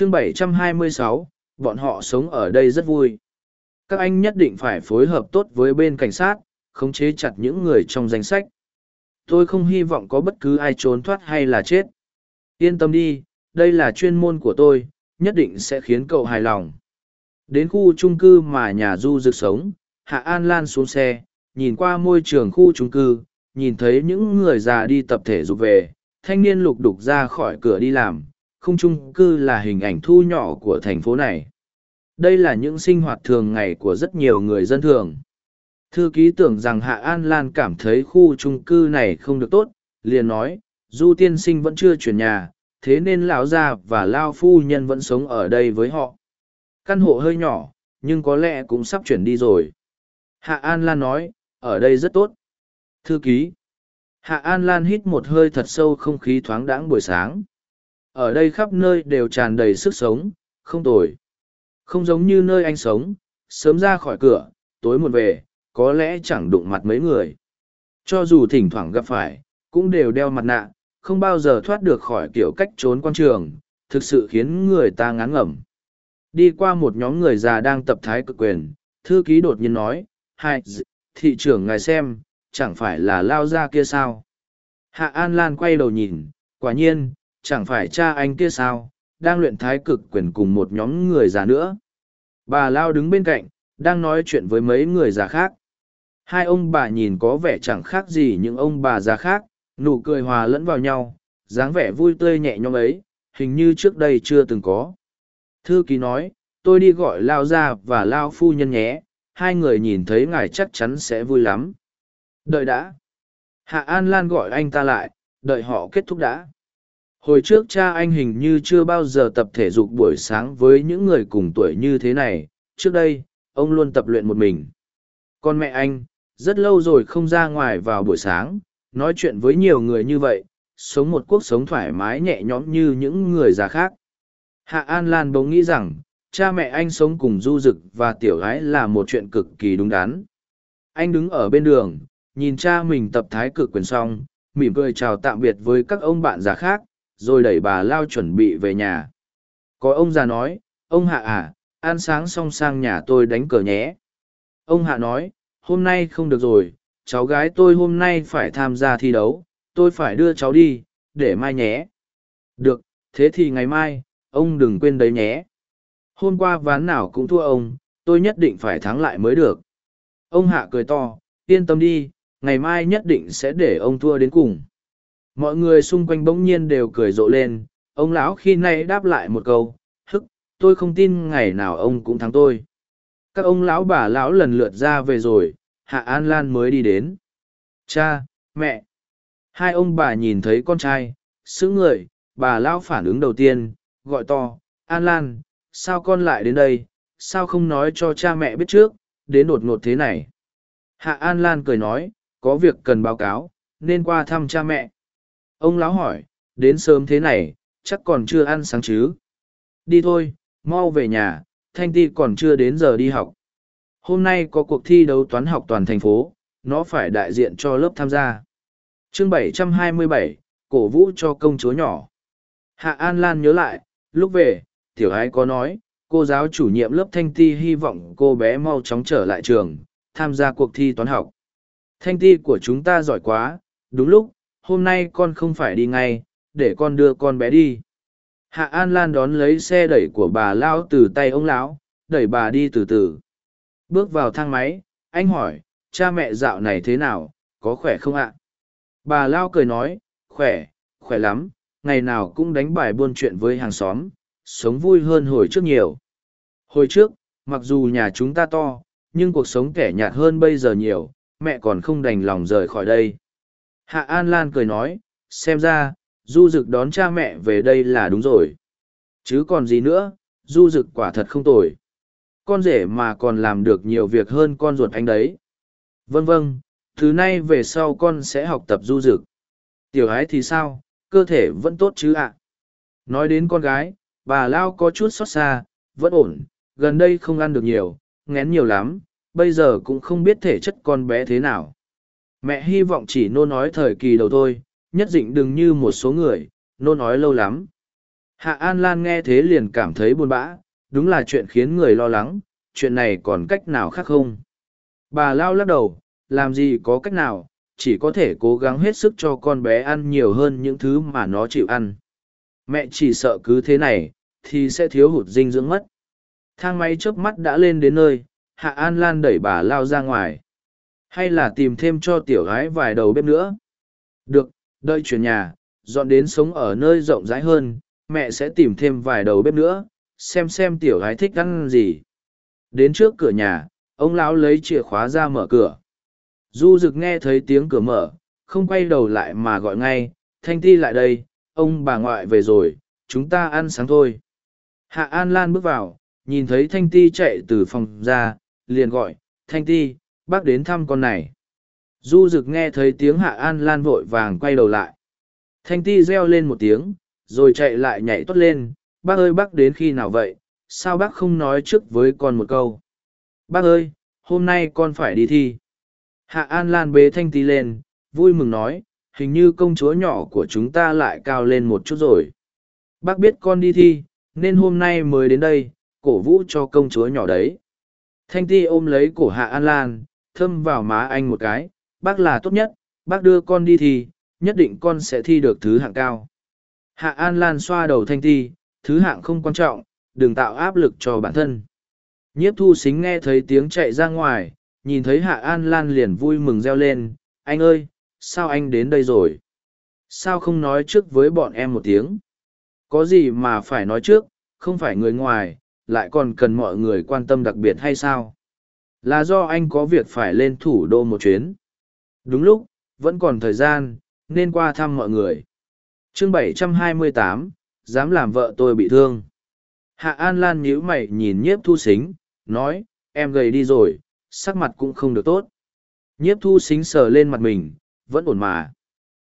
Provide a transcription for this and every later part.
chương 726, bọn họ sống ở đây rất vui. Các anh nhất định phải phối hợp tốt với bên cảnh sát, khống chế chặt những người trong danh sách. Tôi không hy vọng có bất cứ ai trốn thoát hay là chết. Yên tâm đi, đây là chuyên môn của tôi, nhất định sẽ khiến cậu hài lòng. Đến khu trung cư mà nhà du rực sống, Hạ An Lan xuống xe, nhìn qua môi trường khu trung cư, nhìn thấy những người già đi tập thể dục về, thanh niên lục đục ra khỏi cửa đi làm, không trung cư là hình ảnh thu nhỏ của thành phố này. Đây là những sinh hoạt thường ngày của rất nhiều người dân thường. Thư ký tưởng rằng Hạ An Lan cảm thấy khu trung cư này không được tốt, liền nói, Du tiên sinh vẫn chưa chuyển nhà, thế nên lão gia và lao phu nhân vẫn sống ở đây với họ. Căn hộ hơi nhỏ, nhưng có lẽ cũng sắp chuyển đi rồi. Hạ An Lan nói, ở đây rất tốt. Thư ký. Hạ An Lan hít một hơi thật sâu không khí thoáng đãng buổi sáng. Ở đây khắp nơi đều tràn đầy sức sống, không tồi. Không giống như nơi anh sống, sớm ra khỏi cửa, tối muộn về, có lẽ chẳng đụng mặt mấy người. Cho dù thỉnh thoảng gặp phải, cũng đều đeo mặt nạ, không bao giờ thoát được khỏi kiểu cách trốn quan trường, thực sự khiến người ta ngán ngẩm. Đi qua một nhóm người già đang tập thái cực quyền, thư ký đột nhiên nói, hai, thị trưởng ngài xem, chẳng phải là lao ra kia sao? Hạ An Lan quay đầu nhìn, quả nhiên, chẳng phải cha anh kia sao, đang luyện thái cực quyền cùng một nhóm người già nữa. Bà Lao đứng bên cạnh, đang nói chuyện với mấy người già khác. Hai ông bà nhìn có vẻ chẳng khác gì những ông bà già khác, nụ cười hòa lẫn vào nhau, dáng vẻ vui tươi nhẹ nhõm ấy, hình như trước đây chưa từng có. Thư ký nói, tôi đi gọi Lao ra và Lao phu nhân nhé, hai người nhìn thấy ngài chắc chắn sẽ vui lắm. Đợi đã. Hạ An Lan gọi anh ta lại, đợi họ kết thúc đã. Hồi trước cha anh hình như chưa bao giờ tập thể dục buổi sáng với những người cùng tuổi như thế này, trước đây, ông luôn tập luyện một mình. Còn mẹ anh, rất lâu rồi không ra ngoài vào buổi sáng, nói chuyện với nhiều người như vậy, sống một cuộc sống thoải mái nhẹ nhõm như những người già khác. Hạ An Lan bỗng nghĩ rằng, cha mẹ anh sống cùng du dực và tiểu gái là một chuyện cực kỳ đúng đắn. Anh đứng ở bên đường, nhìn cha mình tập thái cực quyền xong, mỉm cười chào tạm biệt với các ông bạn già khác, rồi đẩy bà Lao chuẩn bị về nhà. Có ông già nói, ông Hạ à, ăn sáng xong sang nhà tôi đánh cờ nhé. Ông Hạ nói, hôm nay không được rồi, cháu gái tôi hôm nay phải tham gia thi đấu, tôi phải đưa cháu đi, để mai nhé. Được, thế thì ngày mai, ông đừng quên đấy nhé. Hôm qua ván nào cũng thua ông, tôi nhất định phải thắng lại mới được. Ông Hạ cười to, yên tâm đi, ngày mai nhất định sẽ để ông thua đến cùng. Mọi người xung quanh bỗng nhiên đều cười rộ lên, ông lão khi nay đáp lại một câu, hức, tôi không tin ngày nào ông cũng thắng tôi. Các ông lão bà lão lần lượt ra về rồi, Hạ An Lan mới đi đến. Cha, mẹ. Hai ông bà nhìn thấy con trai, sững người, bà lão phản ứng đầu tiên, gọi to, An Lan, sao con lại đến đây, sao không nói cho cha mẹ biết trước, đến đột ngột thế này. Hạ An Lan cười nói, có việc cần báo cáo, nên qua thăm cha mẹ. Ông lão hỏi, đến sớm thế này, chắc còn chưa ăn sáng chứ. Đi thôi, mau về nhà, Thanh Ti còn chưa đến giờ đi học. Hôm nay có cuộc thi đấu toán học toàn thành phố, nó phải đại diện cho lớp tham gia. Chương 727, cổ vũ cho công chúa nhỏ. Hạ An Lan nhớ lại, lúc về, tiểu ái có nói, cô giáo chủ nhiệm lớp Thanh Ti hy vọng cô bé mau chóng trở lại trường, tham gia cuộc thi toán học. Thanh Ti của chúng ta giỏi quá, đúng lúc, hôm nay con không phải đi ngay, để con đưa con bé đi. Hạ An Lan đón lấy xe đẩy của bà Lao từ tay ông lão, đẩy bà đi từ từ. Bước vào thang máy, anh hỏi, cha mẹ dạo này thế nào, có khỏe không ạ? Bà Lao cười nói, khỏe, khỏe lắm, ngày nào cũng đánh bài buôn chuyện với hàng xóm, sống vui hơn hồi trước nhiều. Hồi trước, mặc dù nhà chúng ta to, nhưng cuộc sống kẻ nhạt hơn bây giờ nhiều, mẹ còn không đành lòng rời khỏi đây. Hạ An Lan cười nói, xem ra, du dực đón cha mẹ về đây là đúng rồi. Chứ còn gì nữa, du dực quả thật không tồi. Con rể mà còn làm được nhiều việc hơn con ruột anh đấy. Vâng vâng, thứ nay về sau con sẽ học tập du dực. Tiểu ái thì sao, cơ thể vẫn tốt chứ ạ? Nói đến con gái, bà Lao có chút xót xa, vẫn ổn, gần đây không ăn được nhiều, ngén nhiều lắm, bây giờ cũng không biết thể chất con bé thế nào. Mẹ hy vọng chỉ nô nói thời kỳ đầu thôi, nhất định đừng như một số người, nô nói lâu lắm. Hạ An Lan nghe thế liền cảm thấy buồn bã, đúng là chuyện khiến người lo lắng, chuyện này còn cách nào khác không? Bà lao lắc đầu, làm gì có cách nào, chỉ có thể cố gắng hết sức cho con bé ăn nhiều hơn những thứ mà nó chịu ăn. Mẹ chỉ sợ cứ thế này, thì sẽ thiếu hụt dinh dưỡng mất. Thang máy chớp mắt đã lên đến nơi, Hạ An Lan đẩy bà lao ra ngoài. Hay là tìm thêm cho tiểu gái vài đầu bếp nữa? Được, đợi chuyển nhà, dọn đến sống ở nơi rộng rãi hơn, mẹ sẽ tìm thêm vài đầu bếp nữa, xem xem tiểu gái thích ăn gì. Đến trước cửa nhà, ông lão lấy chìa khóa ra mở cửa. Du rực nghe thấy tiếng cửa mở, không quay đầu lại mà gọi ngay, thanh ti lại đây, ông bà ngoại về rồi, chúng ta ăn sáng thôi. Hạ An Lan bước vào, nhìn thấy Thanh Ti chạy từ phòng ra, liền gọi, Thanh Ti, bác đến thăm con này. Du rực nghe thấy tiếng Hạ An Lan vội vàng quay đầu lại. Thanh Ti reo lên một tiếng, rồi chạy lại nhảy t lên, bác ơi bác đến khi nào vậy, sao bác không nói trước với con một câu. Bác ơi, hôm nay con phải đi thi. Hạ An Lan bế Thanh Ti lên, vui mừng nói, hình như công chúa nhỏ của chúng ta lại cao lên một chút rồi. Bác biết con đi thi, nên hôm nay mới đến đây, cổ vũ cho công chúa nhỏ đấy. Thanh ti ôm lấy cổ hạ an lan, thâm vào má anh một cái, bác là tốt nhất, bác đưa con đi thi, nhất định con sẽ thi được thứ hạng cao. Hạ an lan xoa đầu thanh ti, thứ hạng không quan trọng, đừng tạo áp lực cho bản thân. Nhiếp thu xính nghe thấy tiếng chạy ra ngoài, nhìn thấy hạ an lan liền vui mừng reo lên, anh ơi, sao anh đến đây rồi? Sao không nói trước với bọn em một tiếng? Có gì mà phải nói trước, không phải người ngoài, lại còn cần mọi người quan tâm đặc biệt hay sao? Là do anh có việc phải lên thủ đô một chuyến. Đúng lúc, vẫn còn thời gian, nên qua thăm mọi người. chương 728, dám làm vợ tôi bị thương. Hạ An Lan nhíu mày nhìn nhiếp thu xính, nói, em gầy đi rồi, sắc mặt cũng không được tốt. Nhiếp thu xính sờ lên mặt mình, vẫn ổn mà.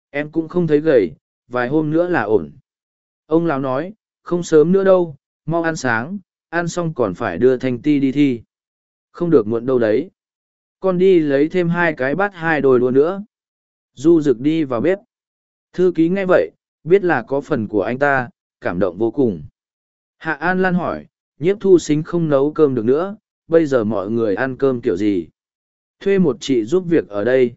Em cũng không thấy gầy, vài hôm nữa là ổn. Ông lão nói, không sớm nữa đâu, mau ăn sáng, ăn xong còn phải đưa thanh ti đi thi. Không được muộn đâu đấy. Con đi lấy thêm hai cái bát hai đồi đua nữa. Du rực đi vào bếp. Thư ký nghe vậy, biết là có phần của anh ta, cảm động vô cùng. Hạ An Lan hỏi, nhiếp thu xính không nấu cơm được nữa, bây giờ mọi người ăn cơm kiểu gì? Thuê một chị giúp việc ở đây.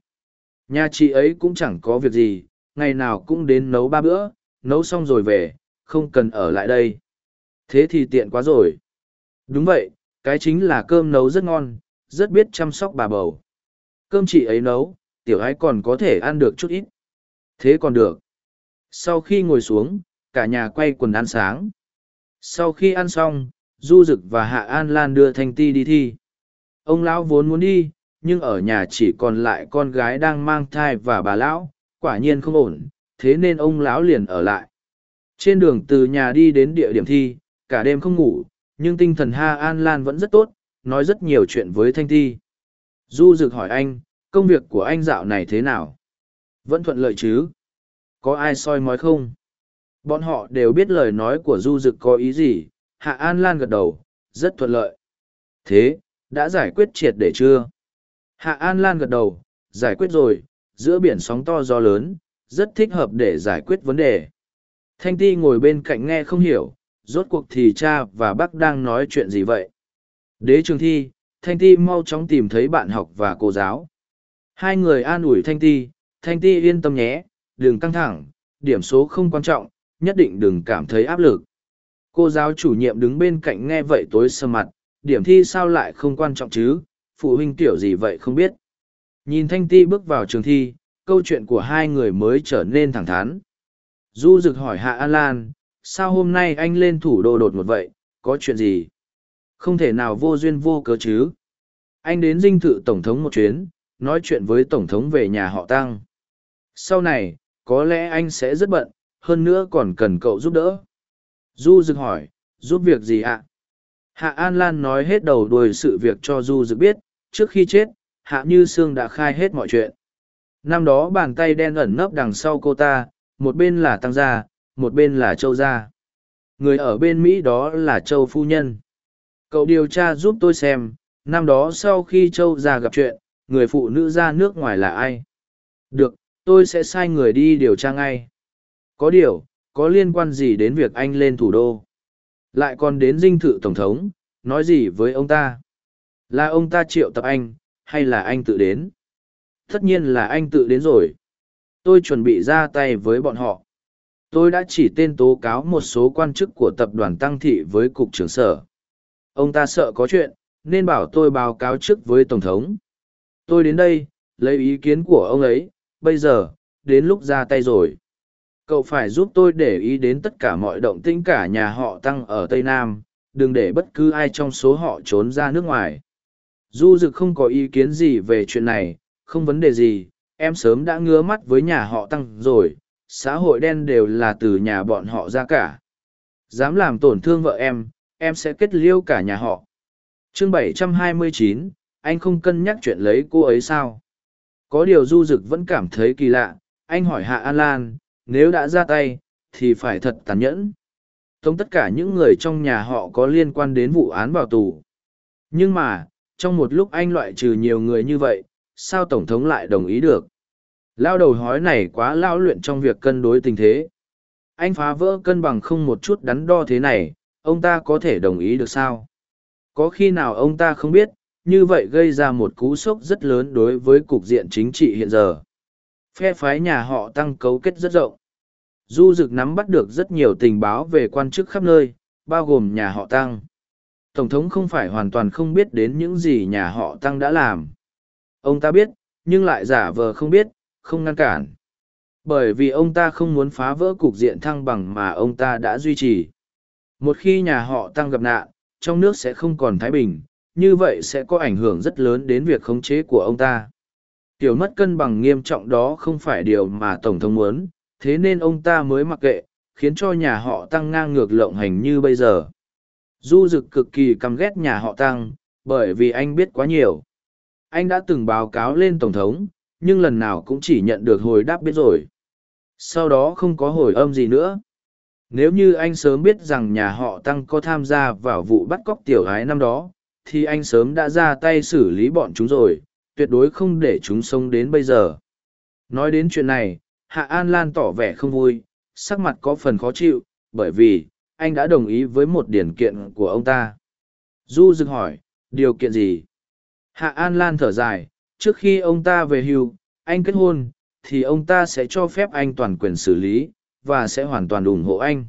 Nhà chị ấy cũng chẳng có việc gì, ngày nào cũng đến nấu ba bữa, nấu xong rồi về, không cần ở lại đây. Thế thì tiện quá rồi. Đúng vậy, cái chính là cơm nấu rất ngon, rất biết chăm sóc bà bầu. Cơm chị ấy nấu, tiểu ái còn có thể ăn được chút ít. Thế còn được. Sau khi ngồi xuống, cả nhà quay quần ăn sáng. Sau khi ăn xong, Du Dực và Hạ An Lan đưa Thanh Ti đi thi. Ông lão vốn muốn đi, nhưng ở nhà chỉ còn lại con gái đang mang thai và bà lão, quả nhiên không ổn, thế nên ông lão liền ở lại. Trên đường từ nhà đi đến địa điểm thi, cả đêm không ngủ, nhưng tinh thần Ha An Lan vẫn rất tốt, nói rất nhiều chuyện với Thanh Thi. Du Dực hỏi anh, công việc của anh dạo này thế nào? Vẫn thuận lợi chứ? Có ai soi mói không? Bọn họ đều biết lời nói của Du Dực có ý gì, Hạ An Lan gật đầu, rất thuận lợi. Thế, đã giải quyết triệt để chưa? Hạ An Lan gật đầu, giải quyết rồi, giữa biển sóng to gió lớn, rất thích hợp để giải quyết vấn đề. Thanh Ti ngồi bên cạnh nghe không hiểu, rốt cuộc thì cha và bác đang nói chuyện gì vậy? Đế trường thi, Thanh Ti mau chóng tìm thấy bạn học và cô giáo. Hai người an ủi Thanh Ti, Thanh Ti yên tâm nhé, đừng căng thẳng, điểm số không quan trọng, nhất định đừng cảm thấy áp lực. Cô giáo chủ nhiệm đứng bên cạnh nghe vậy tối sơ mặt, điểm thi sao lại không quan trọng chứ, phụ huynh tiểu gì vậy không biết. Nhìn Thanh Ti bước vào trường thi, câu chuyện của hai người mới trở nên thẳng thắn. Du rực hỏi Hạ An Lan, sao hôm nay anh lên thủ đô đột một vậy, có chuyện gì? Không thể nào vô duyên vô cớ chứ. Anh đến dinh thự Tổng thống một chuyến, nói chuyện với Tổng thống về nhà họ Tăng. Sau này, có lẽ anh sẽ rất bận, hơn nữa còn cần cậu giúp đỡ. Du Dực hỏi, giúp việc gì ạ? Hạ An Lan nói hết đầu đuôi sự việc cho Du Dực biết, trước khi chết, Hạ Như Sương đã khai hết mọi chuyện. Năm đó bàn tay đen ẩn nấp đằng sau cô ta, một bên là tăng gia, một bên là châu gia. Người ở bên Mỹ đó là châu phu nhân. Cậu điều tra giúp tôi xem, năm đó sau khi châu gia gặp chuyện, người phụ nữ ra nước ngoài là ai? Được, tôi sẽ sai người đi điều tra ngay. Có điều, có liên quan gì đến việc anh lên thủ đô? Lại còn đến dinh thự Tổng thống, nói gì với ông ta? Là ông ta triệu tập anh, hay là anh tự đến? Tất nhiên là anh tự đến rồi. Tôi chuẩn bị ra tay với bọn họ. Tôi đã chỉ tên tố cáo một số quan chức của tập đoàn Tăng Thị với Cục trưởng Sở. Ông ta sợ có chuyện, nên bảo tôi báo cáo trước với Tổng thống. Tôi đến đây, lấy ý kiến của ông ấy, bây giờ, đến lúc ra tay rồi. Cậu phải giúp tôi để ý đến tất cả mọi động tĩnh cả nhà họ Tăng ở Tây Nam, đừng để bất cứ ai trong số họ trốn ra nước ngoài. Du Dực không có ý kiến gì về chuyện này, không vấn đề gì, em sớm đã ngứa mắt với nhà họ Tăng rồi, xã hội đen đều là từ nhà bọn họ ra cả. Dám làm tổn thương vợ em, em sẽ kết liêu cả nhà họ. Chương 729, anh không cân nhắc chuyện lấy cô ấy sao? Có điều Du Dực vẫn cảm thấy kỳ lạ, anh hỏi Hạ An Lan, nếu đã ra tay, thì phải thật tàn nhẫn. Tống tất cả những người trong nhà họ có liên quan đến vụ án vào tù. Nhưng mà, trong một lúc anh loại trừ nhiều người như vậy, sao Tổng thống lại đồng ý được? Lao đầu hói này quá lao luyện trong việc cân đối tình thế. Anh phá vỡ cân bằng không một chút đắn đo thế này, ông ta có thể đồng ý được sao? Có khi nào ông ta không biết, như vậy gây ra một cú sốc rất lớn đối với cục diện chính trị hiện giờ. Phe phái nhà họ tăng cấu kết rất rộng. Du Dực nắm bắt được rất nhiều tình báo về quan chức khắp nơi, bao gồm nhà họ tăng. Tổng thống không phải hoàn toàn không biết đến những gì nhà họ tăng đã làm. Ông ta biết, nhưng lại giả vờ không biết, không ngăn cản. Bởi vì ông ta không muốn phá vỡ cục diện thăng bằng mà ông ta đã duy trì. Một khi nhà họ tăng gặp nạn, trong nước sẽ không còn thái bình, như vậy sẽ có ảnh hưởng rất lớn đến việc khống chế của ông ta. Tiểu mất cân bằng nghiêm trọng đó không phải điều mà Tổng thống muốn, thế nên ông ta mới mặc kệ, khiến cho nhà họ tăng ngang ngược lộng hành như bây giờ. Du Dực cực kỳ căm ghét nhà họ tăng, bởi vì anh biết quá nhiều. Anh đã từng báo cáo lên Tổng thống, nhưng lần nào cũng chỉ nhận được hồi đáp biết rồi. Sau đó không có hồi âm gì nữa. Nếu như anh sớm biết rằng nhà họ Tăng có tham gia vào vụ bắt cóc tiểu gái năm đó, thì anh sớm đã ra tay xử lý bọn chúng rồi, tuyệt đối không để chúng sống đến bây giờ. Nói đến chuyện này, Hạ An Lan tỏ vẻ không vui, sắc mặt có phần khó chịu, bởi vì, anh đã đồng ý với một điển kiện của ông ta. Du dừng hỏi, điều kiện gì? Hạ An Lan thở dài, trước khi ông ta về hưu, anh kết hôn, thì ông ta sẽ cho phép anh toàn quyền xử lý, và sẽ hoàn toàn ủng hộ anh.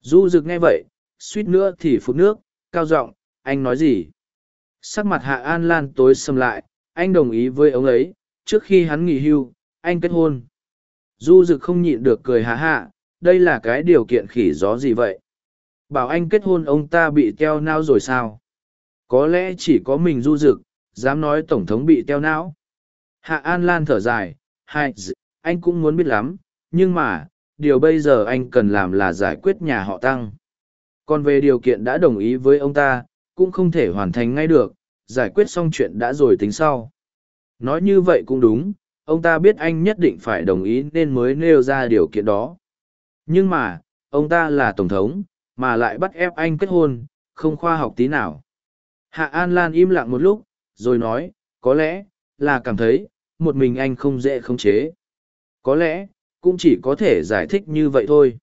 Du dực nghe vậy, suýt nữa thì phút nước, cao giọng anh nói gì? Sắc mặt Hạ An Lan tối sầm lại, anh đồng ý với ông ấy, trước khi hắn nghỉ hưu, anh kết hôn. Du dực không nhịn được cười hạ hạ, đây là cái điều kiện khỉ gió gì vậy? Bảo anh kết hôn ông ta bị teo nao rồi sao? Có lẽ chỉ có mình du dực, dám nói Tổng thống bị teo não. Hạ An Lan thở dài, hai, anh cũng muốn biết lắm, nhưng mà, điều bây giờ anh cần làm là giải quyết nhà họ Tăng. Còn về điều kiện đã đồng ý với ông ta, cũng không thể hoàn thành ngay được, giải quyết xong chuyện đã rồi tính sau. Nói như vậy cũng đúng, ông ta biết anh nhất định phải đồng ý nên mới nêu ra điều kiện đó. Nhưng mà, ông ta là Tổng thống, mà lại bắt ép anh kết hôn, không khoa học tí nào. Hạ An Lan im lặng một lúc, rồi nói, có lẽ, là cảm thấy, một mình anh không dễ khống chế. Có lẽ, cũng chỉ có thể giải thích như vậy thôi.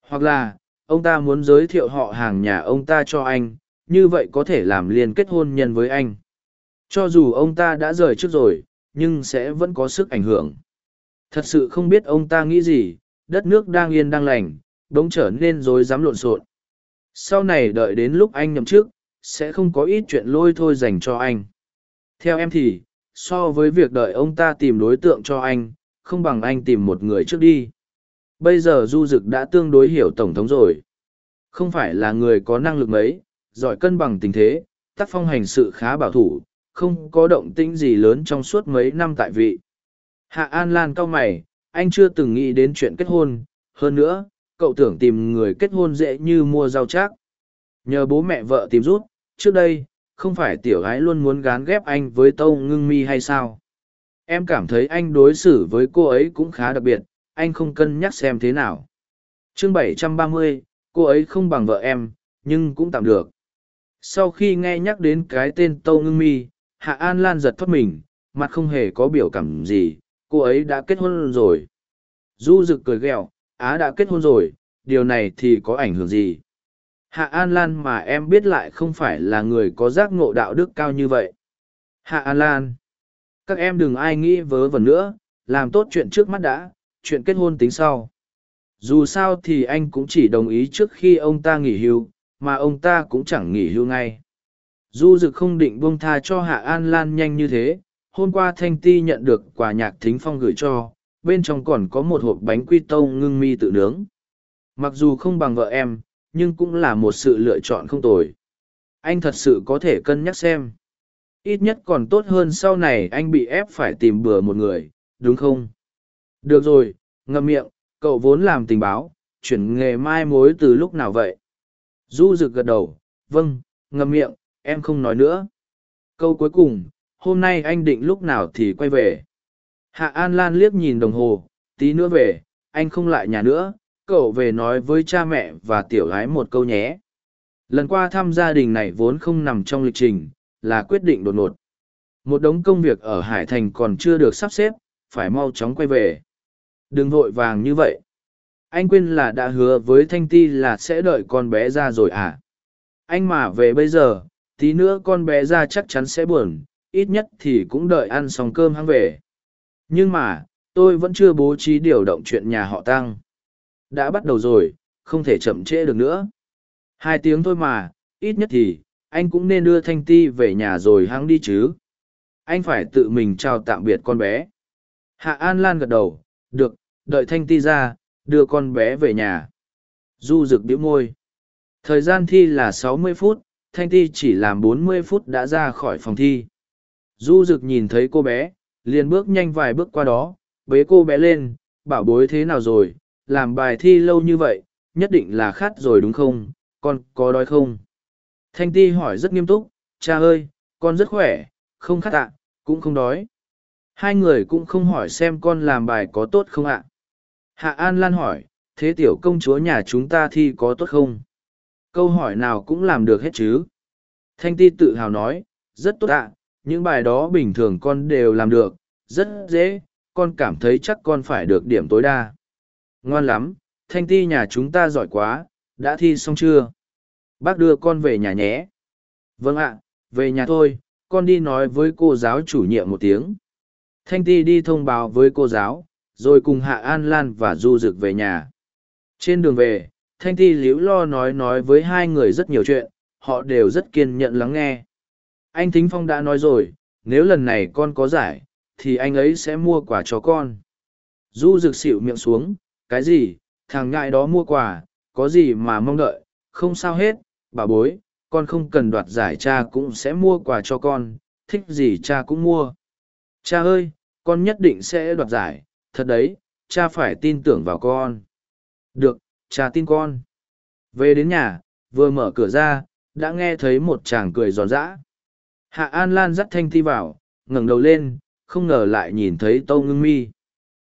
Hoặc là, ông ta muốn giới thiệu họ hàng nhà ông ta cho anh, như vậy có thể làm liên kết hôn nhân với anh. Cho dù ông ta đã rời trước rồi, nhưng sẽ vẫn có sức ảnh hưởng. Thật sự không biết ông ta nghĩ gì, đất nước đang yên đang lành, đống trở nên rối rắm lộn xộn. Sau này đợi đến lúc anh nhậm chức, sẽ không có ít chuyện lôi thôi dành cho anh. Theo em thì, so với việc đợi ông ta tìm đối tượng cho anh, không bằng anh tìm một người trước đi. Bây giờ Du Dực đã tương đối hiểu Tổng thống rồi. Không phải là người có năng lực mấy, giỏi cân bằng tình thế, tác phong hành sự khá bảo thủ, không có động tĩnh gì lớn trong suốt mấy năm tại vị. Hạ An Lan cao mày, anh chưa từng nghĩ đến chuyện kết hôn, hơn nữa, cậu tưởng tìm người kết hôn dễ như mua rau chắc. Nhờ bố mẹ vợ tìm rút, trước đây, không phải tiểu gái luôn muốn gán ghép anh với tâu ngưng mi hay sao? Em cảm thấy anh đối xử với cô ấy cũng khá đặc biệt, anh không cân nhắc xem thế nào. chương 730, cô ấy không bằng vợ em, nhưng cũng tạm được. Sau khi nghe nhắc đến cái tên Tâu Ngưng Mi, Hạ An Lan giật thoát mình, mặt không hề có biểu cảm gì, cô ấy đã kết hôn rồi. Du rực cười ghẹo, Á đã kết hôn rồi, điều này thì có ảnh hưởng gì? Hạ An Lan mà em biết lại không phải là người có giác ngộ đạo đức cao như vậy. Hạ An Lan. Các em đừng ai nghĩ vớ vẩn nữa, làm tốt chuyện trước mắt đã, chuyện kết hôn tính sau. Dù sao thì anh cũng chỉ đồng ý trước khi ông ta nghỉ hưu, mà ông ta cũng chẳng nghỉ hưu ngay. Du Dực không định buông tha cho Hạ An Lan nhanh như thế, hôm qua Thanh Ti nhận được quà nhạc thính phong gửi cho, bên trong còn có một hộp bánh quy tông ngưng mi tự nướng. Mặc dù không bằng vợ em, nhưng cũng là một sự lựa chọn không tồi. Anh thật sự có thể cân nhắc xem. Ít nhất còn tốt hơn sau này anh bị ép phải tìm bừa một người, đúng không? Được rồi, ngậm miệng, cậu vốn làm tình báo, chuyển nghề mai mối từ lúc nào vậy? Du rực gật đầu, vâng, ngậm miệng, em không nói nữa. Câu cuối cùng, hôm nay anh định lúc nào thì quay về. Hạ An Lan liếc nhìn đồng hồ, tí nữa về, anh không lại nhà nữa, cậu về nói với cha mẹ và tiểu gái một câu nhé. Lần qua thăm gia đình này vốn không nằm trong lịch trình, là quyết định đột ngột. Một đống công việc ở Hải Thành còn chưa được sắp xếp, phải mau chóng quay về. Đừng vội vàng như vậy. Anh quên là đã hứa với Thanh Ti là sẽ đợi con bé ra rồi à? Anh mà về bây giờ, tí nữa con bé ra chắc chắn sẽ buồn, ít nhất thì cũng đợi ăn xong cơm hăng về. Nhưng mà, tôi vẫn chưa bố trí điều động chuyện nhà họ tăng. Đã bắt đầu rồi, không thể chậm trễ được nữa. Hai tiếng thôi mà, ít nhất thì, anh cũng nên đưa Thanh Ti về nhà rồi hăng đi chứ. Anh phải tự mình chào tạm biệt con bé. Hạ An Lan gật đầu, được, đợi Thanh Ti ra, đưa con bé về nhà. Du rực điếu môi. Thời gian thi là sáu mươi phút, Thanh Ti chỉ làm bốn mươi phút đã ra khỏi phòng thi. Du rực nhìn thấy cô bé, liền bước nhanh vài bước qua đó, bế cô bé lên, bảo bối thế nào rồi, làm bài thi lâu như vậy, nhất định là khát rồi đúng không, con có đói không? Thanh Ti hỏi rất nghiêm túc, cha ơi, con rất khỏe, không khát ạ, cũng không đói. Hai người cũng không hỏi xem con làm bài có tốt không ạ. Hạ An Lan hỏi, thế tiểu công chúa nhà chúng ta thi có tốt không? Câu hỏi nào cũng làm được hết chứ. Thanh Ti tự hào nói, rất tốt ạ, những bài đó bình thường con đều làm được, rất dễ, con cảm thấy chắc con phải được điểm tối đa. Ngoan lắm, Thanh Ti nhà chúng ta giỏi quá, đã thi xong chưa? Bác đưa con về nhà nhé. Vâng ạ, về nhà thôi, con đi nói với cô giáo chủ nhiệm một tiếng. Thanh Ti đi thông báo với cô giáo, rồi cùng Hạ An Lan và Du Dực về nhà. Trên đường về, Thanh Ti liễu lo nói nói với hai người rất nhiều chuyện, họ đều rất kiên nhẫn lắng nghe. Anh Thính Phong đã nói rồi, nếu lần này con có giải, thì anh ấy sẽ mua quà cho con. Du Dực xịu miệng xuống, cái gì, thằng ngại đó mua quà, có gì mà mong đợi, không sao hết, bà bối, con không cần đoạt giải cha cũng sẽ mua quà cho con, thích gì cha cũng mua. Cha ơi, con nhất định sẽ đoạt giải, thật đấy, cha phải tin tưởng vào con. Được, cha tin con. Về đến nhà, vừa mở cửa ra, đã nghe thấy một chàng cười giòn giã. Hạ An Lan dắt Thanh Ti vào, ngẩng đầu lên, không ngờ lại nhìn thấy Tâu Ngưng Mi.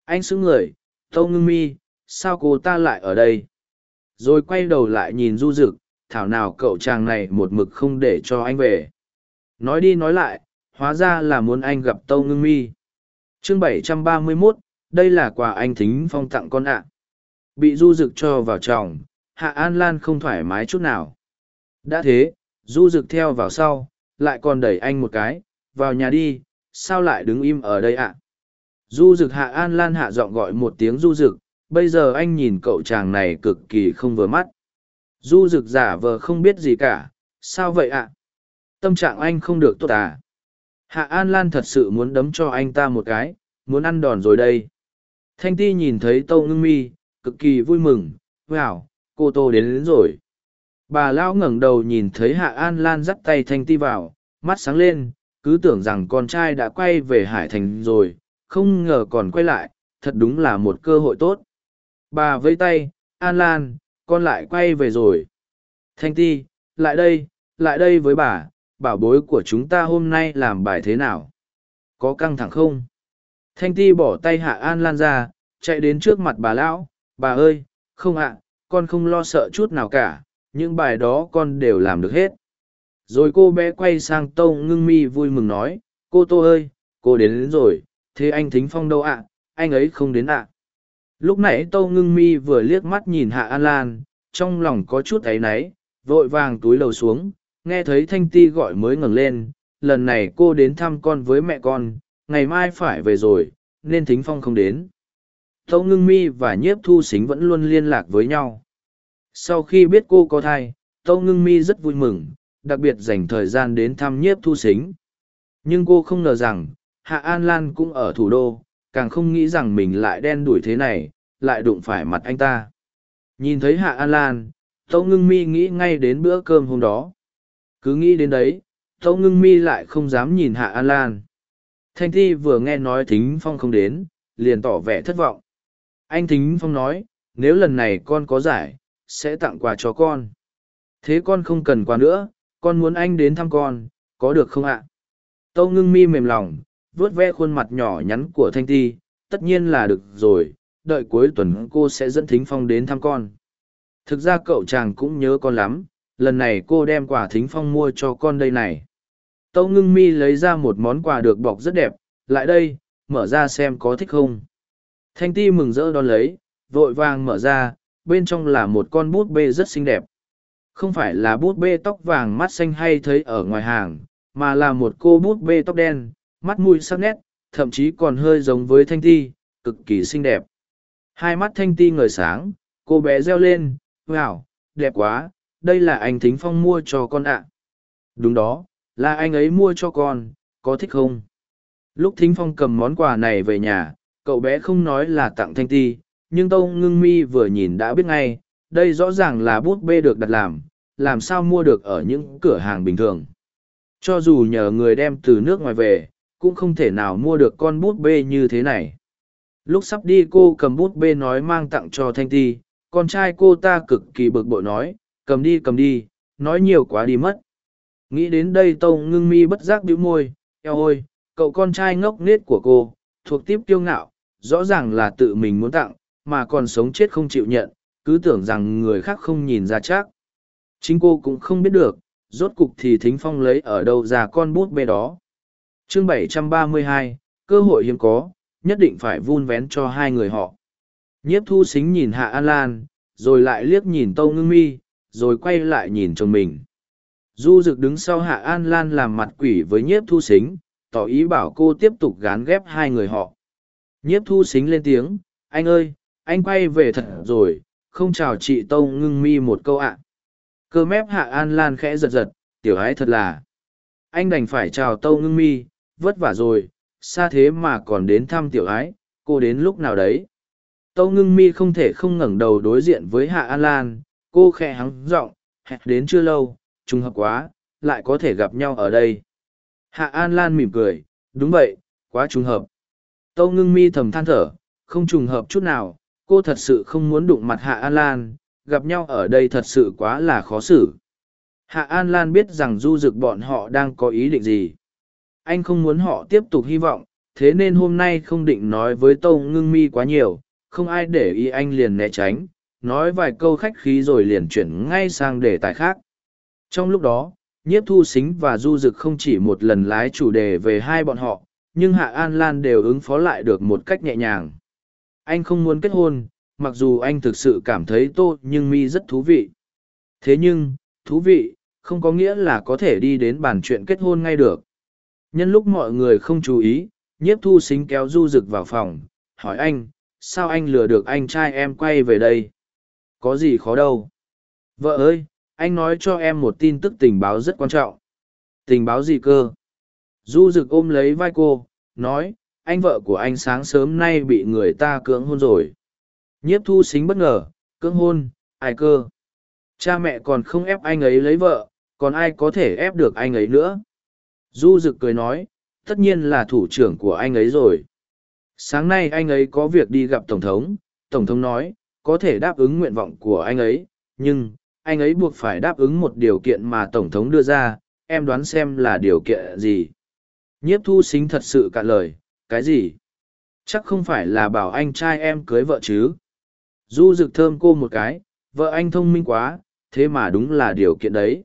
Anh sững người, Tâu Ngưng Mi, sao cô ta lại ở đây? Rồi quay đầu lại nhìn Du Dực, thảo nào cậu chàng này một mực không để cho anh về. Nói đi nói lại, hóa ra là muốn anh gặp Tâu Ngưng Mi. chương 731, đây là quà anh Thính Phong tặng con ạ. Bị Du Dực cho vào chồng, Hạ An Lan không thoải mái chút nào. Đã thế, Du Dực theo vào sau, lại còn đẩy anh một cái, vào nhà đi, sao lại đứng im ở đây ạ? Du Dực Hạ An Lan hạ giọng gọi một tiếng Du Dực, bây giờ anh nhìn cậu chàng này cực kỳ không vừa mắt. Du Dực giả vờ không biết gì cả, sao vậy ạ? Tâm trạng anh không được tốt à? Hạ An Lan thật sự muốn đấm cho anh ta một cái, muốn ăn đòn rồi đây. Thanh Ti nhìn thấy Tâu Ngưng Mi, cực kỳ vui mừng, wow, cô Tô đến, đến rồi. Bà Lão ngẩng đầu nhìn thấy Hạ An Lan dắt tay Thanh Ti vào, mắt sáng lên, cứ tưởng rằng con trai đã quay về Hải Thành rồi, không ngờ còn quay lại, thật đúng là một cơ hội tốt. Bà vẫy tay, An Lan, con lại quay về rồi. Thanh Ti, lại đây, lại đây với bà, bảo bối của chúng ta hôm nay làm bài thế nào? Có căng thẳng không? Thanh Ti bỏ tay Hạ An Lan ra, chạy đến trước mặt bà lão, bà ơi, không ạ, con không lo sợ chút nào cả, những bài đó con đều làm được hết. Rồi cô bé quay sang tô Ngưng Mi vui mừng nói, cô Tô ơi, cô đến, đến rồi, thế anh Thính Phong đâu ạ, anh ấy không đến ạ lúc nãy tâu ngưng mi vừa liếc mắt nhìn hạ an lan, trong lòng có chút áy náy, vội vàng túi lầu xuống, nghe thấy thanh ti gọi mới ngẩng lên, lần này cô đến thăm con với mẹ con, ngày mai phải về rồi, nên thính phong không đến. Tâu ngưng mi và nhiếp thu xính vẫn luôn liên lạc với nhau. Sau khi biết cô có thai, tâu ngưng mi rất vui mừng, đặc biệt dành thời gian đến thăm nhiếp thu xính nhưng cô không ngờ rằng, hạ an lan cũng ở thủ đô càng không nghĩ rằng mình lại đen đuổi thế này, lại đụng phải mặt anh ta. Nhìn thấy hạ an lan, tâu ngưng mi nghĩ ngay đến bữa cơm hôm đó. Cứ nghĩ đến đấy, tâu ngưng mi lại không dám nhìn hạ an lan. Thanh thi vừa nghe nói thính phong không đến, liền tỏ vẻ thất vọng. Anh thính phong nói, nếu lần này con có giải, sẽ tặng quà cho con. Thế con không cần quà nữa, con muốn anh đến thăm con, có được không ạ? Tâu ngưng mi mềm lòng vuốt ve khuôn mặt nhỏ nhắn của thanh ti, tất nhiên là được rồi, đợi cuối tuần cô sẽ dẫn thính phong đến thăm con. Thực ra cậu chàng cũng nhớ con lắm, lần này cô đem quà thính phong mua cho con đây này. Tâu ngưng mi lấy ra một món quà được bọc rất đẹp, lại đây, mở ra xem có thích không. Thanh ti mừng rỡ đón lấy, vội vàng mở ra, bên trong là một con bút bê rất xinh đẹp. Không phải là bút bê tóc vàng mắt xanh hay thấy ở ngoài hàng, mà là một cô bút bê tóc đen mắt mũi sắc nét, thậm chí còn hơi giống với thanh ti, cực kỳ xinh đẹp. Hai mắt thanh ti ngời sáng, cô bé reo lên, wow, đẹp quá, đây là anh thính phong mua cho con ạ. Đúng đó, là anh ấy mua cho con, có thích không? Lúc thính phong cầm món quà này về nhà, cậu bé không nói là tặng thanh ti, nhưng tâu ngưng mi vừa nhìn đã biết ngay, đây rõ ràng là bút bê được đặt làm làm sao mua được ở những cửa hàng bình thường. Cho dù nhờ người đem từ nước ngoài về cũng không thể nào mua được con bút bê như thế này. Lúc sắp đi cô cầm bút bê nói mang tặng cho thanh ti, con trai cô ta cực kỳ bực bội nói, cầm đi cầm đi, nói nhiều quá đi mất. Nghĩ đến đây tâu ngưng mi bất giác bĩu môi, eo ôi cậu con trai ngốc nghếch của cô, thuộc tiếp kiêu ngạo, rõ ràng là tự mình muốn tặng, mà còn sống chết không chịu nhận, cứ tưởng rằng người khác không nhìn ra chắc. Chính cô cũng không biết được, rốt cục thì thính phong lấy ở đâu ra con bút bê đó chương 732, cơ hội hiếm có nhất định phải vun vén cho hai người họ. Nhiếp thu xính nhìn hạ an lan rồi lại liếc nhìn tâu ngưng mi rồi quay lại nhìn chồng mình. Du rực đứng sau hạ an lan làm mặt quỷ với nhiếp thu xính tỏ ý bảo cô tiếp tục gán ghép hai người họ. Nhiếp thu xính lên tiếng anh ơi anh quay về thật rồi không chào chị tâu ngưng mi một câu ạ. Cơ mép hạ an lan khẽ giật giật tiểu ái thật là anh đành phải chào tâu ngưng mi vất vả rồi, xa thế mà còn đến thăm tiểu ái, cô đến lúc nào đấy? Tâu ngưng mi không thể không ngẩng đầu đối diện với hạ an lan, cô khẽ hắng giọng, hẹn đến chưa lâu, trùng hợp quá, lại có thể gặp nhau ở đây. Hạ an lan mỉm cười, đúng vậy, quá trùng hợp. Tâu ngưng mi thầm than thở, không trùng hợp chút nào, cô thật sự không muốn đụng mặt hạ an lan, gặp nhau ở đây thật sự quá là khó xử. Hạ an lan biết rằng du dực bọn họ đang có ý định gì anh không muốn họ tiếp tục hy vọng, thế nên hôm nay không định nói với tâu ngưng mi quá nhiều, không ai để ý anh liền né tránh, nói vài câu khách khí rồi liền chuyển ngay sang đề tài khác. Trong lúc đó, nhiếp thu xính và du dực không chỉ một lần lái chủ đề về hai bọn họ, nhưng hạ an lan đều ứng phó lại được một cách nhẹ nhàng. Anh không muốn kết hôn, mặc dù anh thực sự cảm thấy tô nhưng mi rất thú vị. Thế nhưng, thú vị, không có nghĩa là có thể đi đến bàn chuyện kết hôn ngay được nhân lúc mọi người không chú ý, nhiếp thu xính kéo du rực vào phòng, hỏi anh, sao anh lừa được anh trai em quay về đây? Có gì khó đâu. Vợ ơi, anh nói cho em một tin tức tình báo rất quan trọng. Tình báo gì cơ? Du rực ôm lấy vai cô, nói, anh vợ của anh sáng sớm nay bị người ta cưỡng hôn rồi. Nhiếp thu xính bất ngờ, cưỡng hôn, ai cơ? Cha mẹ còn không ép anh ấy lấy vợ, còn ai có thể ép được anh ấy nữa? Du Dực cười nói, tất nhiên là thủ trưởng của anh ấy rồi. Sáng nay anh ấy có việc đi gặp tổng thống. Tổng thống nói, có thể đáp ứng nguyện vọng của anh ấy, nhưng anh ấy buộc phải đáp ứng một điều kiện mà tổng thống đưa ra. Em đoán xem là điều kiện gì. Nhiếp thu xính thật sự cạn lời, cái gì? Chắc không phải là bảo anh trai em cưới vợ chứ? Du Dực thơm cô một cái, vợ anh thông minh quá, thế mà đúng là điều kiện đấy.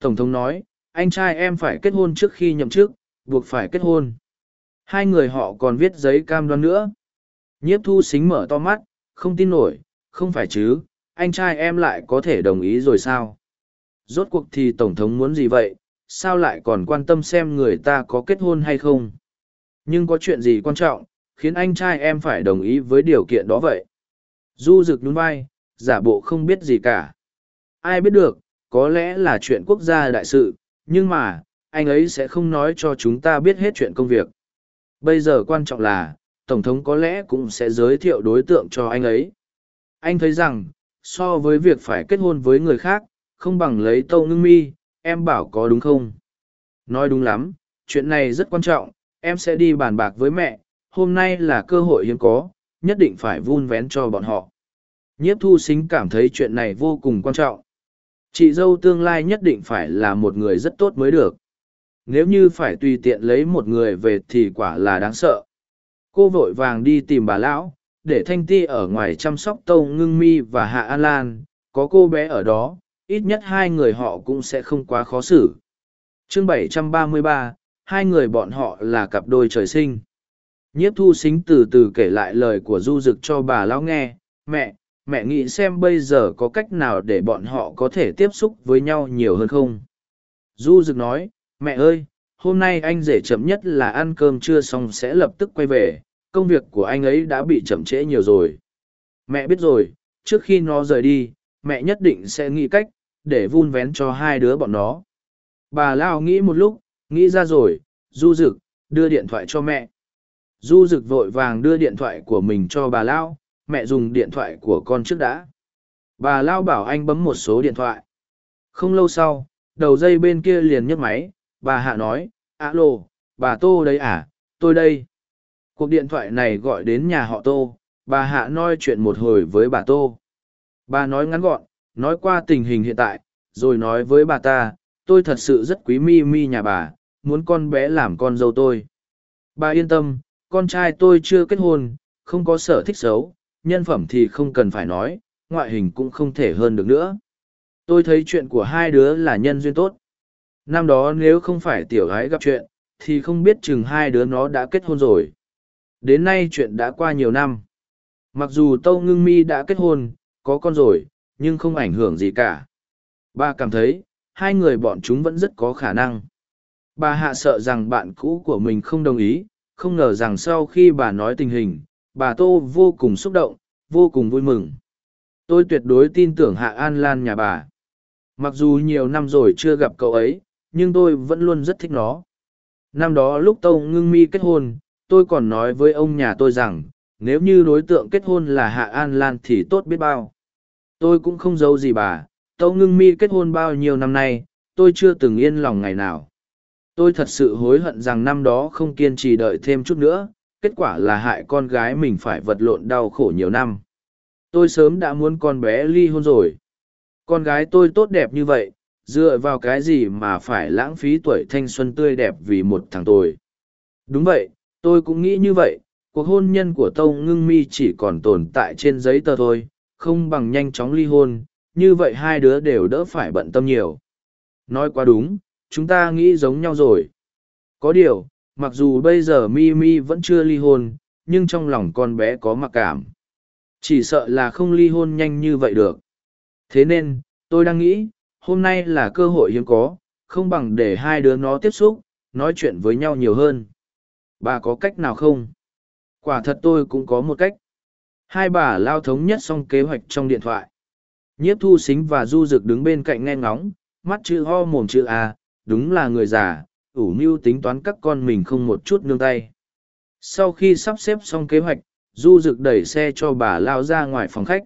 Tổng thống nói anh trai em phải kết hôn trước khi nhậm chức buộc phải kết hôn hai người họ còn viết giấy cam đoan nữa nhiếp thu xính mở to mắt không tin nổi, không phải chứ, anh trai em lại có thể đồng ý rồi sao? Rốt cuộc thì Tổng thống muốn gì vậy, sao lại còn quan tâm xem người ta có kết hôn hay không? Nhưng có chuyện gì quan trọng, khiến anh trai em phải đồng ý với điều kiện đó vậy? Du rực nhún vai, giả bộ không biết gì cả. Ai biết được, có lẽ là chuyện quốc gia đại sự, nhưng mà, anh ấy sẽ không nói cho chúng ta biết hết chuyện công việc. Bây giờ quan trọng là, Tổng thống có lẽ cũng sẽ giới thiệu đối tượng cho anh ấy. Anh thấy rằng, so với việc phải kết hôn với người khác, không bằng lấy tâu ngưng mi, em bảo có đúng không? Nói đúng lắm, chuyện này rất quan trọng, em sẽ đi bàn bạc với mẹ, hôm nay là cơ hội hiếm có, nhất định phải vun vén cho bọn họ. Nhiếp thu xính cảm thấy chuyện này vô cùng quan trọng. Chị dâu tương lai nhất định phải là một người rất tốt mới được. Nếu như phải tùy tiện lấy một người về thì quả là đáng sợ. Cô vội vàng đi tìm bà lão, để thanh ti ở ngoài chăm sóc tâu ngưng mi và hạ an lan, có cô bé ở đó, ít nhất hai người họ cũng sẽ không quá khó xử. chương 733, hai người bọn họ là cặp đôi trời sinh. Nhiếp thu xính từ từ kể lại lời của du dực cho bà lão nghe, mẹ, mẹ nghĩ xem bây giờ có cách nào để bọn họ có thể tiếp xúc với nhau nhiều hơn không? Du rực nói, mẹ ơi, hôm nay anh rể chậm nhất là ăn cơm trưa xong sẽ lập tức quay về, công việc của anh ấy đã bị chậm trễ nhiều rồi. Mẹ biết rồi, trước khi nó rời đi, mẹ nhất định sẽ nghĩ cách để vun vén cho hai đứa bọn nó. Bà lao nghĩ một lúc, nghĩ ra rồi du rực đưa điện thoại cho mẹ. Du rực vội vàng đưa điện thoại của mình cho bà lao mẹ dùng điện thoại của con trước đã. Bà lao bảo anh bấm một số điện thoại. Không lâu sau, đầu dây bên kia liền nhấc máy. Bà hạ nói, alo, bà tô đấy à? Tôi đây. Cuộc điện thoại này gọi đến nhà họ tô. Bà hạ nói chuyện một hồi với bà tô. Bà nói ngắn gọn, nói qua tình hình hiện tại, rồi nói với bà ta, tôi thật sự rất quý mi mi nhà bà, muốn con bé làm con dâu tôi. Bà yên tâm, con trai tôi chưa kết hôn, không có sở thích xấu nhân phẩm thì không cần phải nói, ngoại hình cũng không thể hơn được nữa. Tôi thấy chuyện của hai đứa là nhân duyên tốt. Năm đó nếu không phải tiểu gái gặp chuyện, thì không biết chừng hai đứa nó đã kết hôn rồi. Đến nay chuyện đã qua nhiều năm. Mặc dù Tâu Ngưng Mi đã kết hôn, có con rồi, nhưng không ảnh hưởng gì cả. Bà cảm thấy, hai người bọn chúng vẫn rất có khả năng. Bà hạ sợ rằng bạn cũ của mình không đồng ý, không ngờ rằng sau khi bà nói tình hình, bà tô vô cùng xúc động, vô cùng vui mừng. Tôi tuyệt đối tin tưởng hạ an lan nhà bà. Mặc dù nhiều năm rồi chưa gặp cậu ấy, nhưng tôi vẫn luôn rất thích nó. Năm đó lúc tâu ngưng mi kết hôn, tôi còn nói với ông nhà tôi rằng, nếu như đối tượng kết hôn là hạ an lan thì tốt biết bao. Tôi cũng không giấu gì bà tâu ngưng mi kết hôn bao nhiêu năm nay, tôi chưa từng yên lòng ngày nào. Tôi thật sự hối hận rằng năm đó không kiên trì đợi thêm chút nữa kết quả là hại con gái mình phải vật lộn đau khổ nhiều năm. Tôi sớm đã muốn con bé ly hôn rồi. Con gái tôi tốt đẹp như vậy, dựa vào cái gì mà phải lãng phí tuổi thanh xuân tươi đẹp vì một thằng tôi. Đúng vậy, tôi cũng nghĩ như vậy, cuộc hôn nhân của Tâu Ngưng Mi chỉ còn tồn tại trên giấy tờ thôi, không bằng nhanh chóng ly hôn, như vậy hai đứa đều đỡ phải bận tâm nhiều. Nói quá đúng, chúng ta nghĩ giống nhau rồi. Có điều, mặc dù bây giờ mi mi vẫn chưa ly hôn, nhưng trong lòng con bé có mặc cảm. Chỉ sợ là không ly hôn nhanh như vậy được. Thế nên, tôi đang nghĩ, hôm nay là cơ hội hiếm có, không bằng để hai đứa nó tiếp xúc, nói chuyện với nhau nhiều hơn. Bà có cách nào không? Quả thật tôi cũng có một cách. Hai bà lao thống nhất xong kế hoạch trong điện thoại. Nhiếp thu xính và du rực đứng bên cạnh nghe ngóng, mắt chữ ho mồm chữ a, đúng là người già ủ mưu tính toán các con mình không một chút nương tay. Sau khi sắp xếp xong kế hoạch, Du Dực đẩy xe cho bà lao ra ngoài phòng khách.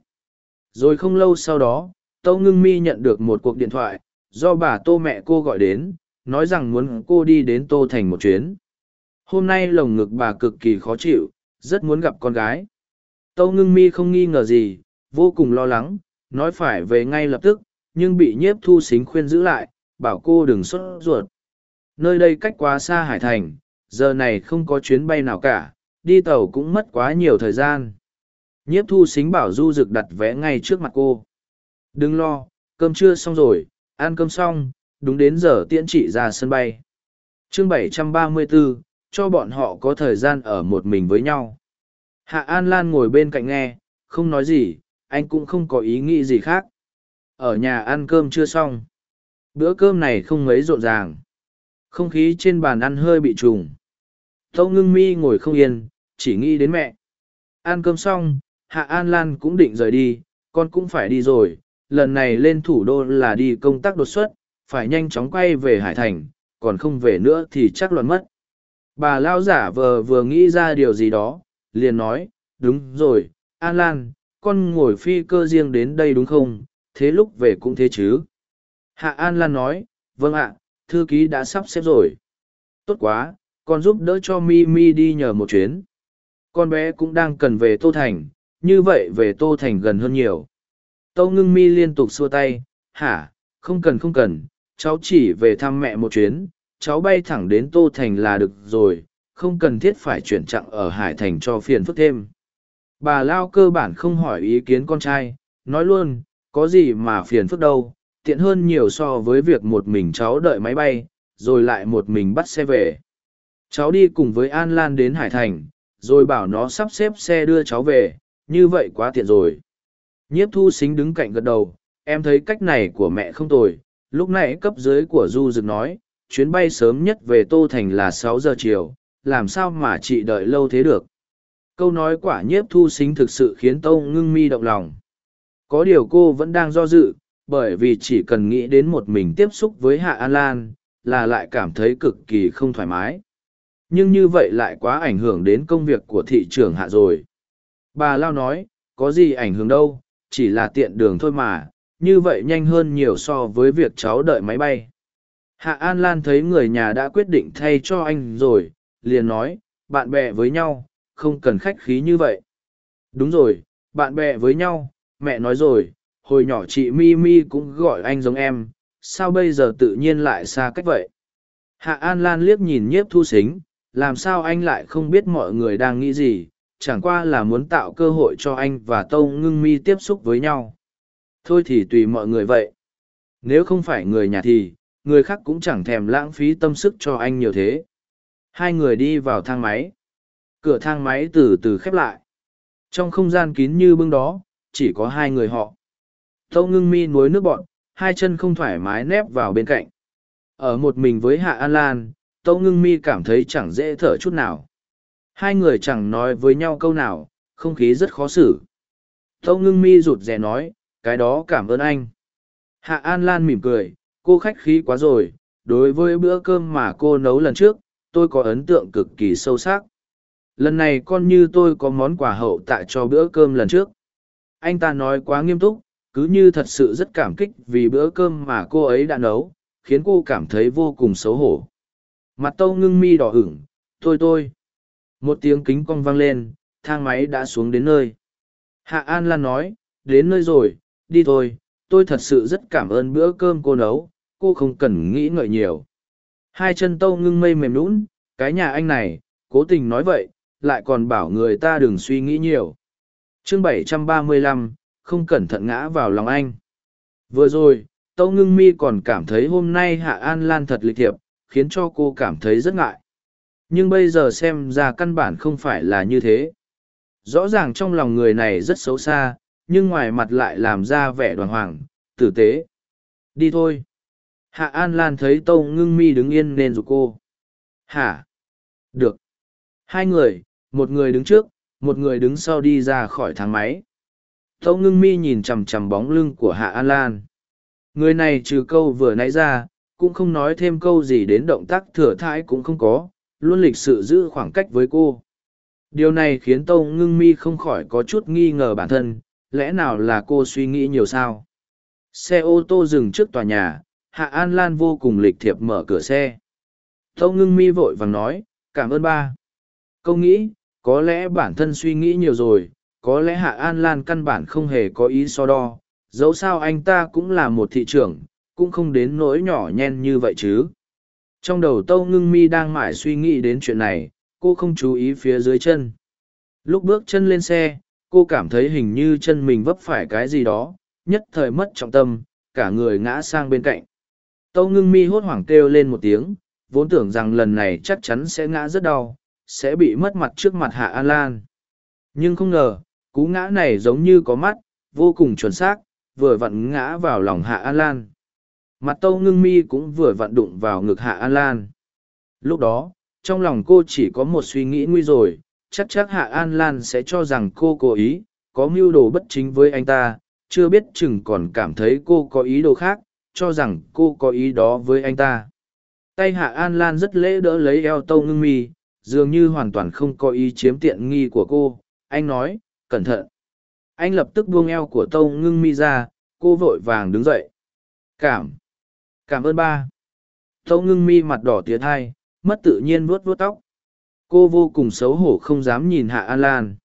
Rồi không lâu sau đó, Tâu Ngưng Mi nhận được một cuộc điện thoại, do bà Tô mẹ cô gọi đến, nói rằng muốn cô đi đến Tô Thành một chuyến. Hôm nay lồng ngực bà cực kỳ khó chịu, rất muốn gặp con gái. Tâu Ngưng Mi không nghi ngờ gì, vô cùng lo lắng, nói phải về ngay lập tức, nhưng bị nhiếp thu xính khuyên giữ lại, bảo cô đừng sốt ruột. Nơi đây cách quá xa Hải Thành, giờ này không có chuyến bay nào cả, đi tàu cũng mất quá nhiều thời gian. Nhiếp thu xính bảo Du Dực đặt vé ngay trước mặt cô. Đừng lo, cơm trưa xong rồi, ăn cơm xong, đúng đến giờ tiễn chị ra sân bay. chương 734, cho bọn họ có thời gian ở một mình với nhau. Hạ An Lan ngồi bên cạnh nghe, không nói gì, anh cũng không có ý nghĩ gì khác. Ở nhà ăn cơm chưa xong. Bữa cơm này không mấy rộn ràng. Không khí trên bàn ăn hơi bị trùng. Tâu ngưng mi ngồi không yên, chỉ nghĩ đến mẹ. Ăn cơm xong, Hạ An Lan cũng định rời đi, con cũng phải đi rồi. Lần này lên thủ đô là đi công tác đột xuất, phải nhanh chóng quay về Hải Thành, còn không về nữa thì chắc loạn mất. Bà Lao giả vờ vừa nghĩ ra điều gì đó, liền nói, đúng rồi, An Lan, con ngồi phi cơ riêng đến đây đúng không, thế lúc về cũng thế chứ. Hạ An Lan nói, vâng ạ, thư ký đã sắp xếp rồi. Tốt quá, con giúp đỡ cho Mi Mi đi nhờ một chuyến. Con bé cũng đang cần về Tô Thành, như vậy về Tô Thành gần hơn nhiều. Tâu ngưng Mi liên tục xua tay, hả, không cần không cần, cháu chỉ về thăm mẹ một chuyến, cháu bay thẳng đến Tô Thành là được rồi, không cần thiết phải chuyển chặng ở Hải Thành cho phiền phức thêm. Bà Lao cơ bản không hỏi ý kiến con trai, nói luôn, có gì mà phiền phức đâu, tiện hơn nhiều so với việc một mình cháu đợi máy bay, rồi lại một mình bắt xe về. Cháu đi cùng với An Lan đến Hải Thành, rồi bảo nó sắp xếp xe đưa cháu về, như vậy quá tiện rồi. Nhiếp thu xính đứng cạnh gật đầu, em thấy cách này của mẹ không tồi, lúc nãy cấp dưới của Du Dực nói, chuyến bay sớm nhất về Tô Thành là sáu giờ chiều, làm sao mà chị đợi lâu thế được. Câu nói quả nhiếp thu xính thực sự khiến Tâu ngưng mi động lòng. Có điều cô vẫn đang do dự, bởi vì chỉ cần nghĩ đến một mình tiếp xúc với Hạ An Lan, là lại cảm thấy cực kỳ không thoải mái. Nhưng như vậy lại quá ảnh hưởng đến công việc của thị trường Hạ rồi. Bà Lao nói, có gì ảnh hưởng đâu, chỉ là tiện đường thôi mà, như vậy nhanh hơn nhiều so với việc cháu đợi máy bay. Hạ An Lan thấy người nhà đã quyết định thay cho anh rồi, liền nói, bạn bè với nhau, không cần khách khí như vậy. Đúng rồi, bạn bè với nhau, mẹ nói rồi, hồi nhỏ chị Mi Mi cũng gọi anh giống em, sao bây giờ tự nhiên lại xa cách vậy? Hạ An Lan liếc nhìn nhiếp thu xính, làm sao anh lại không biết mọi người đang nghĩ gì, chẳng qua là muốn tạo cơ hội cho anh và Tâu Ngưng Mi tiếp xúc với nhau. Thôi thì tùy mọi người vậy. Nếu không phải người nhà thì, người khác cũng chẳng thèm lãng phí tâm sức cho anh nhiều thế. Hai người đi vào thang máy. Cửa thang máy từ từ khép lại. Trong không gian kín như bưng đó, chỉ có hai người họ. Tâu ngưng mi nuối nước bọn, hai chân không thoải mái nép vào bên cạnh. Ở một mình với Hạ An Lan, Tâu ngưng mi cảm thấy chẳng dễ thở chút nào. Hai người chẳng nói với nhau câu nào, không khí rất khó xử. Tâu ngưng mi rụt rè nói, cái đó cảm ơn anh. Hạ An Lan mỉm cười, cô khách khí quá rồi, đối với bữa cơm mà cô nấu lần trước, tôi có ấn tượng cực kỳ sâu sắc. Lần này con như tôi có món quà hậu tạ cho bữa cơm lần trước. Anh ta nói quá nghiêm túc, cứ như thật sự rất cảm kích vì bữa cơm mà cô ấy đã nấu, khiến cô cảm thấy vô cùng xấu hổ. Mặt tâu ngưng mi đỏ ửng, tôi tôi. Một tiếng kính cong vang lên, thang máy đã xuống đến nơi. Hạ An Lan nói, đến nơi rồi, đi thôi, tôi thật sự rất cảm ơn bữa cơm cô nấu, cô không cần nghĩ ngợi nhiều. Hai chân tâu ngưng mây mềm lũn cái nhà anh này, cố tình nói vậy, lại còn bảo người ta đừng suy nghĩ nhiều. chương 735, không cẩn thận ngã vào lòng anh. Vừa rồi, Tâu Ngưng Mi còn cảm thấy hôm nay Hạ An Lan thật lịch thiệp, khiến cho cô cảm thấy rất ngại. Nhưng bây giờ xem ra căn bản không phải là như thế. Rõ ràng trong lòng người này rất xấu xa, nhưng ngoài mặt lại làm ra vẻ đoàn hoàng, tử tế. Đi thôi. Hạ An Lan thấy Tâu Ngưng Mi đứng yên nên rủ cô. Hả? Được. Hai người, một người đứng trước, một người đứng sau đi ra khỏi thang máy. Tâu ngưng mi nhìn chằm chằm bóng lưng của Hạ An Lan. Người này trừ câu vừa nãy ra, cũng không nói thêm câu gì đến động tác thừa thãi cũng không có, luôn lịch sự giữ khoảng cách với cô. Điều này khiến Tâu ngưng mi không khỏi có chút nghi ngờ bản thân, lẽ nào là cô suy nghĩ nhiều sao? Xe ô tô dừng trước tòa nhà, Hạ An Lan vô cùng lịch thiệp mở cửa xe. Tâu ngưng mi vội vàng nói, cảm ơn ba. Câu nghĩ, có lẽ bản thân suy nghĩ nhiều rồi, có lẽ Hạ An Lan căn bản không hề có ý so đo, dẫu sao anh ta cũng là một thị trưởng, cũng không đến nỗi nhỏ nhen như vậy chứ. Trong đầu Tâu Ngưng Mi đang mải suy nghĩ đến chuyện này, cô không chú ý phía dưới chân. Lúc bước chân lên xe, cô cảm thấy hình như chân mình vấp phải cái gì đó, nhất thời mất trọng tâm, cả người ngã sang bên cạnh. Tâu Ngưng Mi hốt hoảng kêu lên một tiếng, vốn tưởng rằng lần này chắc chắn sẽ ngã rất đau, sẽ bị mất mặt trước mặt Hạ An Lan. Nhưng không ngờ, cú ngã này giống như có mắt, vô cùng chuẩn xác, vừa vặn ngã vào lòng hạ an lan. Mặt tâu ngưng mi cũng vừa vặn đụng vào ngực hạ an lan. Lúc đó, trong lòng cô chỉ có một suy nghĩ nguy rồi, chắc chắc hạ an lan sẽ cho rằng cô cố ý, có mưu đồ bất chính với anh ta, chưa biết chừng còn cảm thấy cô có ý đồ khác, cho rằng cô có ý đó với anh ta. Tay hạ an lan rất lễ đỡ lấy eo tâu ngưng mi, dường như hoàn toàn không có ý chiếm tiện nghi của cô. Anh nói cẩn thận. Anh lập tức buông eo của tâu ngưng mi ra, cô vội vàng đứng dậy. Cảm. Cảm ơn ba. Tâu ngưng mi mặt đỏ tía thai, mất tự nhiên vuốt vuốt tóc. Cô vô cùng xấu hổ không dám nhìn hạ an lan.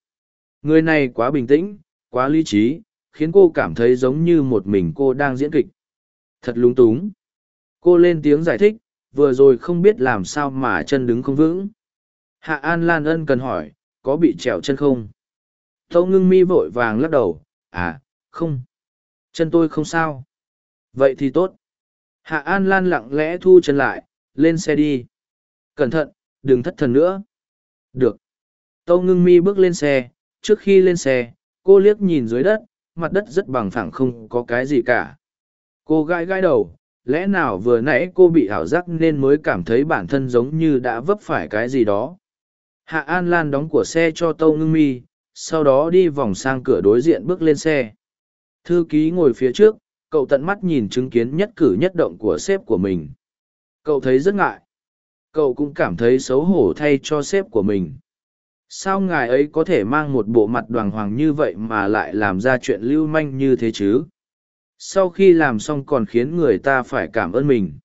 Người này quá bình tĩnh, quá lý trí, khiến cô cảm thấy giống như một mình cô đang diễn kịch. Thật lúng túng. Cô lên tiếng giải thích, vừa rồi không biết làm sao mà chân đứng không vững. Hạ an lan ân cần hỏi, có bị trèo chân không? Tâu ngưng mi vội vàng lắc đầu à không. Chân tôi không sao. Vậy thì tốt. Hạ an lan lặng lẽ thu chân lại, lên xe đi. Cẩn thận, đừng thất thần nữa. Được. Tâu ngưng mi bước lên xe, trước khi lên xe, cô liếc nhìn dưới đất, mặt đất rất bằng phẳng không có cái gì cả. Cô gãi gãi đầu, lẽ nào vừa nãy cô bị ảo giác nên mới cảm thấy bản thân giống như đã vấp phải cái gì đó? Hạ an lan đóng của xe cho tâu ngưng mi sau đó đi vòng sang cửa đối diện bước lên xe. Thư ký ngồi phía trước, cậu tận mắt nhìn chứng kiến nhất cử nhất động của sếp của mình. Cậu thấy rất ngại. Cậu cũng cảm thấy xấu hổ thay cho sếp của mình. Sao ngài ấy có thể mang một bộ mặt đoàn hoàng như vậy mà lại làm ra chuyện lưu manh như thế chứ? Sau khi làm xong còn khiến người ta phải cảm ơn mình.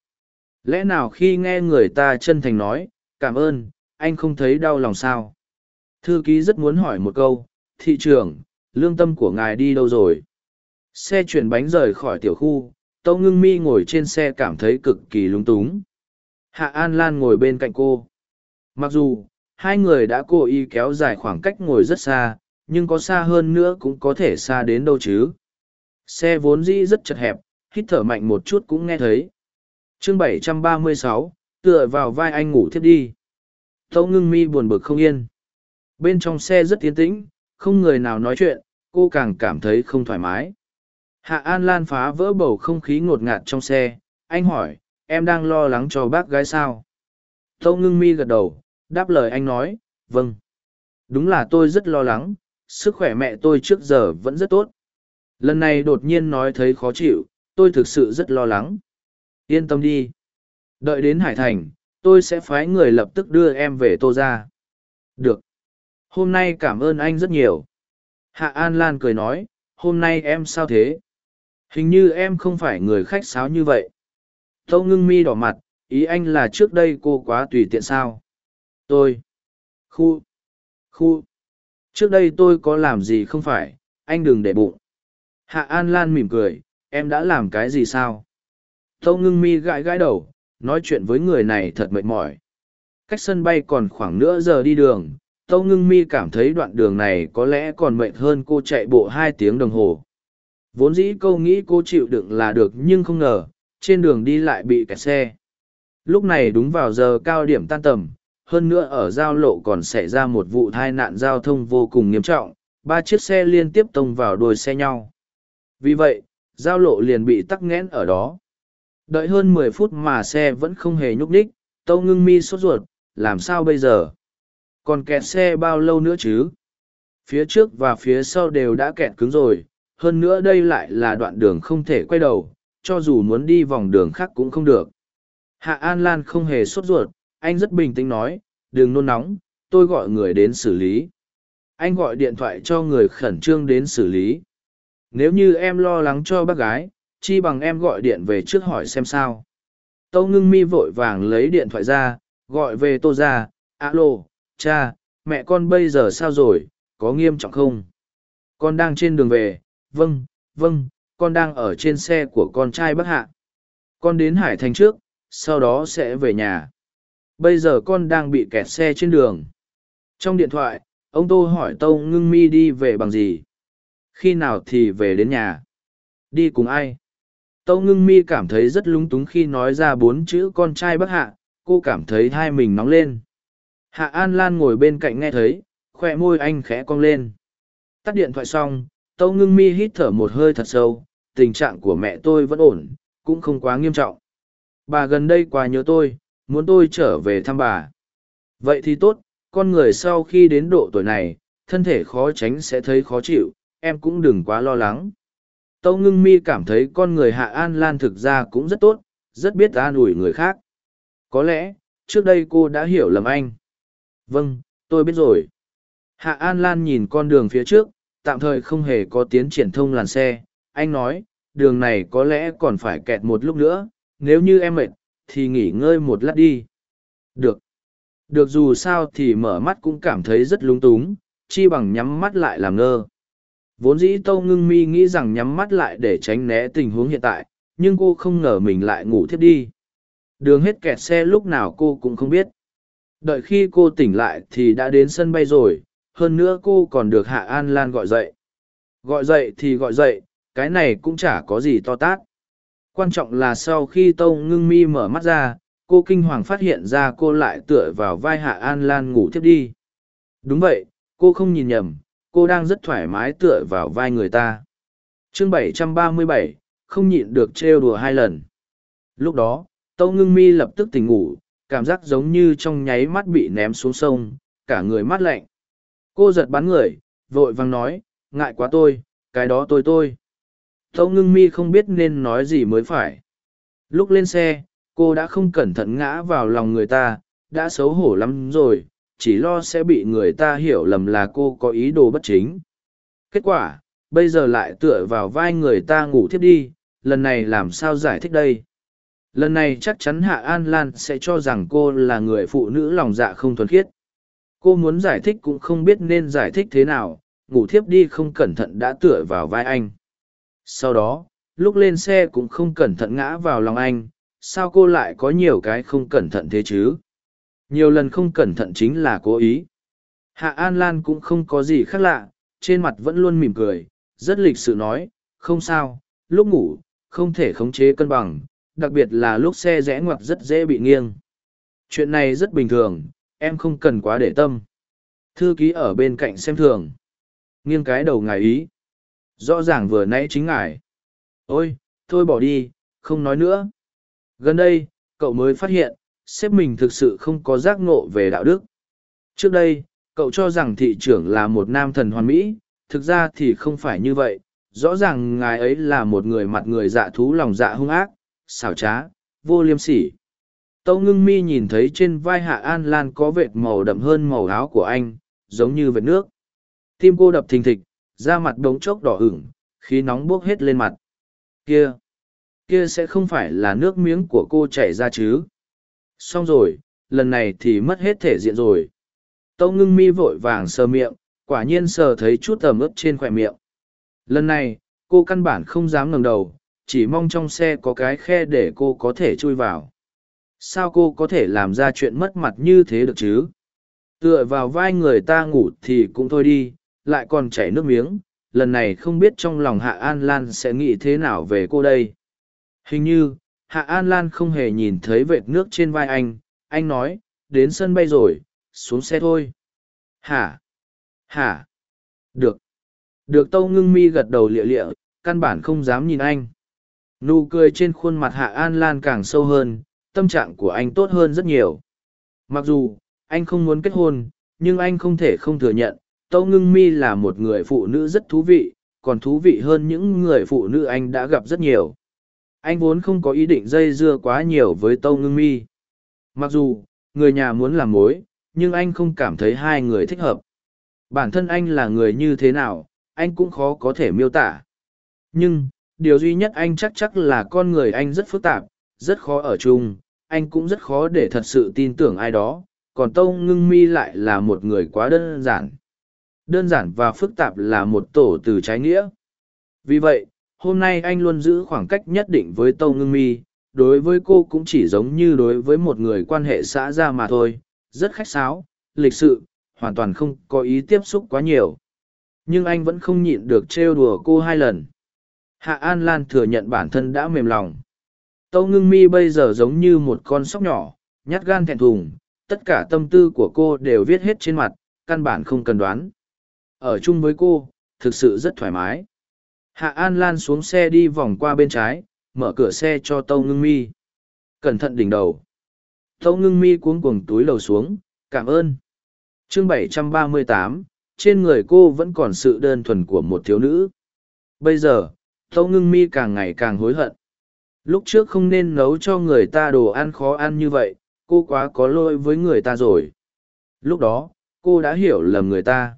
Lẽ nào khi nghe người ta chân thành nói, cảm ơn, anh không thấy đau lòng sao? Thư ký rất muốn hỏi một câu thị trưởng lương tâm của ngài đi đâu rồi? Xe chuyển bánh rời khỏi tiểu khu tâu ngưng mi ngồi trên xe cảm thấy cực kỳ lúng túng. Hạ an lan ngồi bên cạnh cô. Mặc dù hai người đã cố ý kéo dài khoảng cách ngồi rất xa nhưng có xa hơn nữa cũng có thể xa đến đâu chứ? Xe vốn dĩ rất chật hẹp hít thở mạnh một chút cũng nghe thấy. Chương 736, tựa vào vai anh ngủ thiếp đi. Tâu ngưng mi buồn bực không yên bên trong xe rất tiến tĩnh, không người nào nói chuyện, cô càng cảm thấy không thoải mái. Hạ an lan phá vỡ bầu không khí ngột ngạt trong xe, anh hỏi, em đang lo lắng cho bác gái sao? Tâu ngưng mi gật đầu, đáp lời anh nói vâng. Đúng là tôi rất lo lắng, sức khỏe mẹ tôi trước giờ vẫn rất tốt. Lần này đột nhiên nói thấy khó chịu, tôi thực sự rất lo lắng. Yên tâm đi. Đợi đến hải thành, tôi sẽ phái người lập tức đưa em về tô ra được hôm nay cảm ơn anh rất nhiều. Hạ an lan cười nói, hôm nay em sao thế? Hình như em không phải người khách sáo như vậy. Tâu ngưng mi đỏ mặt, ý anh là trước đây cô quá tùy tiện sao? Tôi. Khu. Khu. Trước đây tôi có làm gì không phải, anh đừng để bụng. Hạ an lan mỉm cười, em đã làm cái gì sao? Tâu ngưng mi gãi gãi đầu, nói chuyện với người này thật mệt mỏi. Cách sân bay còn khoảng nửa giờ đi đường tâu ngưng mi cảm thấy đoạn đường này có lẽ còn mệt hơn cô chạy bộ hai tiếng đồng hồ. Vốn dĩ câu nghĩ cô chịu đựng là được nhưng không ngờ, trên đường đi lại bị kẹt xe. Lúc này đúng vào giờ cao điểm tan tầm, hơn nữa ở giao lộ còn xảy ra một vụ tai nạn giao thông vô cùng nghiêm trọng, ba chiếc xe liên tiếp tông vào đuôi xe nhau. Vì vậy, giao lộ liền bị tắc nghẽn ở đó. Đợi hơn mười phút mà xe vẫn không hề nhúc nhích, tâu ngưng mi sốt ruột, làm sao bây giờ? Còn kẹt xe bao lâu nữa chứ? Phía trước và phía sau đều đã kẹt cứng rồi, hơn nữa đây lại là đoạn đường không thể quay đầu, cho dù muốn đi vòng đường khác cũng không được. Hạ an lan không hề sốt ruột, anh rất bình tĩnh nói, đừng nôn nóng, tôi gọi người đến xử lý. Anh gọi điện thoại cho người khẩn trương đến xử lý. Nếu như em lo lắng cho bác gái, chi bằng em gọi điện về trước hỏi xem sao. Tâu ngưng mi vội vàng lấy điện thoại ra, gọi về tô ra alo cha, mẹ con bây giờ sao rồi, có nghiêm trọng không? Con đang trên đường về vâng vâng con đang ở trên xe của con trai bác hạ. Con đến hải thành trước, sau đó sẽ về nhà. Bây giờ con đang bị kẹt xe trên đường. Trong điện thoại, ông tô hỏi tâu ngưng mi đi về bằng gì? Khi nào thì về đến nhà? Đi cùng ai? Tâu ngưng mi cảm thấy rất lúng túng khi nói ra bốn chữ con trai bác hạ, cô cảm thấy hai mình nóng lên hạ an lan ngồi bên cạnh nghe thấy khoe môi anh khẽ cong lên Tắt điện thoại xong, Tâu ngưng mi hít thở một hơi thật sâu, tình trạng của mẹ tôi vẫn ổn, cũng không quá nghiêm trọng. Bà gần đây quá nhớ tôi, muốn tôi trở về thăm bà. Vậy thì tốt, con người sau khi đến độ tuổi này, thân thể khó tránh sẽ thấy khó chịu, em cũng đừng quá lo lắng. Tâu ngưng mi cảm thấy con người Hạ An Lan thực ra cũng rất tốt, rất biết an ủi người khác. Có lẽ, trước đây cô đã hiểu lầm anh. Vâng, tôi biết rồi. Hạ An Lan nhìn con đường phía trước, tạm thời không hề có tiến triển thông làn xe. Anh nói, đường này có lẽ còn phải kẹt một lúc nữa, nếu như em mệt, thì nghỉ ngơi một lát đi. Được. Được dù sao thì mở mắt cũng cảm thấy rất lúng túng, chi bằng nhắm mắt lại làm ngơ. Vốn dĩ Tâu Ngưng Mi nghĩ rằng nhắm mắt lại để tránh né tình huống hiện tại, nhưng cô không ngờ mình lại ngủ thiếp đi. Đường hết kẹt xe lúc nào cô cũng không biết. Đợi khi cô tỉnh lại thì đã đến sân bay rồi, hơn nữa cô còn được Hạ An Lan gọi dậy. Gọi dậy thì gọi dậy, cái này cũng chả có gì to tát. Quan trọng là sau khi Tâu Ngưng Mi mở mắt ra, cô kinh hoàng phát hiện ra cô lại tựa vào vai Hạ An Lan ngủ thiếp đi. Đúng vậy, cô không nhìn nhầm, cô đang rất thoải mái tựa vào vai người ta. chương 737, không nhịn được trêu đùa hai lần. Lúc đó, Tâu Ngưng Mi lập tức tỉnh ngủ, cảm giác giống như trong nháy mắt bị ném xuống sông, cả người mát lạnh. Cô giật bắn người, vội vàng nói, ngại quá tôi, cái đó tôi tôi. Tâu ngưng mi không biết nên nói gì mới phải. Lúc lên xe, cô đã không cẩn thận ngã vào lòng người ta, đã xấu hổ lắm rồi, chỉ lo sẽ bị người ta hiểu lầm là cô có ý đồ bất chính. Kết quả, bây giờ lại tựa vào vai người ta ngủ thiếp đi, lần này làm sao giải thích đây? Lần này chắc chắn Hạ An Lan sẽ cho rằng cô là người phụ nữ lòng dạ không thuần khiết. Cô muốn giải thích cũng không biết nên giải thích thế nào, ngủ thiếp đi không cẩn thận đã tựa vào vai anh. Sau đó, lúc lên xe cũng không cẩn thận ngã vào lòng anh, sao cô lại có nhiều cái không cẩn thận thế chứ? Nhiều lần không cẩn thận chính là cố ý. Hạ An Lan cũng không có gì khác lạ, trên mặt vẫn luôn mỉm cười, rất lịch sự nói, không sao, lúc ngủ, không thể khống chế cân bằng, đặc biệt là lúc xe rẽ ngoặt rất dễ bị nghiêng. Chuyện này rất bình thường, em không cần quá để tâm. Thư ký ở bên cạnh xem thường. Nghiêng cái đầu ngài ý. Rõ ràng vừa nãy chính ngài. Ôi, thôi bỏ đi, không nói nữa. Gần đây, cậu mới phát hiện, sếp mình thực sự không có giác ngộ về đạo đức. Trước đây, cậu cho rằng thị trưởng là một nam thần hoàn mỹ, thực ra thì không phải như vậy. Rõ ràng ngài ấy là một người mặt người dạ thú lòng dạ hung ác, xảo trá, vô liêm sỉ. Tâu ngưng mi nhìn thấy trên vai Hạ An Lan có vệt màu đậm hơn màu áo của anh, giống như vệt nước. Tim cô đập thình thịch, da mặt đống chốc đỏ ửng, khí nóng bốc hết lên mặt. Kia! Kia sẽ không phải là nước miếng của cô chảy ra chứ? Xong rồi, lần này thì mất hết thể diện rồi. Tâu ngưng mi vội vàng sờ miệng, quả nhiên sờ thấy chút tầm ướp trên khỏe miệng. Lần này, cô căn bản không dám ngẩng đầu, chỉ mong trong xe có cái khe để cô có thể chui vào. Sao cô có thể làm ra chuyện mất mặt như thế được chứ? Tựa vào vai người ta ngủ thì cũng thôi đi, lại còn chảy nước miếng, lần này không biết trong lòng hạ an lan sẽ nghĩ thế nào về cô đây. Hình như, hạ an lan không hề nhìn thấy vệt nước trên vai anh anh nói, đến sân bay rồi, xuống xe thôi. Hả? Hả? Được. Được tâu ngưng mi gật đầu lịa lịa, căn bản không dám nhìn anh nụ cười trên khuôn mặt hạ an lan càng sâu hơn, tâm trạng của anh tốt hơn rất nhiều. Mặc dù, anh không muốn kết hôn, nhưng anh không thể không thừa nhận, tâu ngưng mi là một người phụ nữ rất thú vị, còn thú vị hơn những người phụ nữ anh đã gặp rất nhiều. Anh vốn không có ý định dây dưa quá nhiều với tâu ngưng mi. Mặc dù, người nhà muốn làm mối, nhưng anh không cảm thấy hai người thích hợp. Bản thân anh là người như thế nào, anh cũng khó có thể miêu tả. Nhưng điều duy nhất anh chắc chắc là con người anh rất phức tạp, rất khó ở chung, anh cũng rất khó để thật sự tin tưởng ai đó, còn tâu ngưng mi lại là một người quá đơn giản. Đơn giản và phức tạp là một tổ từ trái nghĩa. Vì vậy, hôm nay anh luôn giữ khoảng cách nhất định với tâu ngưng mi, đối với cô cũng chỉ giống như đối với một người quan hệ xã ra mà thôi, rất khách sáo, lịch sự, hoàn toàn không có ý tiếp xúc quá nhiều. Nhưng anh vẫn không nhịn được trêu đùa cô hai lần hạ an lan thừa nhận bản thân đã mềm lòng Tâu ngưng mi bây giờ giống như một con sóc nhỏ, nhát gan thẹn thùng, tất cả tâm tư của cô đều viết hết trên mặt, căn bản không cần đoán. Ở chung với cô, thực sự rất thoải mái. Hạ An Lan xuống xe đi vòng qua bên trái, mở cửa xe cho Tâu Ngưng Mi. Cẩn thận đỉnh đầu. Tâu Ngưng Mi cuống cuồng túi lầu xuống, cảm ơn. chương 738, trên người cô vẫn còn sự đơn thuần của một thiếu nữ. Bây giờ, Tâu Ngưng Mi càng ngày càng hối hận. Lúc trước không nên nấu cho người ta đồ ăn khó ăn như vậy, cô quá có lỗi với người ta rồi. Lúc đó, cô đã hiểu lầm người ta.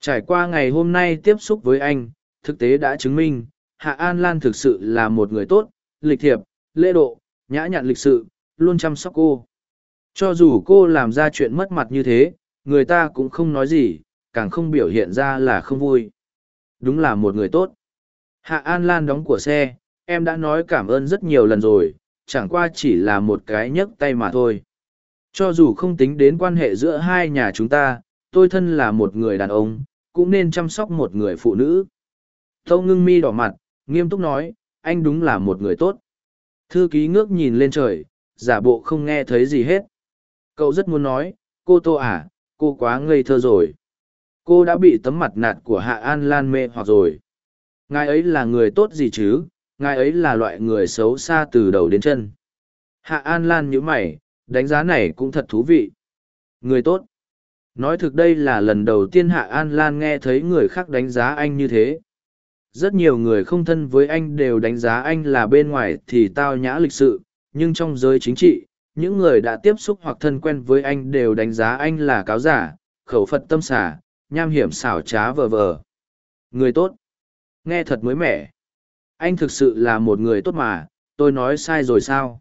Trải qua ngày hôm nay tiếp xúc với anh, thực tế đã chứng minh, Hạ An Lan thực sự là một người tốt, lịch thiệp, lễ độ, nhã nhặn lịch sự, luôn chăm sóc cô. Cho dù cô làm ra chuyện mất mặt như thế, người ta cũng không nói gì, càng không biểu hiện ra là không vui. Đúng là một người tốt. Hạ An Lan đóng của xe, em đã nói cảm ơn rất nhiều lần rồi, chẳng qua chỉ là một cái nhấc tay mà thôi. Cho dù không tính đến quan hệ giữa hai nhà chúng ta, tôi thân là một người đàn ông, cũng nên chăm sóc một người phụ nữ. Tâu ngưng mi đỏ mặt, nghiêm túc nói, anh đúng là một người tốt. Thư ký ngước nhìn lên trời, giả bộ không nghe thấy gì hết. Cậu rất muốn nói, cô Tô à, cô quá ngây thơ rồi. Cô đã bị tấm mặt nạt của Hạ An Lan mê hoặc rồi. Ngài ấy là người tốt gì chứ, ngài ấy là loại người xấu xa từ đầu đến chân. Hạ An Lan nhíu mày, đánh giá này cũng thật thú vị. Người tốt. Nói thực đây là lần đầu tiên Hạ An Lan nghe thấy người khác đánh giá anh như thế. Rất nhiều người không thân với anh đều đánh giá anh là bên ngoài thì tao nhã lịch sự, nhưng trong giới chính trị, những người đã tiếp xúc hoặc thân quen với anh đều đánh giá anh là cáo giả, khẩu phật tâm xả, nham hiểm xảo trá vờ vờ. Người tốt. Nghe thật mới mẻ. Anh thực sự là một người tốt mà, tôi nói sai rồi sao?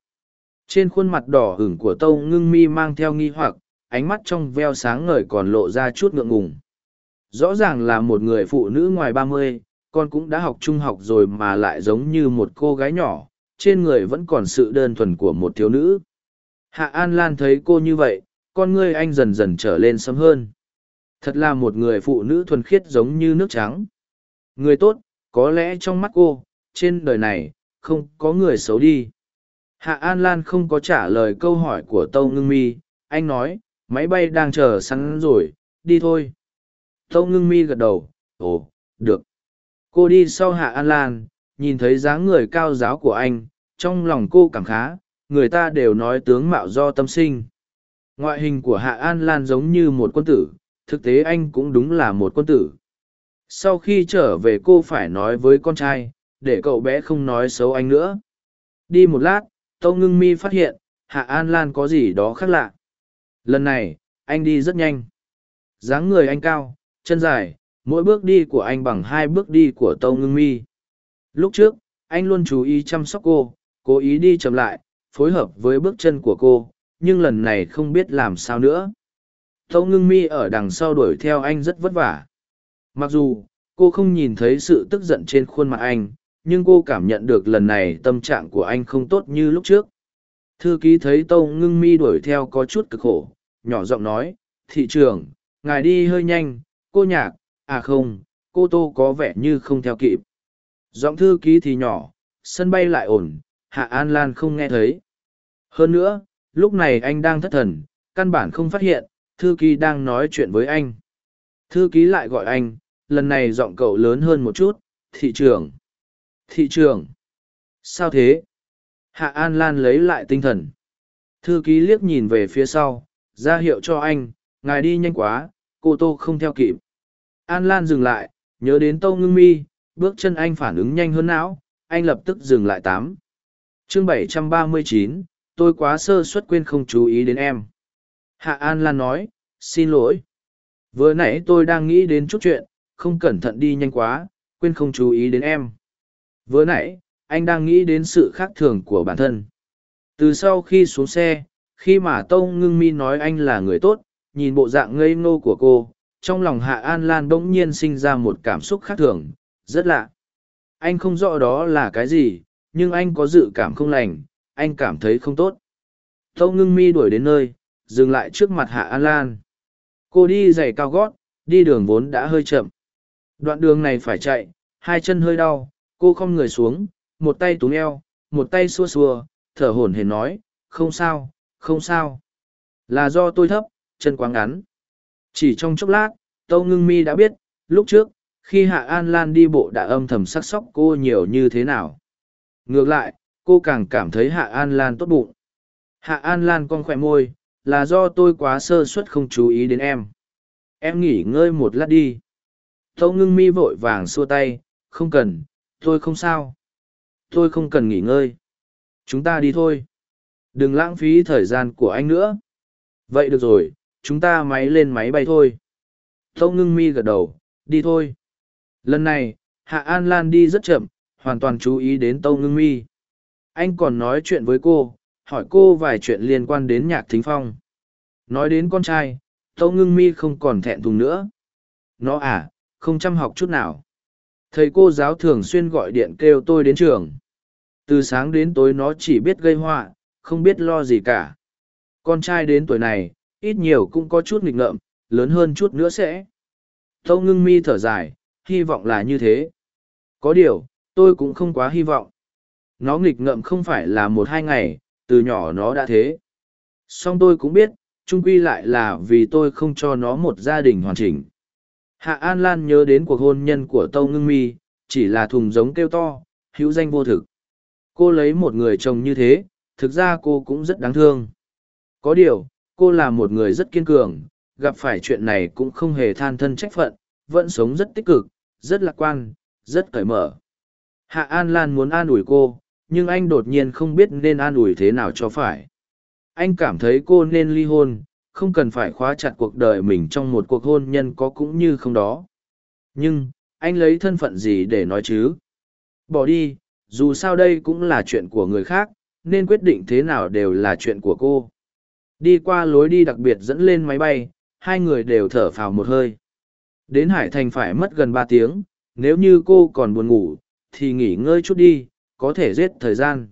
Trên khuôn mặt đỏ hửng của Tâu Ngưng Mi mang theo nghi hoặc, ánh mắt trong veo sáng ngời còn lộ ra chút ngượng ngùng. Rõ ràng là một người phụ nữ ngoài ba mươi, con cũng đã học trung học rồi mà lại giống như một cô gái nhỏ, trên người vẫn còn sự đơn thuần của một thiếu nữ. Hạ An Lan thấy cô như vậy, con ngươi anh dần dần trở lên sớm hơn. Thật là một người phụ nữ thuần khiết giống như nước trắng. Người tốt, có lẽ trong mắt cô, trên đời này, không có người xấu đi. Hạ An Lan không có trả lời câu hỏi của Tâu Ngưng Mi, anh nói, máy bay đang chờ sẵn rồi, đi thôi. Tâu Ngưng Mi gật đầu, ồ, được. Cô đi sau Hạ An Lan, nhìn thấy dáng người cao giáo của anh, trong lòng cô cảm khá, người ta đều nói tướng mạo do tâm sinh. Ngoại hình của Hạ An Lan giống như một quân tử, thực tế anh cũng đúng là một quân tử. Sau khi trở về cô phải nói với con trai, để cậu bé không nói xấu anh nữa. Đi một lát, Tâu Ngưng Mi phát hiện, Hạ An Lan có gì đó khác lạ. Lần này, anh đi rất nhanh. dáng người anh cao, chân dài, mỗi bước đi của anh bằng hai bước đi của Tâu Ngưng Mi. Lúc trước, anh luôn chú ý chăm sóc cô, cố ý đi chậm lại, phối hợp với bước chân của cô, nhưng lần này không biết làm sao nữa. Tâu Ngưng Mi ở đằng sau đuổi theo anh rất vất vả. Mặc dù, cô không nhìn thấy sự tức giận trên khuôn mặt anh, nhưng cô cảm nhận được lần này tâm trạng của anh không tốt như lúc trước. Thư ký thấy Tâu Ngưng Mi đuổi theo có chút cực khổ, nhỏ giọng nói, thị trưởng, ngài đi hơi nhanh, cô nhạc, à không, cô Tô có vẻ như không theo kịp. Giọng thư ký thì nhỏ, sân bay lại ổn, Hạ An Lan không nghe thấy. Hơn nữa, lúc này anh đang thất thần, căn bản không phát hiện, thư ký đang nói chuyện với anh. Thư ký lại gọi anh, lần này giọng cậu lớn hơn một chút, thị trường Thị trường Sao thế? Hạ An Lan lấy lại tinh thần. Thư ký liếc nhìn về phía sau, ra hiệu cho anh, ngài đi nhanh quá, cô Tô không theo kịp. An Lan dừng lại, nhớ đến Tâu Ngưng Mi, bước chân anh phản ứng nhanh hơn não, anh lập tức dừng lại tám. Chương 739, tôi quá sơ suất quên không chú ý đến em. Hạ An Lan nói, xin lỗi. Vừa nãy tôi đang nghĩ đến chút chuyện, không cẩn thận đi nhanh quá, quên không chú ý đến em. Vừa nãy, anh đang nghĩ đến sự khác thường của bản thân. Từ sau khi xuống xe, khi mà Tông Ngưng Mi nói anh là người tốt, nhìn bộ dạng ngây ngô của cô, trong lòng Hạ An Lan bỗng nhiên sinh ra một cảm xúc khác thường, rất lạ. Anh không rõ đó là cái gì, nhưng anh có dự cảm không lành, anh cảm thấy không tốt. Tâu ngưng mi đuổi đến nơi, dừng lại trước mặt Hạ An Lan. Cô đi giày cao gót, đi đường vốn đã hơi chậm. Đoạn đường này phải chạy, hai chân hơi đau, cô không người xuống, một tay túm eo, một tay xua xua, thở hổn hển nói, không sao, không sao. Là do tôi thấp, chân quá ngắn. Chỉ trong chốc lát, Tâu Ngưng Mi đã biết, lúc trước, khi hạ an lan đi bộ đã âm thầm sắc sóc cô nhiều như thế nào ngược lại cô càng cảm thấy hạ an lan tốt bụng hạ an lan con khỏe môi là do tôi quá sơ suất không chú ý đến em em nghỉ ngơi một lát đi tâu ngưng mi vội vàng xua tay, không cần, tôi không sao. Tôi không cần nghỉ ngơi. Chúng ta đi thôi. Đừng lãng phí thời gian của anh nữa. Vậy được rồi, chúng ta máy lên máy bay thôi. Tâu ngưng mi gật đầu, đi thôi. Lần này, hạ an lan đi rất chậm, hoàn toàn chú ý đến tâu ngưng mi. Anh còn nói chuyện với cô, hỏi cô vài chuyện liên quan đến nhạc thính phong. Nói đến con trai, tâu ngưng mi không còn thẹn thùng nữa. Nó à không chăm học chút nào. Thầy cô giáo thường xuyên gọi điện kêu tôi đến trường. Từ sáng đến tối nó chỉ biết gây họa, không biết lo gì cả. Con trai đến tuổi này, ít nhiều cũng có chút nghịch ngợm, lớn hơn chút nữa sẽ. Tâu ngưng mi thở dài, hy vọng là như thế. Có điều, tôi cũng không quá hy vọng. Nó nghịch ngợm không phải là một hai ngày, từ nhỏ nó đã thế. Song tôi cũng biết, trung quy lại là vì tôi không cho nó một gia đình hoàn chỉnh hạ an lan nhớ đến cuộc hôn nhân của tâu ngưng mi, chỉ là thùng giống kêu to, hữu danh vô thực. Cô lấy một người chồng như thế, thực ra cô cũng rất đáng thương. Có điều, cô là một người rất kiên cường, gặp phải chuyện này cũng không hề than thân trách phận, vẫn sống rất tích cực, rất lạc quan, rất cởi mở. Hạ an lan muốn an ủi cô, nhưng anh đột nhiên không biết nên an ủi thế nào cho phải. Anh cảm thấy cô nên ly hôn không cần phải khóa chặt cuộc đời mình trong một cuộc hôn nhân có cũng như không đó. Nhưng, anh lấy thân phận gì để nói chứ? Bỏ đi, dù sao đây cũng là chuyện của người khác, nên quyết định thế nào đều là chuyện của cô. Đi qua lối đi đặc biệt dẫn lên máy bay, hai người đều thở phào một hơi. Đến hải thành phải mất gần ba tiếng, nếu như cô còn buồn ngủ, thì nghỉ ngơi chút đi, có thể giết thời gian.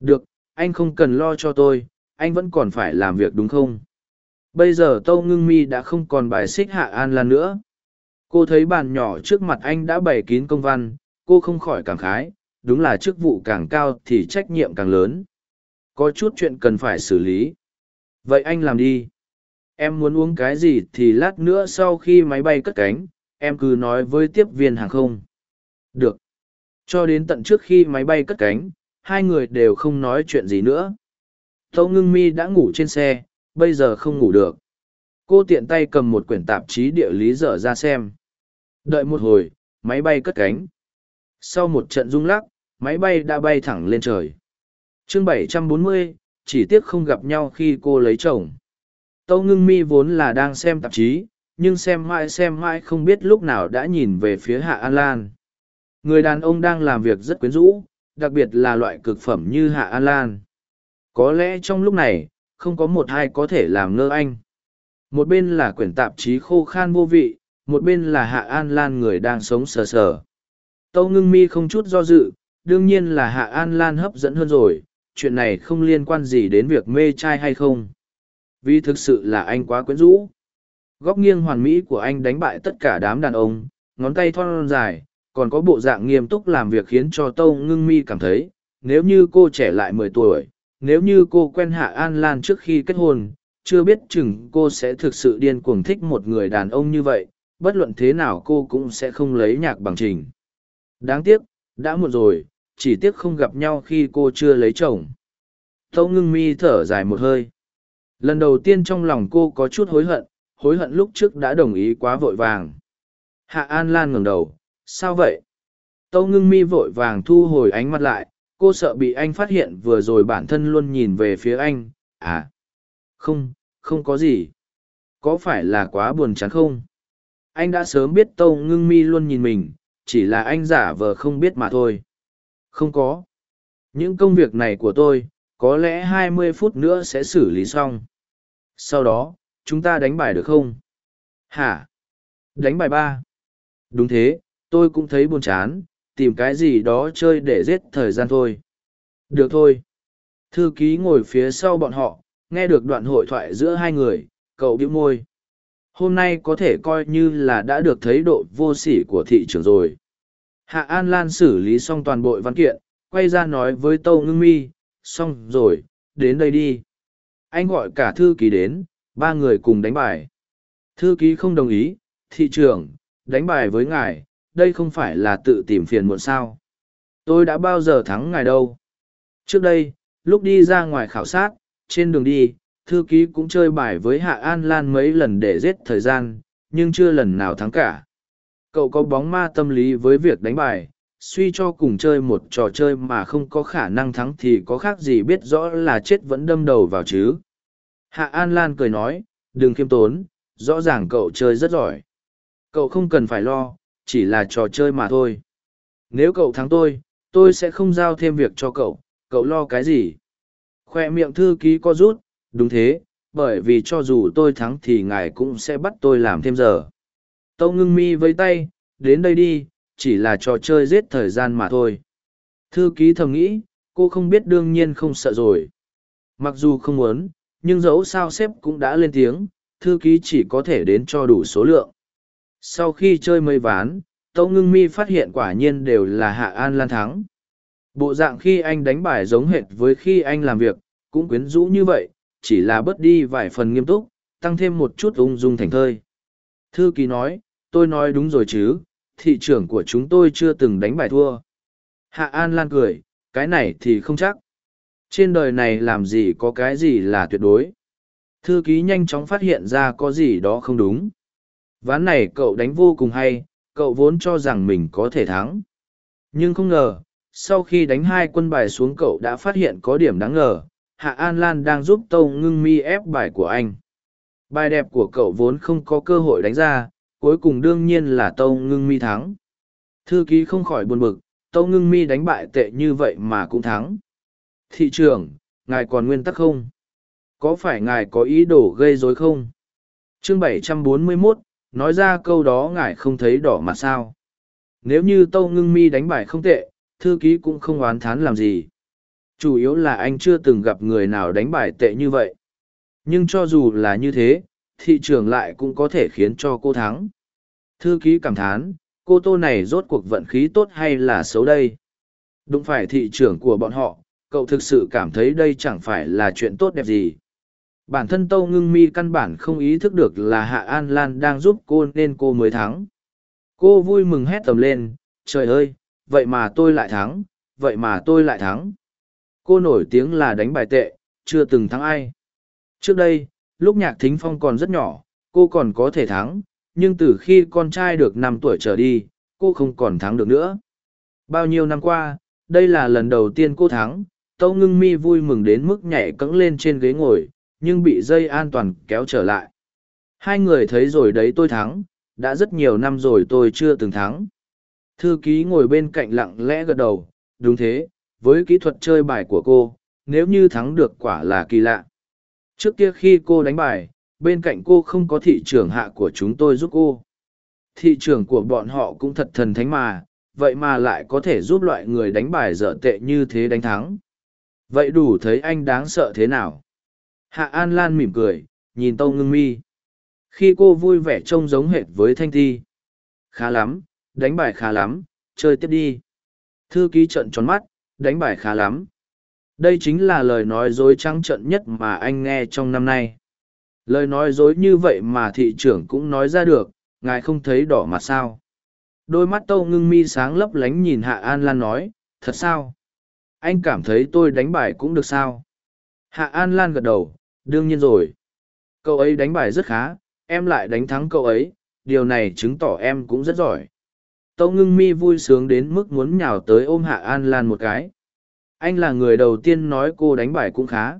Được, anh không cần lo cho tôi, anh vẫn còn phải làm việc đúng không? Bây giờ tâu ngưng mi đã không còn bài xích hạ an lan nữa. Cô thấy bàn nhỏ trước mặt anh đã bày kín công văn, cô không khỏi cảm khái, đúng là chức vụ càng cao thì trách nhiệm càng lớn. Có chút chuyện cần phải xử lý. Vậy anh làm đi. Em muốn uống cái gì thì lát nữa sau khi máy bay cất cánh, em cứ nói với tiếp viên hàng không. Được. Cho đến tận trước khi máy bay cất cánh, hai người đều không nói chuyện gì nữa. Tâu ngưng mi đã ngủ trên xe bây giờ không ngủ được. Cô tiện tay cầm một quyển tạp chí địa lý dở ra xem. Đợi một hồi máy bay cất cánh. Sau một trận rung lắc máy bay đã bay thẳng lên trời. Chương 740, chỉ tiếc không gặp nhau khi cô lấy chồng. Tâu ngưng mi vốn là đang xem tạp chí nhưng xem mãi xem mãi không biết lúc nào đã nhìn về phía hạ an lan. Người đàn ông đang làm việc rất quyến rũ đặc biệt là loại cực phẩm như hạ an lan. Có lẽ trong lúc này không có một ai có thể làm ngơ anh. Một bên là quyển tạp chí khô khan vô vị, một bên là hạ an lan người đang sống sờ sờ. Tâu ngưng mi không chút do dự, đương nhiên là hạ an lan hấp dẫn hơn rồi, chuyện này không liên quan gì đến việc mê trai hay không. Vì thực sự là anh quá quyến rũ. Góc nghiêng hoàn mỹ của anh đánh bại tất cả đám đàn ông, ngón tay thon dài, còn có bộ dạng nghiêm túc làm việc khiến cho tâu ngưng mi cảm thấy, nếu như cô trẻ lại mười tuổi nếu như cô quen hạ an lan trước khi kết hôn, chưa biết chừng cô sẽ thực sự điên cuồng thích một người đàn ông như vậy, bất luận thế nào cô cũng sẽ không lấy nhạc bằng trình. Đáng tiếc, đã muộn rồi, chỉ tiếc không gặp nhau khi cô chưa lấy chồng. Tâu ngưng mi thở dài một hơi. Lần đầu tiên trong lòng cô có chút hối hận hối hận lúc trước đã đồng ý quá vội vàng. Hạ an lan ngẩng đầu, sao vậy? Tâu ngưng mi vội vàng thu hồi ánh mắt lại cô sợ bị anh phát hiện vừa rồi bản thân luôn nhìn về phía anh. À không không có gì. Có phải là quá buồn chán không? Anh đã sớm biết tâu ngưng mi luôn nhìn mình, chỉ là anh giả vờ không biết mà thôi. Không có. Những công việc này của tôi, có lẽ hai mươi phút nữa sẽ xử lý xong. Sau đó, chúng ta đánh bài được không? Hả? Đánh bài ba. Đúng thế, tôi cũng thấy buồn chán tìm cái gì đó chơi để giết thời gian thôi. Được thôi. Thư ký ngồi phía sau bọn họ, nghe được đoạn hội thoại giữa hai người, cậu bĩu môi. Hôm nay có thể coi như là đã được thấy độ vô sỉ của thị trường rồi. Hạ an lan xử lý xong toàn bộ văn kiện, quay ra nói với tâu ngưng mi, xong rồi, đến đây đi. Anh gọi cả thư ký đến, ba người cùng đánh bài. Thư ký không đồng ý, thị trường đánh bài với ngài đây không phải là tự tìm phiền muộn sao. Tôi đã bao giờ thắng ngài đâu. Trước đây, lúc đi ra ngoài khảo sát, trên đường đi, thư ký cũng chơi bài với Hạ An Lan mấy lần để giết thời gian, nhưng chưa lần nào thắng cả. Cậu có bóng ma tâm lý với việc đánh bài, suy cho cùng chơi một trò chơi mà không có khả năng thắng thì có khác gì biết rõ là chết vẫn đâm đầu vào chứ. Hạ An Lan cười nói, đừng khiêm tốn, rõ ràng cậu chơi rất giỏi. Cậu không cần phải lo, chỉ là trò chơi mà thôi. Nếu cậu thắng tôi, tôi sẽ không giao thêm việc cho cậu, cậu lo cái gì? Khoe miệng thư ký co rút, đúng thế, bởi vì cho dù tôi thắng thì ngài cũng sẽ bắt tôi làm thêm giờ. Tâu ngưng mi với tay, đến đây đi, chỉ là trò chơi giết thời gian mà thôi. Thư ký thầm nghĩ, cô không biết đương nhiên không sợ rồi. Mặc dù không muốn, nhưng dẫu sao sếp cũng đã lên tiếng, thư ký chỉ có thể đến cho đủ số lượng. Sau khi chơi mây ván, Tâu Ngưng Mi phát hiện quả nhiên đều là Hạ An Lan thắng. Bộ dạng khi anh đánh bài giống hệt với khi anh làm việc, cũng quyến rũ như vậy, chỉ là bớt đi vài phần nghiêm túc, tăng thêm một chút ung dung thành thơi. Thư ký nói, tôi nói đúng rồi chứ, thị trưởng của chúng tôi chưa từng đánh bài thua. Hạ An Lan cười, cái này thì không chắc. Trên đời này làm gì có cái gì là tuyệt đối. Thư ký nhanh chóng phát hiện ra có gì đó không đúng. Ván này cậu đánh vô cùng hay, cậu vốn cho rằng mình có thể thắng. Nhưng không ngờ, sau khi đánh hai quân bài xuống cậu đã phát hiện có điểm đáng ngờ. Hạ An Lan đang giúp Tâu ngưng mi ép bài của anh. Bài đẹp của cậu vốn không có cơ hội đánh ra, cuối cùng đương nhiên là Tâu ngưng mi thắng. Thư ký không khỏi buồn bực, Tâu ngưng mi đánh bại tệ như vậy mà cũng thắng. Thị trưởng, ngài còn nguyên tắc không? Có phải ngài có ý đồ gây rối không? Chương 741, nói ra câu đó ngài không thấy đỏ mặt sao? Nếu như Tâu ngưng mi đánh bại không tệ, thư ký cũng không oán thán làm gì. Chủ yếu là anh chưa từng gặp người nào đánh bài tệ như vậy. Nhưng cho dù là như thế, thị trường lại cũng có thể khiến cho cô thắng. Thư ký cảm thán, cô tô này rốt cuộc vận khí tốt hay là xấu đây? Đúng phải thị trường của bọn họ, cậu thực sự cảm thấy đây chẳng phải là chuyện tốt đẹp gì. Bản thân Tâu Ngưng Mi căn bản không ý thức được là Hạ An Lan đang giúp cô nên cô mới thắng. Cô vui mừng hét tầm lên, trời ơi, vậy mà tôi lại thắng, vậy mà tôi lại thắng. Cô nổi tiếng là đánh bài tệ, chưa từng thắng ai. Trước đây, lúc nhạc thính phong còn rất nhỏ, cô còn có thể thắng, nhưng từ khi con trai được năm tuổi trở đi, cô không còn thắng được nữa. Bao nhiêu năm qua, đây là lần đầu tiên cô thắng, Tâu Ngưng Mi vui mừng đến mức nhảy cẫng lên trên ghế ngồi, nhưng bị dây an toàn kéo trở lại. Hai người thấy rồi đấy tôi thắng, đã rất nhiều năm rồi tôi chưa từng thắng. Thư ký ngồi bên cạnh lặng lẽ gật đầu, đúng thế, với kỹ thuật chơi bài của cô, nếu như thắng được quả là kỳ lạ. Trước kia khi cô đánh bài, bên cạnh cô không có thị trưởng hạ của chúng tôi giúp cô. Thị trưởng của bọn họ cũng thật thần thánh mà, vậy mà lại có thể giúp loại người đánh bài dở tệ như thế đánh thắng. Vậy đủ thấy anh đáng sợ thế nào? Hạ An Lan mỉm cười, nhìn Tâu Ngưng Mi. Khi cô vui vẻ trông giống hệt với Thanh Thi. Khá lắm, đánh bài khá lắm, chơi tiếp đi. Thư ký trận tròn mắt, đánh bài khá lắm. Đây chính là lời nói dối trắng trận nhất mà anh nghe trong năm nay. Lời nói dối như vậy mà thị trưởng cũng nói ra được, ngài không thấy đỏ mặt sao. Đôi mắt tâu ngưng mi sáng lấp lánh nhìn Hạ An Lan nói, thật sao? Anh cảm thấy tôi đánh bài cũng được sao? Hạ An Lan gật đầu, đương nhiên rồi. Cậu ấy đánh bài rất khá, em lại đánh thắng cậu ấy, điều này chứng tỏ em cũng rất giỏi. Tâu ngưng mi vui sướng đến mức muốn nhào tới ôm Hạ An Lan một cái. Anh là người đầu tiên nói cô đánh bài cũng khá.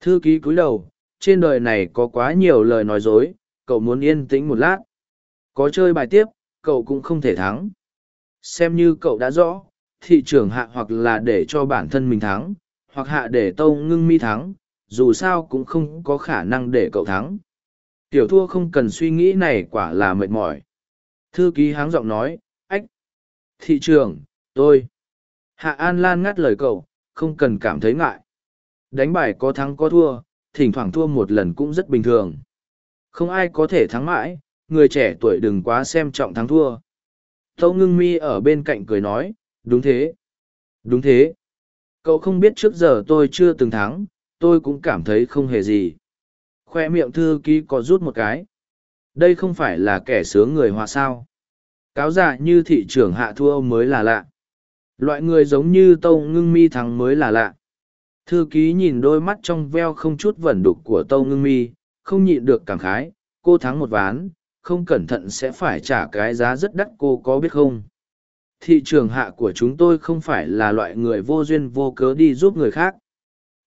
Thư ký cúi đầu, trên đời này có quá nhiều lời nói dối, cậu muốn yên tĩnh một lát. Có chơi bài tiếp, cậu cũng không thể thắng. Xem như cậu đã rõ, thị trường hạ hoặc là để cho bản thân mình thắng, hoặc hạ để tâu ngưng mi thắng, dù sao cũng không có khả năng để cậu thắng. Tiểu thua không cần suy nghĩ này quả là mệt mỏi. Thư ký háng giọng nói, ách. Thị trường, tôi. Hạ An Lan ngắt lời cậu, không cần cảm thấy ngại. Đánh bài có thắng có thua, thỉnh thoảng thua một lần cũng rất bình thường. Không ai có thể thắng mãi, người trẻ tuổi đừng quá xem trọng thắng thua. Tâu ngưng mi ở bên cạnh cười nói, đúng thế. Đúng thế. Cậu không biết trước giờ tôi chưa từng thắng, tôi cũng cảm thấy không hề gì. Khoe miệng thư ký có rút một cái. Đây không phải là kẻ sướng người hòa sao. cáo giả như thị trưởng hạ thua mới là lạ loại người giống như tâu ngưng mi thắng mới là lạ thư ký nhìn đôi mắt trong veo không chút vẩn đục của tâu ngưng mi không nhịn được cảm khái cô thắng một ván không cẩn thận sẽ phải trả cái giá rất đắt cô có biết không thị trường hạ của chúng tôi không phải là loại người vô duyên vô cớ đi giúp người khác.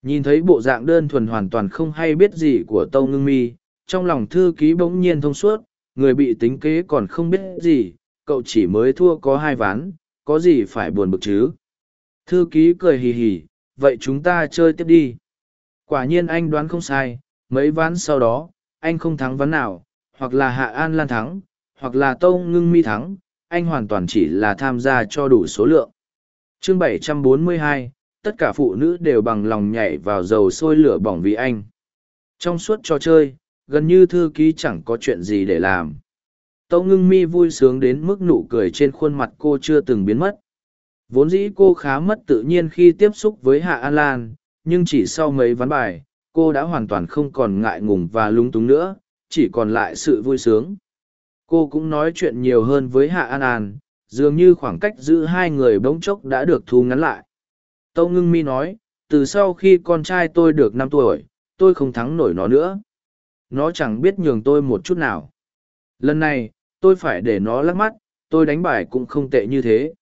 Nhìn thấy bộ dạng đơn thuần hoàn toàn không hay biết gì của tâu ngưng mi, trong lòng thư ký bỗng nhiên thông suốt, người bị tính kế còn không biết gì, cậu chỉ mới thua có hai ván, có gì phải buồn bực chứ? Thư ký cười hì hì, vậy chúng ta chơi tiếp đi. Quả nhiên anh đoán không sai, mấy ván sau đó, anh không thắng ván nào, hoặc là hạ an lan thắng, hoặc là tâu ngưng mi thắng anh hoàn toàn chỉ là tham gia cho đủ số lượng. Chương 742, tất cả phụ nữ đều bằng lòng nhảy vào dầu sôi lửa bỏng vì anh. Trong suốt trò chơi gần như thư ký chẳng có chuyện gì để làm. Tâu ngưng mi vui sướng đến mức nụ cười trên khuôn mặt cô chưa từng biến mất. Vốn dĩ cô khá mất tự nhiên khi tiếp xúc với hạ an lan nhưng chỉ sau mấy ván bài cô đã hoàn toàn không còn ngại ngùng và lung túng nữa chỉ còn lại sự vui sướng cô cũng nói chuyện nhiều hơn với hạ an an, dường như khoảng cách giữa hai người bỗng chốc đã được thu ngắn lại. Tâu ngưng mi nói, từ sau khi con trai tôi được năm tuổi, tôi không thắng nổi nó nữa. Nó chẳng biết nhường tôi một chút nào. Lần này, tôi phải để nó lắc mắt, tôi đánh bài cũng không tệ như thế.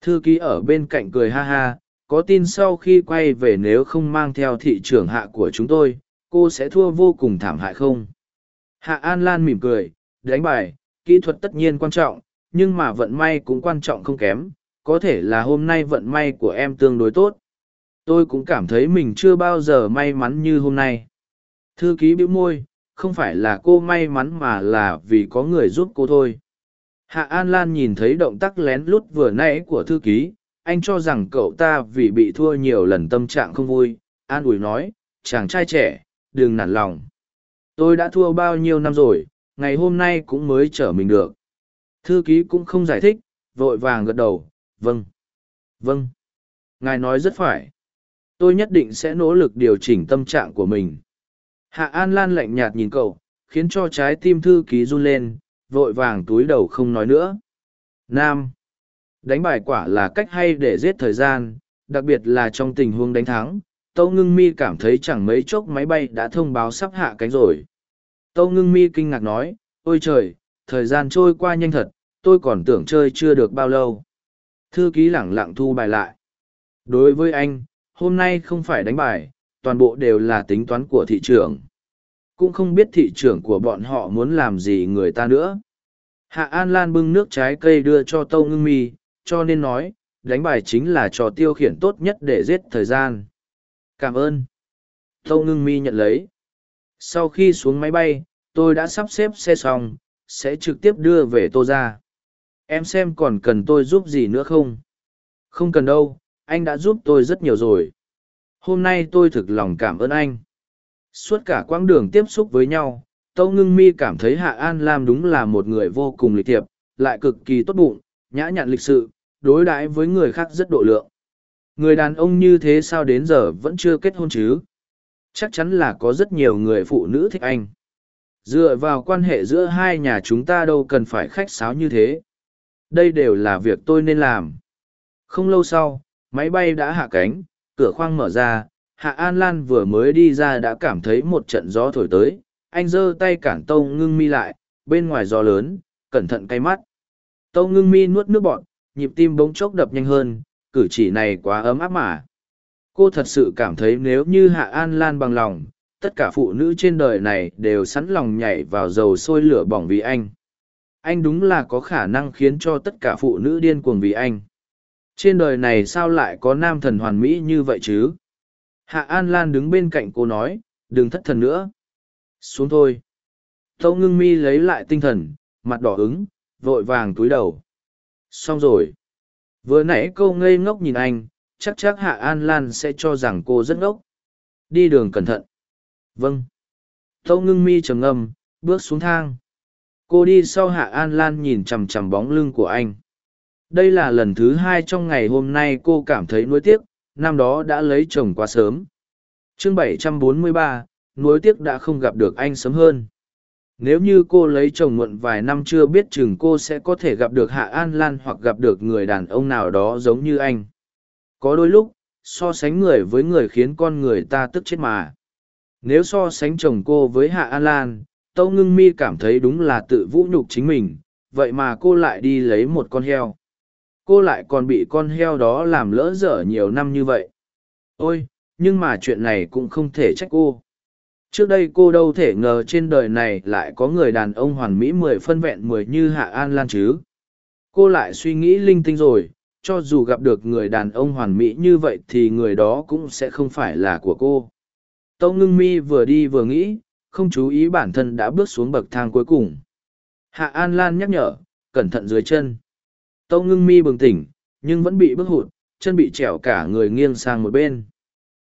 Thư ký ở bên cạnh cười ha ha, có tin sau khi quay về nếu không mang theo thị trường hạ của chúng tôi, cô sẽ thua vô cùng thảm hại không? Hạ an lan mỉm cười đánh bài, kỹ thuật tất nhiên quan trọng, nhưng mà vận may cũng quan trọng không kém, có thể là hôm nay vận may của em tương đối tốt. Tôi cũng cảm thấy mình chưa bao giờ may mắn như hôm nay. Thư ký bĩu môi, không phải là cô may mắn mà là vì có người giúp cô thôi. Hạ an lan nhìn thấy động tác lén lút vừa nãy của thư ký, anh cho rằng cậu ta vì bị thua nhiều lần tâm trạng không vui, an ủi nói, chàng trai trẻ, đừng nản lòng. Tôi đã thua bao nhiêu năm rồi ngày hôm nay cũng mới trở mình được. Thư ký cũng không giải thích, vội vàng gật đầu vâng vâng. Ngài nói rất phải. Tôi nhất định sẽ nỗ lực điều chỉnh tâm trạng của mình. Hạ an lan lạnh nhạt nhìn cậu, khiến cho trái tim thư ký run lên, vội vàng túi đầu không nói nữa. Nam, đánh bài quả là cách hay để giết thời gian, đặc biệt là trong tình huống đánh thắng. Tâu ngưng mi cảm thấy chẳng mấy chốc máy bay đã thông báo sắp hạ cánh rồi tâu ngưng mi kinh ngạc nói, ôi trời, thời gian trôi qua nhanh thật, tôi còn tưởng chơi chưa được bao lâu. Thư ký lẳng lặng thu bài lại. Đối với anh, hôm nay không phải đánh bài, toàn bộ đều là tính toán của thị trường cũng không biết thị trường của bọn họ muốn làm gì người ta nữa. Hạ an lan bưng nước trái cây đưa cho tâu ngưng mi, cho nên nói, đánh bài chính là trò tiêu khiển tốt nhất để giết thời gian. Cảm ơn. Tâu ngưng mi nhận lấy. Sau khi xuống máy bay tôi đã sắp xếp xe xong, sẽ trực tiếp đưa về tô ra. Em xem còn cần tôi giúp gì nữa không? Không cần đâu, anh đã giúp tôi rất nhiều rồi. Hôm nay tôi thực lòng cảm ơn anh. Suốt cả quãng đường tiếp xúc với nhau, tâu ngưng mi cảm thấy hạ an lam đúng là một người vô cùng lịch thiệp, lại cực kỳ tốt bụng, nhã nhặn lịch sự, đối đãi với người khác rất độ lượng. Người đàn ông như thế sao đến giờ vẫn chưa kết hôn chứ? Chắc chắn là có rất nhiều người phụ nữ thích anh dựa vào quan hệ giữa hai nhà chúng ta đâu cần phải khách sáo như thế. Đây đều là việc tôi nên làm. Không lâu sau, máy bay đã hạ cánh, cửa khoang mở ra, hạ an lan vừa mới đi ra đã cảm thấy một trận gió thổi tới. Anh giơ tay cản tâu ngưng mi lại, bên ngoài gió lớn, cẩn thận cay mắt. Tâu ngưng mi nuốt nước bọn nhịp tim bỗng chốc đập nhanh hơn, cử chỉ này quá ấm áp mà. Cô thật sự cảm thấy nếu như hạ an lan bằng lòng tất cả phụ nữ trên đời này đều sẵn lòng nhảy vào dầu sôi lửa bỏng vì anh. Anh đúng là có khả năng khiến cho tất cả phụ nữ điên cuồng vì anh. Trên đời này sao lại có nam thần hoàn mỹ như vậy chứ? Hạ an lan đứng bên cạnh cô nói, đừng thất thần nữa. Xuống thôi. Tâu ngưng mi lấy lại tinh thần, mặt đỏ ứng vội vàng túi đầu. Xong rồi. Vừa nãy câu ngây ngốc nhìn anh, chắc chắc hạ an lan sẽ cho rằng cô rất ngốc. Đi đường cẩn thận vâng. Tâu ngưng mi trầm ngâm bước xuống thang. Cô đi sau hạ an lan nhìn chằm chằm bóng lưng của anh. Đây là lần thứ hai trong ngày hôm nay cô cảm thấy nuối tiếc năm đó đã lấy chồng quá sớm. Chương 743, nuối tiếc đã không gặp được anh sớm hơn. Nếu như cô lấy chồng muộn vài năm chưa biết chừng cô sẽ có thể gặp được hạ an lan hoặc gặp được người đàn ông nào đó giống như anh. Có đôi lúc so sánh người với người khiến con người ta tức chết mà nếu so sánh chồng cô với hạ an lan, tâu ngưng mi cảm thấy đúng là tự vũ nhục chính mình, vậy mà cô lại đi lấy một con heo. Cô lại còn bị con heo đó làm lỡ dở nhiều năm như vậy. Ôi, nhưng mà chuyện này cũng không thể trách cô. Trước đây cô đâu thể ngờ trên đời này lại có người đàn ông hoàn mỹ mười phân vẹn mười như hạ an lan chứ. Cô lại suy nghĩ linh tinh rồi, cho dù gặp được người đàn ông hoàn mỹ như vậy thì người đó cũng sẽ không phải là của cô tâu ngưng mi vừa đi vừa nghĩ, không chú ý bản thân đã bước xuống bậc thang cuối cùng. Hạ an lan nhắc nhở, cẩn thận dưới chân. Tâu ngưng mi bừng tỉnh, nhưng vẫn bị bước hụt, chân bị trẻo cả người nghiêng sang một bên.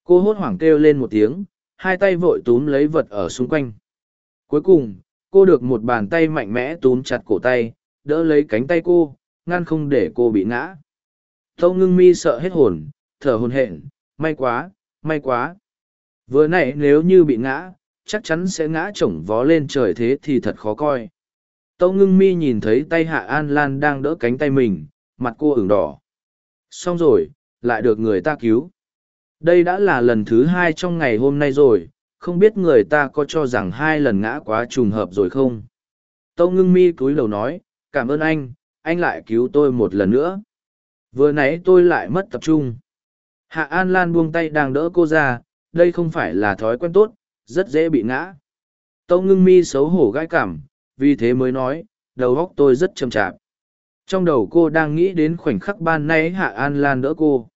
Cô hốt hoảng kêu lên một tiếng, hai tay vội túm lấy vật ở xung quanh. Cuối cùng, cô được một bàn tay mạnh mẽ túm chặt cổ tay, đỡ lấy cánh tay cô, ngăn không để cô bị ngã. Tâu ngưng mi sợ hết hồn, thở hồn hển, may quá may quá vừa nãy nếu như bị ngã, chắc chắn sẽ ngã chổng vó lên trời thế thì thật khó coi. Tâu ngưng mi nhìn thấy tay hạ an lan đang đỡ cánh tay mình, mặt cô ửng đỏ. Xong rồi, lại được người ta cứu. Đây đã là lần thứ hai trong ngày hôm nay rồi, không biết người ta có cho rằng hai lần ngã quá trùng hợp rồi không? Tâu ngưng mi cúi đầu nói, cảm ơn anh anh lại cứu tôi một lần nữa. Vừa nãy tôi lại mất tập trung. Hạ an lan buông tay đang đỡ cô ra đây không phải là thói quen tốt, rất dễ bị ngã. Tâu ngưng mi xấu hổ gai cảm vì thế mới nói, đầu óc tôi rất chậm chạp. Trong đầu cô đang nghĩ đến khoảnh khắc ban nay hạ an lan đỡ cô.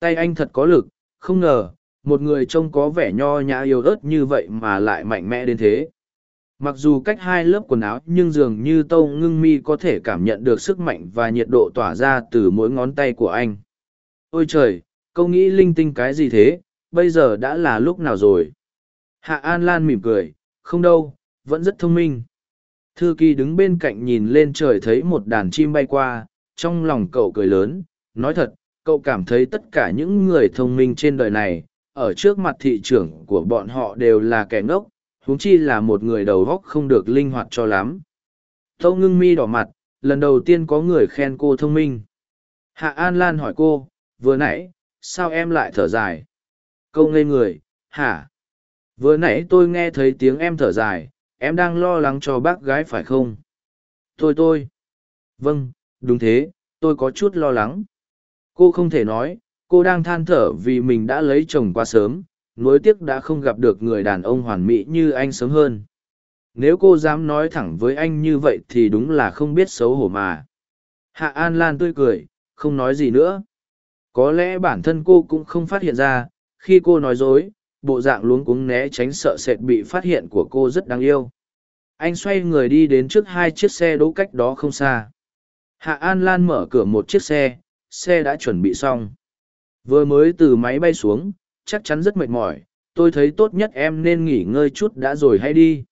Tay anh thật có lực, không ngờ, một người trông có vẻ nho nhã yếu ớt như vậy mà lại mạnh mẽ đến thế. Mặc dù cách hai lớp quần áo nhưng dường như tâu ngưng mi có thể cảm nhận được sức mạnh và nhiệt độ tỏa ra từ mỗi ngón tay của anh. Ôi trời câu nghĩ linh tinh cái gì thế? Bây giờ đã là lúc nào rồi? Hạ an lan mỉm cười, không đâu, vẫn rất thông minh. Thư kỳ đứng bên cạnh nhìn lên trời thấy một đàn chim bay qua, trong lòng cậu cười lớn, nói thật, cậu cảm thấy tất cả những người thông minh trên đời này, ở trước mặt thị trưởng của bọn họ đều là kẻ ngốc, huống chi là một người đầu góc không được linh hoạt cho lắm. Tâu ngưng mi đỏ mặt, lần đầu tiên có người khen cô thông minh. Hạ an lan hỏi cô, vừa nãy, sao em lại thở dài? Câu ngây người, hả? Vừa nãy tôi nghe thấy tiếng em thở dài, em đang lo lắng cho bác gái phải không? Tôi tôi. Vâng đúng thế, tôi có chút lo lắng. Cô không thể nói, cô đang than thở vì mình đã lấy chồng quá sớm nối tiếc đã không gặp được người đàn ông hoàn mỹ như anh sớm hơn. Nếu cô dám nói thẳng với anh như vậy thì đúng là không biết xấu hổ mà. Hạ an lan tươi cười, không nói gì nữa. Có lẽ bản thân cô cũng không phát hiện ra khi cô nói dối, bộ dạng luống cuống né tránh sợ sệt bị phát hiện của cô rất đáng yêu. Anh xoay người đi đến trước hai chiếc xe đỗ cách đó không xa. Hạ an lan mở cửa một chiếc xe xe đã chuẩn bị xong. Vừa mới từ máy bay xuống, chắc chắn rất mệt mỏi, tôi thấy tốt nhất em nên nghỉ ngơi chút đã rồi hay đi.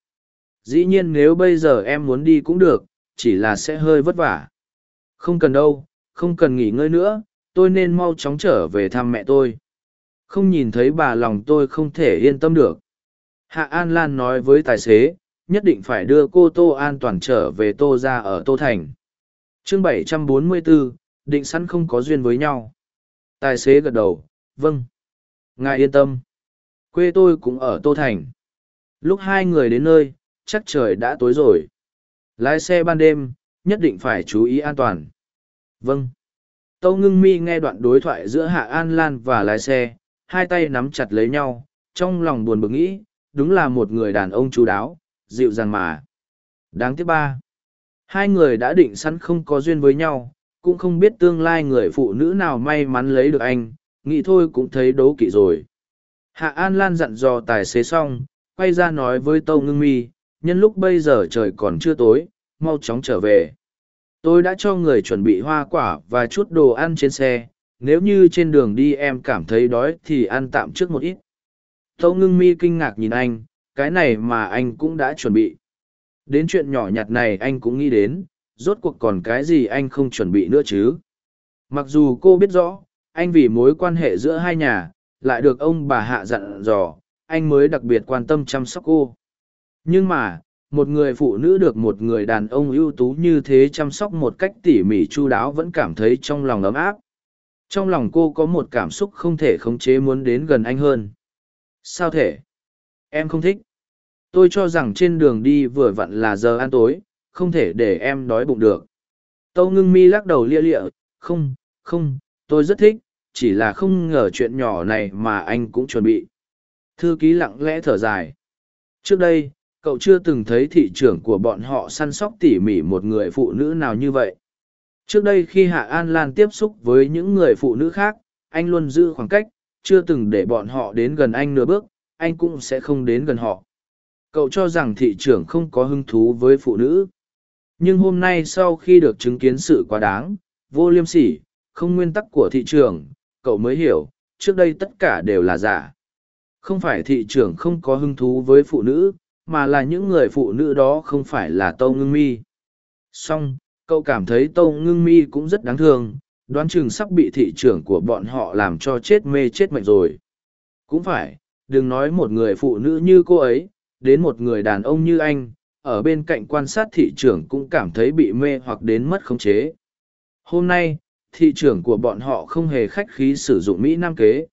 Dĩ nhiên nếu bây giờ em muốn đi cũng được, chỉ là sẽ hơi vất vả. Không cần đâu, không cần nghỉ ngơi nữa, tôi nên mau chóng trở về thăm mẹ tôi không nhìn thấy bà lòng tôi không thể yên tâm được. Hạ an lan nói với tài xế nhất định phải đưa cô tô an toàn trở về tô ra ở tô thành. Chương 744, định sẵn không có duyên với nhau. Tài xế gật đầu vâng ngài yên tâm. Quê tôi cũng ở tô thành. Lúc hai người đến nơi chắc trời đã tối rồi. Lái xe ban đêm nhất định phải chú ý an toàn. Vâng. Tâu ngưng mi nghe đoạn đối thoại giữa hạ an lan và lái xe hai tay nắm chặt lấy nhau, trong lòng buồn bực nghĩ, đúng là một người đàn ông chú đáo, dịu dàng mà. Đáng tiếc ba. Hai người đã định sẵn không có duyên với nhau, cũng không biết tương lai người phụ nữ nào may mắn lấy được anh, nghĩ thôi cũng thấy đố kỵ rồi. Hạ an lan dặn dò tài xế xong, quay ra nói với tâu ngưng mi, nhân lúc bây giờ trời còn chưa tối, mau chóng trở về. Tôi đã cho người chuẩn bị hoa quả và chút đồ ăn trên xe nếu như trên đường đi em cảm thấy đói thì ăn tạm trước một ít. Tâu ngưng mi kinh ngạc nhìn anh, cái này mà anh cũng đã chuẩn bị. Đến chuyện nhỏ nhặt này anh cũng nghĩ đến, rốt cuộc còn cái gì anh không chuẩn bị nữa chứ? Mặc dù cô biết rõ, anh vì mối quan hệ giữa hai nhà, lại được ông bà hạ dặn dò, anh mới đặc biệt quan tâm chăm sóc cô. Nhưng mà, một người phụ nữ được một người đàn ông ưu tú như thế chăm sóc một cách tỉ mỉ chu đáo vẫn cảm thấy trong lòng ấm áp trong lòng cô có một cảm xúc không thể khống chế muốn đến gần anh hơn. Sao thể? Em không thích. Tôi cho rằng trên đường đi vừa vặn là giờ ăn tối, không thể để em đói bụng được. Tâu ngưng mi lắc đầu lia lịa, không không, tôi rất thích, chỉ là không ngờ chuyện nhỏ này mà anh cũng chuẩn bị. Thư ký lặng lẽ thở dài. Trước đây, cậu chưa từng thấy thị trưởng của bọn họ săn sóc tỉ mỉ một người phụ nữ nào như vậy trước đây khi hạ an lan tiếp xúc với những người phụ nữ khác, anh luôn giữ khoảng cách, chưa từng để bọn họ đến gần anh nửa bước, anh cũng sẽ không đến gần họ. Cậu cho rằng thị trưởng không có hứng thú với phụ nữ. Nhưng hôm nay sau khi được chứng kiến sự quá đáng, vô liêm sỉ, không nguyên tắc của thị trường cậu mới hiểu, trước đây tất cả đều là giả. Không phải thị trường không có hứng thú với phụ nữ, mà là những người phụ nữ đó không phải là tâu ngưng mi. Song cậu cảm thấy tâu ngưng mi cũng rất đáng thương, đoán chừng sắp bị thị trưởng của bọn họ làm cho chết mê chết mệnh rồi. Cũng phải, đừng nói một người phụ nữ như cô ấy, đến một người đàn ông như anh, ở bên cạnh quan sát thị trưởng cũng cảm thấy bị mê hoặc đến mất khống chế. Hôm nay, thị trưởng của bọn họ không hề khách khí sử dụng mỹ nam kế.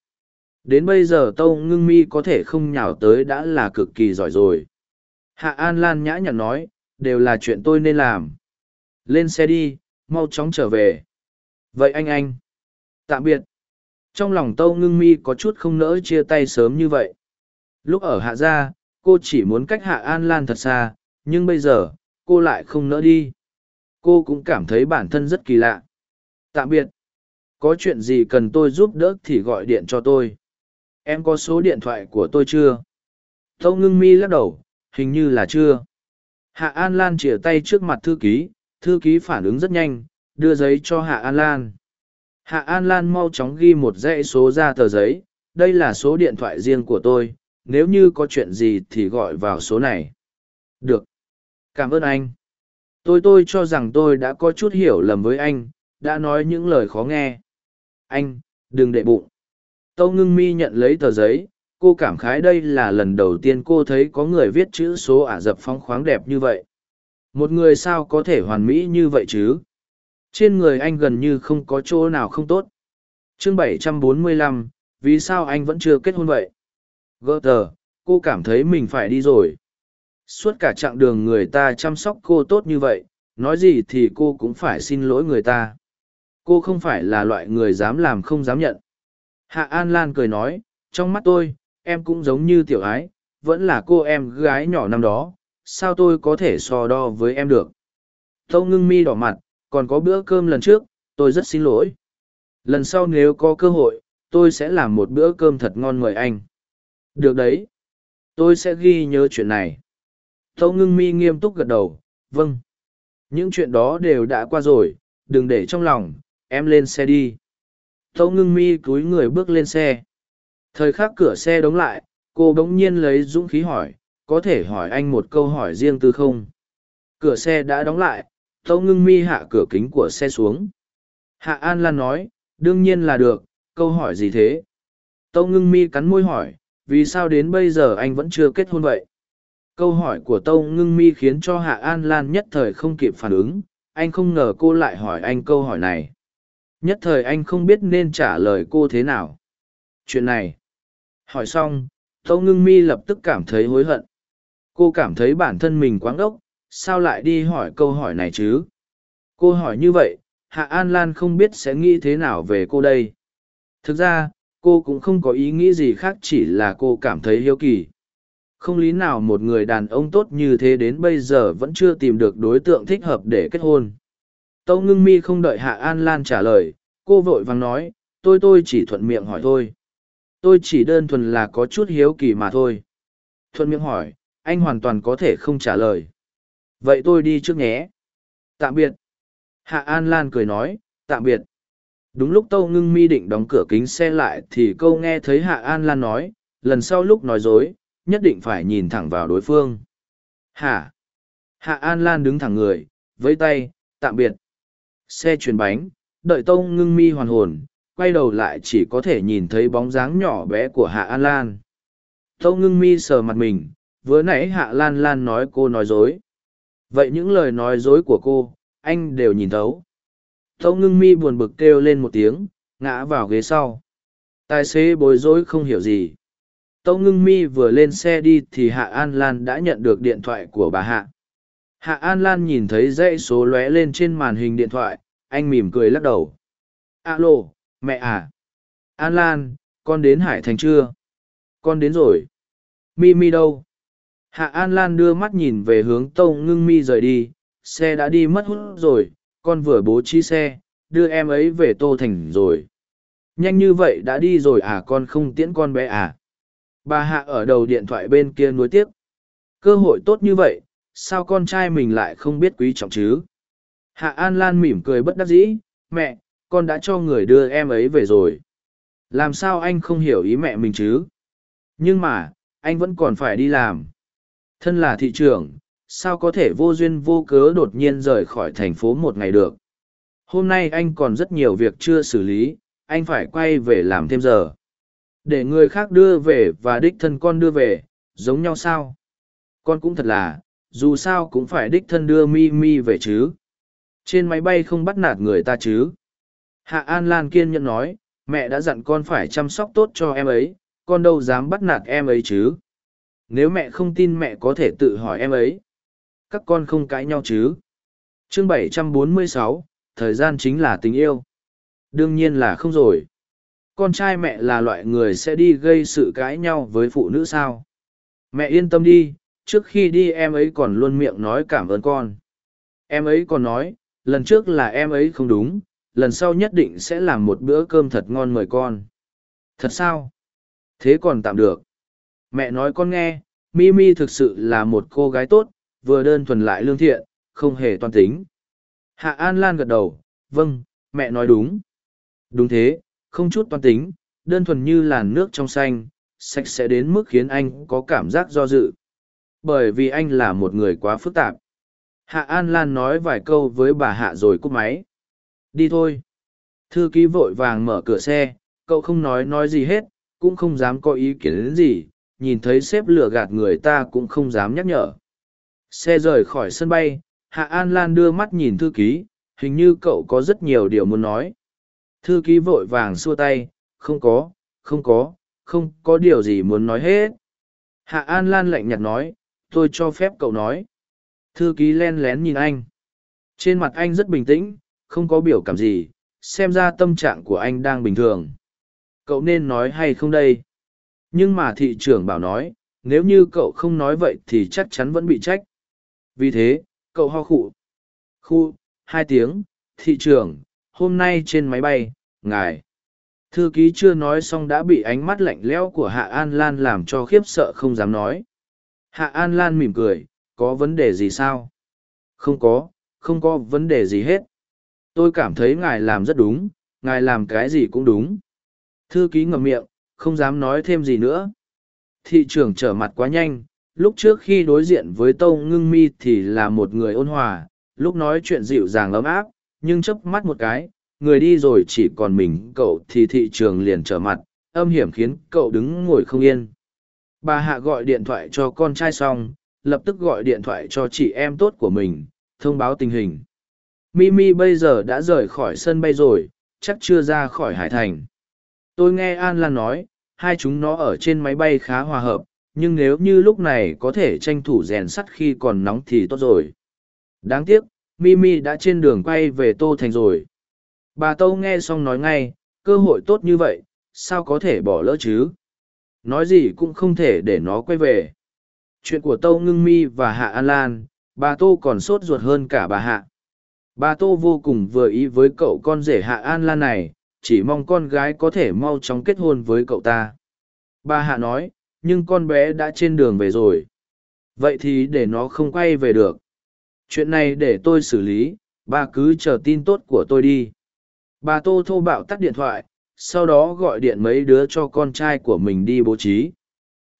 Đến bây giờ tâu ngưng mi có thể không nhào tới đã là cực kỳ giỏi rồi. Hạ an lan nhã nhặn nói, đều là chuyện tôi nên làm lên xe đi, mau chóng trở về. Vậy anh anh, tạm biệt. Trong lòng tâu ngưng mi có chút không nỡ chia tay sớm như vậy. Lúc ở hạ gia, cô chỉ muốn cách hạ an lan thật xa, nhưng bây giờ, cô lại không nỡ đi. Cô cũng cảm thấy bản thân rất kỳ lạ. Tạm biệt. Có chuyện gì cần tôi giúp đỡ thì gọi điện cho tôi. Em có số điện thoại của tôi chưa? Tâu ngưng mi lắc đầu, hình như là chưa. Hạ an lan chìa tay trước mặt thư ký thư ký phản ứng rất nhanh, đưa giấy cho hạ an lan. Hạ an lan mau chóng ghi một dãy số ra tờ giấy, đây là số điện thoại riêng của tôi, nếu như có chuyện gì thì gọi vào số này. Được. Cảm ơn anh. Tôi tôi cho rằng tôi đã có chút hiểu lầm với anh, đã nói những lời khó nghe. Anh, đừng đệ bụng. Tâu ngưng mi nhận lấy tờ giấy, cô cảm khái đây là lần đầu tiên cô thấy có người viết chữ số ả rập phong khoáng đẹp như vậy một người sao có thể hoàn mỹ như vậy chứ? Trên người anh gần như không có chỗ nào không tốt. Chương 745, vì sao anh vẫn chưa kết hôn vậy? Gỡ tờ cô cảm thấy mình phải đi rồi. Suốt cả chặng đường người ta chăm sóc cô tốt như vậy nói gì thì cô cũng phải xin lỗi người ta. Cô không phải là loại người dám làm không dám nhận. Hạ an lan cười nói trong mắt tôi em cũng giống như tiểu ái vẫn là cô em gái nhỏ năm đó sao tôi có thể so đo với em được? Tâu ngưng mi đỏ mặt, còn có bữa cơm lần trước, tôi rất xin lỗi. Lần sau nếu có cơ hội, tôi sẽ làm một bữa cơm thật ngon mời anh. Được đấy. Tôi sẽ ghi nhớ chuyện này. Tâu ngưng mi nghiêm túc gật đầu vâng. Những chuyện đó đều đã qua rồi, đừng để trong lòng, em lên xe đi. Tâu ngưng mi cúi người bước lên xe. Thời khắc cửa xe đóng lại, cô bỗng nhiên lấy dũng khí hỏi có thể hỏi anh một câu hỏi riêng tư không? Cửa xe đã đóng lại tâu ngưng mi hạ cửa kính của xe xuống. Hạ an lan nói, đương nhiên là được, câu hỏi gì thế? Tâu ngưng mi cắn môi hỏi, vì sao đến bây giờ anh vẫn chưa kết hôn vậy? Câu hỏi của tâu ngưng mi khiến cho hạ an lan nhất thời không kịp phản ứng, anh không ngờ cô lại hỏi anh câu hỏi này. Nhất thời anh không biết nên trả lời cô thế nào. Chuyện này. Hỏi xong tâu ngưng mi lập tức cảm thấy hối hận cô cảm thấy bản thân mình quáng ốc, sao lại đi hỏi câu hỏi này chứ? Cô hỏi như vậy, hạ an lan không biết sẽ nghĩ thế nào về cô đây. Thực ra, cô cũng không có ý nghĩ gì khác chỉ là cô cảm thấy hiếu kỳ. Không lý nào một người đàn ông tốt như thế đến bây giờ vẫn chưa tìm được đối tượng thích hợp để kết hôn. Tâu ngưng mi không đợi hạ an lan trả lời, cô vội vàng nói, tôi tôi chỉ thuận miệng hỏi thôi. Tôi chỉ đơn thuần là có chút hiếu kỳ mà thôi. Thuận miệng hỏi anh hoàn toàn có thể không trả lời. Vậy tôi đi trước nhé. Tạm biệt. Hạ an lan cười nói, tạm biệt. Đúng lúc tâu ngưng mi định đóng cửa kính xe lại thì câu nghe thấy hạ an lan nói, lần sau lúc nói dối, nhất định phải nhìn thẳng vào đối phương. Hả? Hạ an lan đứng thẳng người, vẫy tay, tạm biệt. Xe chuyển bánh, đợi tâu ngưng mi hoàn hồn, quay đầu lại chỉ có thể nhìn thấy bóng dáng nhỏ bé của hạ an lan. Tâu ngưng mi sờ mặt mình vừa nãy hạ lan lan nói cô nói dối. Vậy những lời nói dối của cô, anh đều nhìn thấu. Tâu ngưng mi buồn bực kêu lên một tiếng, ngã vào ghế sau. Tài xế bối rối không hiểu gì. Tâu ngưng mi vừa lên xe đi thì hạ an lan đã nhận được điện thoại của bà hạ. Hạ an lan nhìn thấy dãy số lóe lên trên màn hình điện thoại, anh mỉm cười lắc đầu. Alo, mẹ à. An lan, con đến hải thành chưa? Con đến rồi. Mi mi đâu? Hạ an lan đưa mắt nhìn về hướng tâu ngưng mi rời đi, xe đã đi mất hút rồi, con vừa bố trí xe, đưa em ấy về tô thành rồi. Nhanh như vậy đã đi rồi à con không tiễn con bé à? Bà hạ ở đầu điện thoại bên kia nuối tiếc. Cơ hội tốt như vậy, sao con trai mình lại không biết quý trọng chứ? Hạ an lan mỉm cười bất đắc dĩ, mẹ, con đã cho người đưa em ấy về rồi. Làm sao anh không hiểu ý mẹ mình chứ? Nhưng mà, anh vẫn còn phải đi làm thân là thị trưởng, sao có thể vô duyên vô cớ đột nhiên rời khỏi thành phố một ngày được? Hôm nay anh còn rất nhiều việc chưa xử lý, anh phải quay về làm thêm giờ. Để người khác đưa về và đích thân con đưa về, giống nhau sao? Con cũng thật là, dù sao cũng phải đích thân đưa mi mi về chứ. Trên máy bay không bắt nạt người ta chứ? Hạ an lan kiên nhẫn nói, mẹ đã dặn con phải chăm sóc tốt cho em ấy, con đâu dám bắt nạt em ấy chứ? Nếu mẹ không tin mẹ có thể tự hỏi em ấy. Các con không cãi nhau chứ? Chương 746, thời gian chính là tình yêu. Đương nhiên là không rồi. Con trai mẹ là loại người sẽ đi gây sự cãi nhau với phụ nữ sao? Mẹ yên tâm đi trước khi đi em ấy còn luôn miệng nói cảm ơn con. Em ấy còn nói lần trước là em ấy không đúng lần sau nhất định sẽ làm một bữa cơm thật ngon mời con. Thật sao? Thế còn tạm được mẹ nói con nghe, mimi thực sự là một cô gái tốt, vừa đơn thuần lại lương thiện, không hề toan tính. Hạ an lan gật đầu vâng mẹ nói đúng. Đúng thế, không chút toan tính, đơn thuần như làn nước trong xanh, sạch sẽ đến mức khiến anh có cảm giác do dự. Bởi vì anh là một người quá phức tạp. Hạ an lan nói vài câu với bà hạ rồi cúp máy. Đi thôi. Thư ký vội vàng mở cửa xe, cậu không nói nói gì hết, cũng không dám có ý kiến đến gì nhìn thấy sếp lửa gạt người ta cũng không dám nhắc nhở. Xe rời khỏi sân bay, hạ an lan đưa mắt nhìn thư ký, hình như cậu có rất nhiều điều muốn nói. Thư ký vội vàng xua tay, không có không có không có điều gì muốn nói hết. Hạ an lan lạnh nhạt nói, tôi cho phép cậu nói. Thư ký len lén nhìn anh. Trên mặt anh rất bình tĩnh, không có biểu cảm gì, xem ra tâm trạng của anh đang bình thường. Cậu nên nói hay không đây? Nhưng mà thị trưởng bảo nói, nếu như cậu không nói vậy thì chắc chắn vẫn bị trách. Vì thế, cậu ho khụ. Khu, hai tiếng, thị trưởng, hôm nay trên máy bay, ngài. Thư ký chưa nói xong đã bị ánh mắt lạnh lẽo của hạ an lan làm cho khiếp sợ không dám nói. Hạ an lan mỉm cười, có vấn đề gì sao? Không có không có vấn đề gì hết. Tôi cảm thấy ngài làm rất đúng, ngài làm cái gì cũng đúng. Thư ký ngậm miệng không dám nói thêm gì nữa. Thị trưởng trở mặt quá nhanh, lúc trước khi đối diện với tâu ngưng mi thì là một người ôn hòa, lúc nói chuyện dịu dàng ấm áp, nhưng chớp mắt một cái, người đi rồi chỉ còn mình, cậu thì thị trường liền trở mặt, âm hiểm khiến cậu đứng ngồi không yên. Bà hạ gọi điện thoại cho con trai xong, lập tức gọi điện thoại cho chị em tốt của mình, thông báo tình hình. Mimi bây giờ đã rời khỏi sân bay rồi, chắc chưa ra khỏi hải thành. Tôi nghe an lan nói hai chúng nó ở trên máy bay khá hòa hợp, nhưng nếu như lúc này có thể tranh thủ rèn sắt khi còn nóng thì tốt rồi. Đáng tiếc, mimi đã trên đường quay về tô thành rồi. Bà tâu nghe xong nói ngay, cơ hội tốt như vậy, sao có thể bỏ lỡ chứ? Nói gì cũng không thể để nó quay về. Chuyện của tâu ngưng mi và hạ an lan, bà tô còn sốt ruột hơn cả bà hạ. Bà tô vô cùng vừa ý với cậu con rể hạ an lan này chỉ mong con gái có thể mau chóng kết hôn với cậu ta. Bà hạ nói, nhưng con bé đã trên đường về rồi. Vậy thì để nó không quay về được. Chuyện này để tôi xử lý, bà cứ chờ tin tốt của tôi đi. Bà tô thô bạo tắt điện thoại, sau đó gọi điện mấy đứa cho con trai của mình đi bố trí.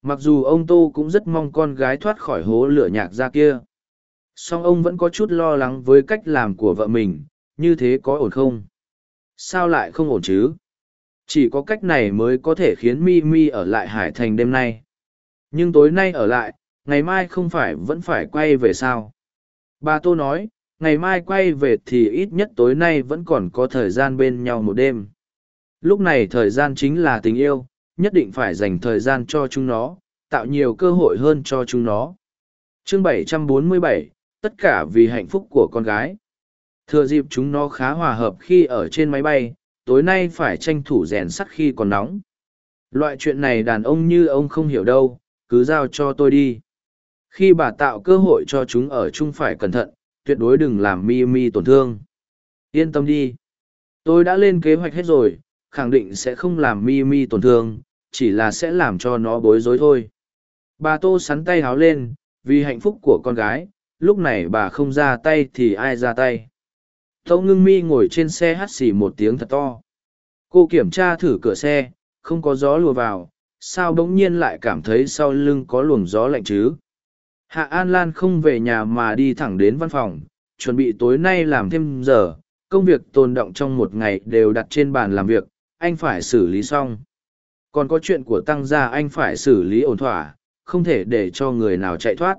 Mặc dù ông tô cũng rất mong con gái thoát khỏi hố lửa nhạc ra kia. Song ông vẫn có chút lo lắng với cách làm của vợ mình, như thế có ổn không? Sao lại không ổn chứ? Chỉ có cách này mới có thể khiến mi mi ở lại hải thành đêm nay. Nhưng tối nay ở lại ngày mai không phải vẫn phải quay về sao? Bà tô nói ngày mai quay về thì ít nhất tối nay vẫn còn có thời gian bên nhau một đêm. Lúc này thời gian chính là tình yêu nhất định phải dành thời gian cho chúng nó tạo nhiều cơ hội hơn cho chúng nó. Chương 747, tất cả vì hạnh phúc của con gái thừa dịp chúng nó khá hòa hợp khi ở trên máy bay, tối nay phải tranh thủ rèn sắt khi còn nóng. Loại chuyện này đàn ông như ông không hiểu đâu, cứ giao cho tôi đi. Khi bà tạo cơ hội cho chúng ở chung phải cẩn thận, tuyệt đối đừng làm mi mi tổn thương. Yên tâm đi. Tôi đã lên kế hoạch hết rồi, khẳng định sẽ không làm mi mi tổn thương, chỉ là sẽ làm cho nó bối rối thôi. Bà tô sắn tay háo lên, vì hạnh phúc của con gái, lúc này bà không ra tay thì ai ra tay? Tâu ngưng mi ngồi trên xe hắt xì một tiếng thật to. Cô kiểm tra thử cửa xe, không có gió lùa vào, sao bỗng nhiên lại cảm thấy sau lưng có luồng gió lạnh chứ? Hạ an lan không về nhà mà đi thẳng đến văn phòng, chuẩn bị tối nay làm thêm giờ, công việc tồn động trong một ngày đều đặt trên bàn làm việc, anh phải xử lý xong. Còn có chuyện của tăng gia anh phải xử lý ổn thỏa, không thể để cho người nào chạy thoát.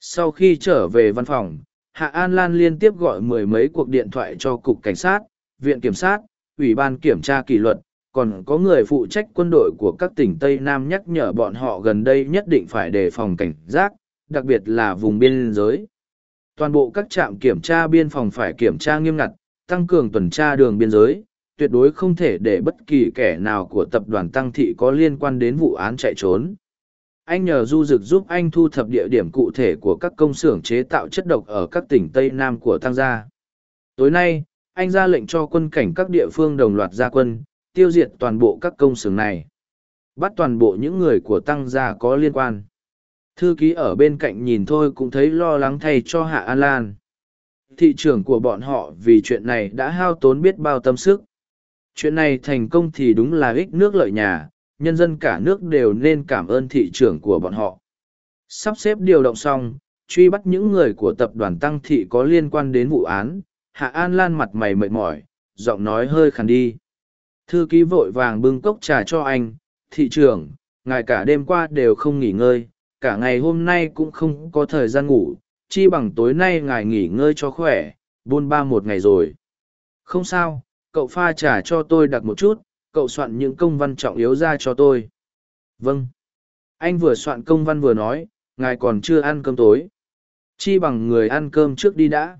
Sau khi trở về văn phòng hạ an lan liên tiếp gọi mười mấy cuộc điện thoại cho cục cảnh sát, viện kiểm sát, ủy ban kiểm tra kỷ luật, còn có người phụ trách quân đội của các tỉnh tây nam nhắc nhở bọn họ gần đây nhất định phải đề phòng cảnh giác, đặc biệt là vùng biên giới. Toàn bộ các trạm kiểm tra biên phòng phải kiểm tra nghiêm ngặt, tăng cường tuần tra đường biên giới, tuyệt đối không thể để bất kỳ kẻ nào của tập đoàn tăng thị có liên quan đến vụ án chạy trốn anh nhờ du dực giúp anh thu thập địa điểm cụ thể của các công xưởng chế tạo chất độc ở các tỉnh tây nam của tăng gia. Tối nay, anh ra lệnh cho quân cảnh các địa phương đồng loạt gia quân, tiêu diệt toàn bộ các công xưởng này. Bắt toàn bộ những người của tăng gia có liên quan. Thư ký ở bên cạnh nhìn thôi cũng thấy lo lắng thay cho hạ an lan. Thị trường của bọn họ vì chuyện này đã hao tốn biết bao tâm sức. Chuyện này thành công thì đúng là ích nước lợi nhà nhân dân cả nước đều nên cảm ơn thị trưởng của bọn họ. Sắp xếp điều động xong, truy bắt những người của tập đoàn tăng thị có liên quan đến vụ án, hạ an lan mặt mày mệt mỏi, giọng nói hơi khàn đi. Thư ký vội vàng bưng cốc trà cho anh, thị trưởng, ngài cả đêm qua đều không nghỉ ngơi, cả ngày hôm nay cũng không có thời gian ngủ, chi bằng tối nay ngài nghỉ ngơi cho khỏe, buôn ba một ngày rồi. Không sao, cậu pha trà cho tôi đặt một chút cậu soạn những công văn trọng yếu ra cho tôi. Vâng. Anh vừa soạn công văn vừa nói, ngài còn chưa ăn cơm tối. Chi bằng người ăn cơm trước đi đã.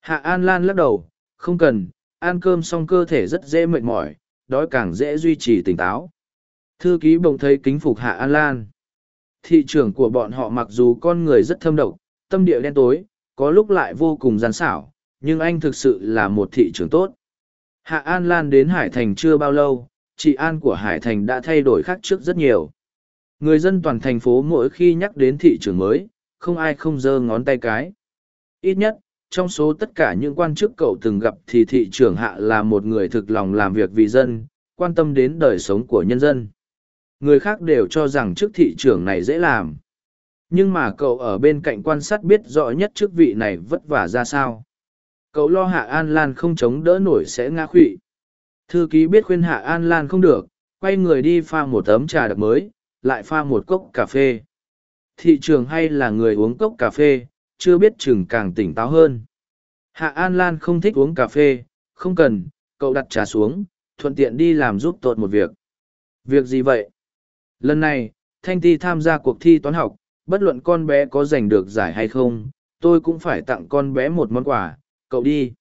Hạ an lan lắc đầu, không cần, ăn cơm xong cơ thể rất dễ mệt mỏi, đói càng dễ duy trì tỉnh táo. Thư ký bỗng thấy kính phục hạ an lan. Thị trường của bọn họ mặc dù con người rất thâm độc, tâm địa đen tối, có lúc lại vô cùng gian xảo, nhưng anh thực sự là một thị trường tốt hạ an lan đến hải thành chưa bao lâu trị an của hải thành đã thay đổi khác trước rất nhiều. Người dân toàn thành phố mỗi khi nhắc đến thị trường mới, không ai không giơ ngón tay cái. Ít nhất, trong số tất cả những quan chức cậu từng gặp thì thị trưởng hạ là một người thực lòng làm việc vì dân, quan tâm đến đời sống của nhân dân. Người khác đều cho rằng chức thị trưởng này dễ làm. Nhưng mà cậu ở bên cạnh quan sát biết rõ nhất chức vị này vất vả ra sao cậu lo hạ an lan không chống đỡ nổi sẽ ngã khụy. Thư ký biết khuyên hạ an lan không được, quay người đi pha một tấm trà đặc mới, lại pha một cốc cà phê. Thị trường hay là người uống cốc cà phê, chưa biết chừng càng tỉnh táo hơn. Hạ an lan không thích uống cà phê, không cần, cậu đặt trà xuống, thuận tiện đi làm giúp tột một việc. Việc gì vậy? Lần này, thanh ti tham gia cuộc thi toán học, bất luận con bé có giành được giải hay không, tôi cũng phải tặng con bé một món quà cậu đi.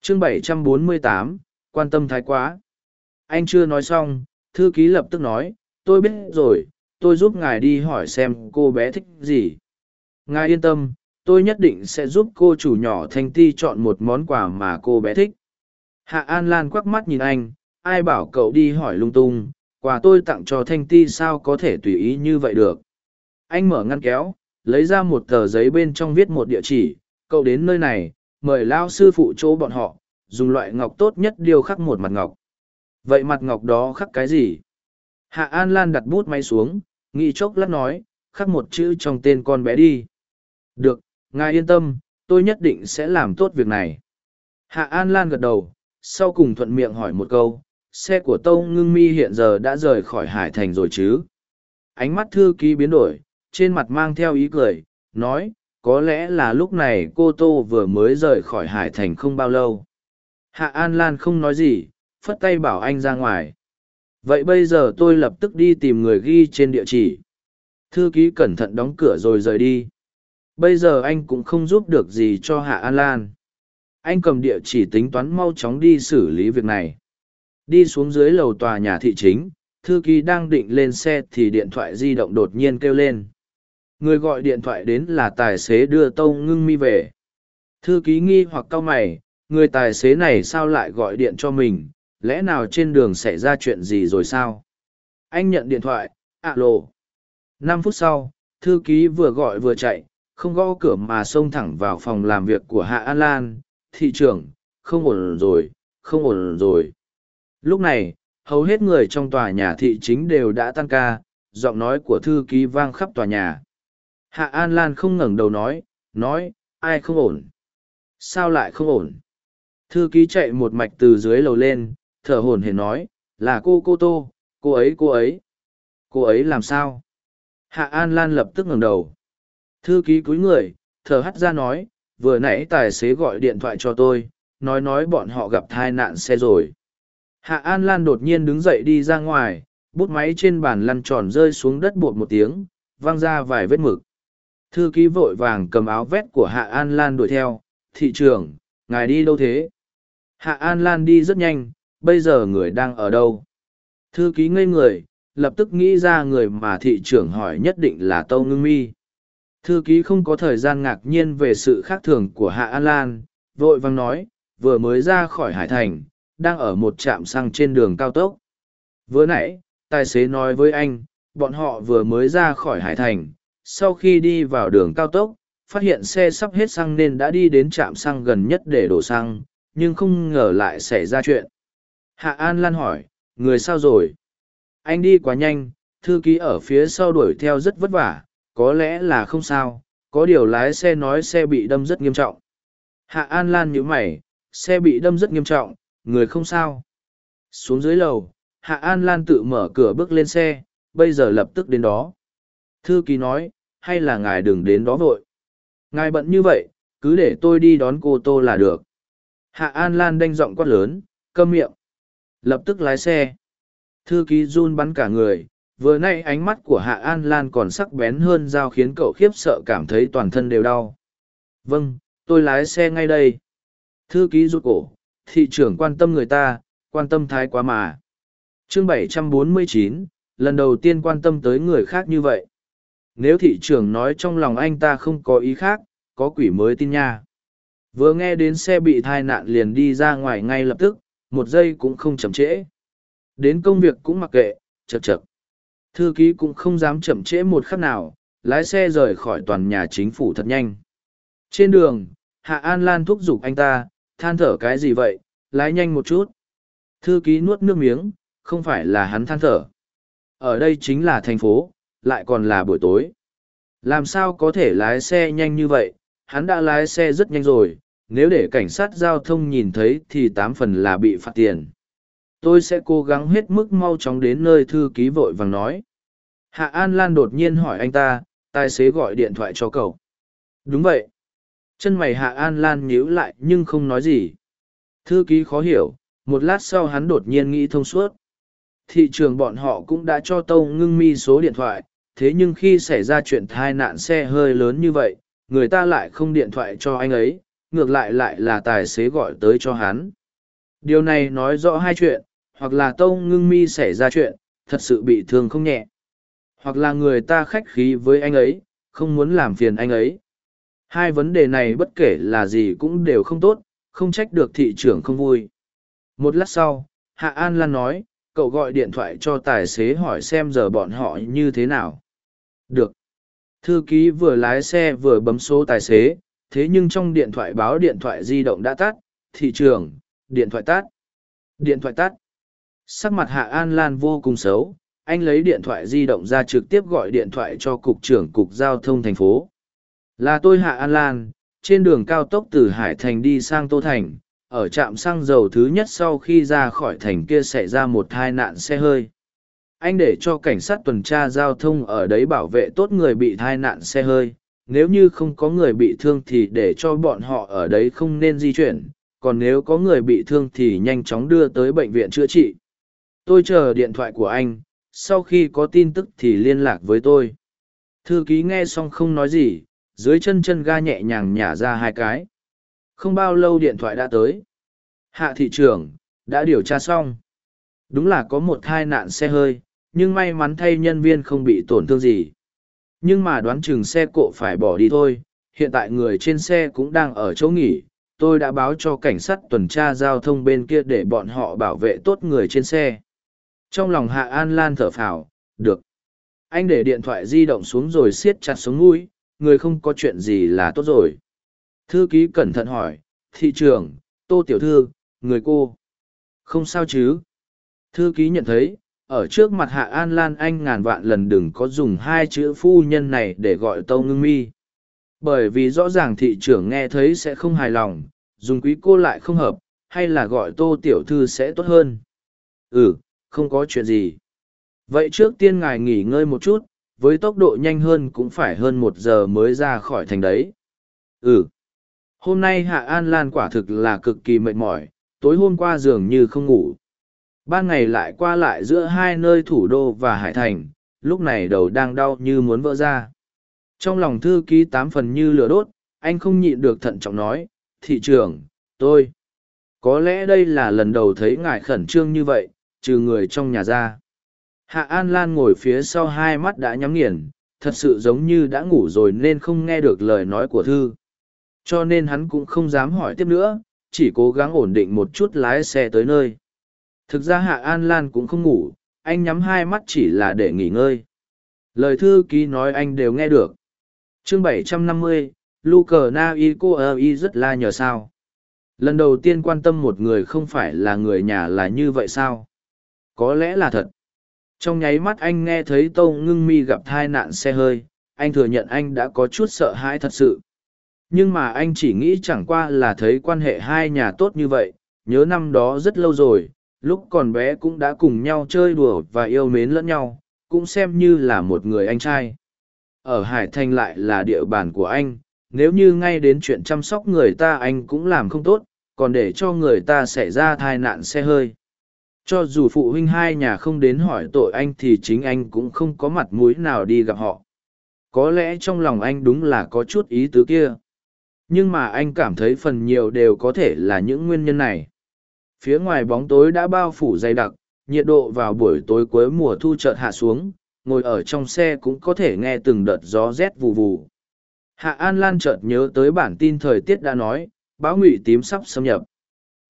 Chương 748, quan tâm thái quá. Anh chưa nói xong thư ký lập tức nói tôi biết rồi tôi giúp ngài đi hỏi xem cô bé thích gì. Ngài yên tâm tôi nhất định sẽ giúp cô chủ nhỏ thanh ti chọn một món quà mà cô bé thích. Hạ an lan quắc mắt nhìn anh ai bảo cậu đi hỏi lung tung quà tôi tặng cho thanh ti sao có thể tùy ý như vậy được? Anh mở ngăn kéo lấy ra một tờ giấy bên trong viết một địa chỉ cậu đến nơi này mời lao sư phụ chỗ bọn họ dùng loại ngọc tốt nhất điêu khắc một mặt ngọc. Vậy mặt ngọc đó khắc cái gì? Hạ an lan đặt bút máy xuống nghĩ chốc lát nói khắc một chữ trong tên con bé đi. Được ngài yên tâm tôi nhất định sẽ làm tốt việc này. Hạ an lan gật đầu sau cùng thuận miệng hỏi một câu xe của tâu ngưng mi hiện giờ đã rời khỏi hải thành rồi chứ? Ánh mắt thư ký biến đổi trên mặt mang theo ý cười, nói, có lẽ là lúc này cô Tô vừa mới rời khỏi Hải Thành không bao lâu. Hạ An Lan không nói gì, phất tay bảo anh ra ngoài. Vậy bây giờ tôi lập tức đi tìm người ghi trên địa chỉ. Thư ký cẩn thận đóng cửa rồi rời đi. Bây giờ anh cũng không giúp được gì cho Hạ An Lan. Anh cầm địa chỉ tính toán mau chóng đi xử lý việc này. Đi xuống dưới lầu tòa nhà thị chính, thư ký đang định lên xe thì điện thoại di động đột nhiên kêu lên. Người gọi điện thoại đến là tài xế đưa Tâu Ngưng Mi về. Thư ký nghi hoặc cau mày, người tài xế này sao lại gọi điện cho mình, lẽ nào trên đường xảy ra chuyện gì rồi sao? Anh nhận điện thoại, ạ lộ. Năm phút sau, thư ký vừa gọi vừa chạy, không gõ cửa mà xông thẳng vào phòng làm việc của Hạ An Lan. Thị trưởng, không ổn rồi, không ổn rồi. Lúc này, hầu hết người trong tòa nhà thị chính đều đã tăng ca, giọng nói của thư ký vang khắp tòa nhà. Hạ An Lan không ngẩng đầu nói, nói, ai không ổn? Sao lại không ổn? Thư ký chạy một mạch từ dưới lầu lên, thở hổn hển nói, là cô cô Tô, cô ấy cô ấy. Cô ấy làm sao? Hạ An Lan lập tức ngẩng đầu. Thư ký cúi người, thở hắt ra nói, vừa nãy tài xế gọi điện thoại cho tôi, nói nói bọn họ gặp tai nạn xe rồi. Hạ An Lan đột nhiên đứng dậy đi ra ngoài, bút máy trên bàn lăn tròn rơi xuống đất bột một tiếng, văng ra vài vết mực. Thư ký vội vàng cầm áo vét của Hạ An Lan đuổi theo, thị trưởng, ngài đi đâu thế? Hạ An Lan đi rất nhanh, bây giờ người đang ở đâu? Thư ký ngây người, lập tức nghĩ ra người mà thị trưởng hỏi nhất định là Tâu Ngưng Mi. Thư ký không có thời gian ngạc nhiên về sự khác thường của Hạ An Lan, vội vàng nói, vừa mới ra khỏi Hải Thành, đang ở một trạm xăng trên đường cao tốc. Vừa nãy, tài xế nói với anh, bọn họ vừa mới ra khỏi Hải Thành, sau khi đi vào đường cao tốc, phát hiện xe sắp hết xăng nên đã đi đến trạm xăng gần nhất để đổ xăng, nhưng không ngờ lại xảy ra chuyện. Hạ An Lan hỏi, người sao rồi? Anh đi quá nhanh, thư ký ở phía sau đuổi theo rất vất vả, có lẽ là không sao, có điều lái xe nói xe bị đâm rất nghiêm trọng. Hạ An Lan nhíu mày, xe bị đâm rất nghiêm trọng, người không sao. Xuống dưới lầu, Hạ An Lan tự mở cửa bước lên xe, bây giờ lập tức đến đó. Thư ký nói, hay là ngài đừng đến đó vội. Ngài bận như vậy, cứ để tôi đi đón cô Tô là được. Hạ An Lan đanh giọng quát lớn, câm miệng. Lập tức lái xe. Thư ký run bắn cả người, vừa nay ánh mắt của Hạ An Lan còn sắc bén hơn dao khiến cậu khiếp sợ cảm thấy toàn thân đều đau. Vâng, tôi lái xe ngay đây. Thư ký rút cổ, thị trưởng quan tâm người ta, quan tâm thái quá mà. chương 749, lần đầu tiên quan tâm tới người khác như vậy. Nếu thị trưởng nói trong lòng anh ta không có ý khác, có quỷ mới tin nha. Vừa nghe đến xe bị thai nạn liền đi ra ngoài ngay lập tức, một giây cũng không chậm trễ. Đến công việc cũng mặc kệ, chật chật. Thư ký cũng không dám chậm trễ một khắc nào, lái xe rời khỏi toàn nhà chính phủ thật nhanh. Trên đường, Hạ An Lan thúc giục anh ta, than thở cái gì vậy, lái nhanh một chút. Thư ký nuốt nước miếng, không phải là hắn than thở. Ở đây chính là thành phố, lại còn là buổi tối. Làm sao có thể lái xe nhanh như vậy, hắn đã lái xe rất nhanh rồi, nếu để cảnh sát giao thông nhìn thấy thì tám phần là bị phạt tiền. Tôi sẽ cố gắng hết mức mau chóng đến nơi thư ký vội vàng nói. Hạ An Lan đột nhiên hỏi anh ta, tài xế gọi điện thoại cho cậu. Đúng vậy. Chân mày Hạ An Lan nhíu lại nhưng không nói gì. Thư ký khó hiểu, một lát sau hắn đột nhiên nghĩ thông suốt. Thị trường bọn họ cũng đã cho Tâu Ngưng Mi số điện thoại, thế nhưng khi xảy ra chuyện thai nạn xe hơi lớn như vậy, người ta lại không điện thoại cho anh ấy, ngược lại lại là tài xế gọi tới cho hắn. Điều này nói rõ hai chuyện, hoặc là tông Ngưng Mi xảy ra chuyện, thật sự bị thương không nhẹ. Hoặc là người ta khách khí với anh ấy, không muốn làm phiền anh ấy. Hai vấn đề này bất kể là gì cũng đều không tốt, không trách được thị trưởng không vui. Một lát sau, Hạ An Lan nói, cậu gọi điện thoại cho tài xế hỏi xem giờ bọn họ như thế nào. Được. Thư ký vừa lái xe vừa bấm số tài xế, thế nhưng trong điện thoại báo điện thoại di động đã tắt, thị trường, điện thoại tắt. Điện thoại tắt. Sắc mặt Hạ An Lan vô cùng xấu, anh lấy điện thoại di động ra trực tiếp gọi điện thoại cho Cục trưởng Cục Giao thông thành phố. Là tôi Hạ An Lan, trên đường cao tốc từ Hải Thành đi sang Tô Thành, ở trạm xăng dầu thứ nhất sau khi ra khỏi thành kia xảy ra một tai nạn xe hơi. Anh để cho cảnh sát tuần tra giao thông ở đấy bảo vệ tốt người bị tai nạn xe hơi. Nếu như không có người bị thương thì để cho bọn họ ở đấy không nên di chuyển. Còn nếu có người bị thương thì nhanh chóng đưa tới bệnh viện chữa trị. Tôi chờ điện thoại của anh. Sau khi có tin tức thì liên lạc với tôi. Thư ký nghe xong không nói gì. Dưới chân chân ga nhẹ nhàng nhả ra hai cái không bao lâu điện thoại đã tới. Hạ thị trưởng, đã điều tra xong. Đúng là có một hai nạn xe hơi, nhưng may mắn thay nhân viên không bị tổn thương gì. Nhưng mà đoán chừng xe cộ phải bỏ đi thôi, hiện tại người trên xe cũng đang ở chỗ nghỉ. Tôi đã báo cho cảnh sát tuần tra giao thông bên kia để bọn họ bảo vệ tốt người trên xe. Trong lòng hạ an lan thở phào, được. Anh để điện thoại di động xuống rồi siết chặt xuống mũi, người không có chuyện gì là tốt rồi thư ký cẩn thận hỏi, thị trường tô tiểu thư, người cô? Không sao chứ. Thư ký nhận thấy, ở trước mặt hạ an lan anh ngàn vạn lần đừng có dùng hai chữ phu nhân này để gọi tâu ngưng mi. Bởi vì rõ ràng thị trưởng nghe thấy sẽ không hài lòng, dùng quý cô lại không hợp, hay là gọi tô tiểu thư sẽ tốt hơn. Ừ không có chuyện gì. Vậy trước tiên ngài nghỉ ngơi một chút, với tốc độ nhanh hơn cũng phải hơn một giờ mới ra khỏi thành đấy. Ừ hôm nay hạ an lan quả thực là cực kỳ mệt mỏi, tối hôm qua dường như không ngủ. Ban ngày lại qua lại giữa hai nơi thủ đô và hải thành, lúc này đầu đang đau như muốn vỡ ra. Trong lòng thư ký tám phần như lửa đốt, anh không nhịn được thận trọng nói, thị trưởng, tôi, có lẽ đây là lần đầu thấy ngài khẩn trương như vậy, trừ người trong nhà ra. Hạ an lan ngồi phía sau hai mắt đã nhắm nghiền, thật sự giống như đã ngủ rồi nên không nghe được lời nói của thư cho nên hắn cũng không dám hỏi tiếp nữa chỉ cố gắng ổn định một chút lái xe tới nơi. Thực ra hạ an lan cũng không ngủ anh nhắm hai mắt chỉ là để nghỉ ngơi. Lời thư ký nói anh đều nghe được. Chương 750, lu cờ na y cô ơ y rất la nhờ sao? Lần đầu tiên quan tâm một người không phải là người nhà là như vậy sao? Có lẽ là thật. Trong nháy mắt anh nghe thấy tâu ngưng mi gặp thai nạn xe hơi anh thừa nhận anh đã có chút sợ hãi thật sự nhưng mà anh chỉ nghĩ chẳng qua là thấy quan hệ hai nhà tốt như vậy, nhớ năm đó rất lâu rồi, lúc còn bé cũng đã cùng nhau chơi đùa và yêu mến lẫn nhau, cũng xem như là một người anh trai. Ở hải thành lại là địa bàn của anh, nếu như ngay đến chuyện chăm sóc người ta anh cũng làm không tốt, còn để cho người ta xảy ra tai nạn xe hơi. Cho dù phụ huynh hai nhà không đến hỏi tội anh thì chính anh cũng không có mặt mũi nào đi gặp họ. Có lẽ trong lòng anh đúng là có chút ý tứ kia nhưng mà anh cảm thấy phần nhiều đều có thể là những nguyên nhân này. Phía ngoài bóng tối đã bao phủ dày đặc, nhiệt độ vào buổi tối cuối mùa thu chợt hạ xuống, ngồi ở trong xe cũng có thể nghe từng đợt gió rét vù vù. Hạ an lan chợt nhớ tới bản tin thời tiết đã nói, bão ngụy tím sắp xâm nhập.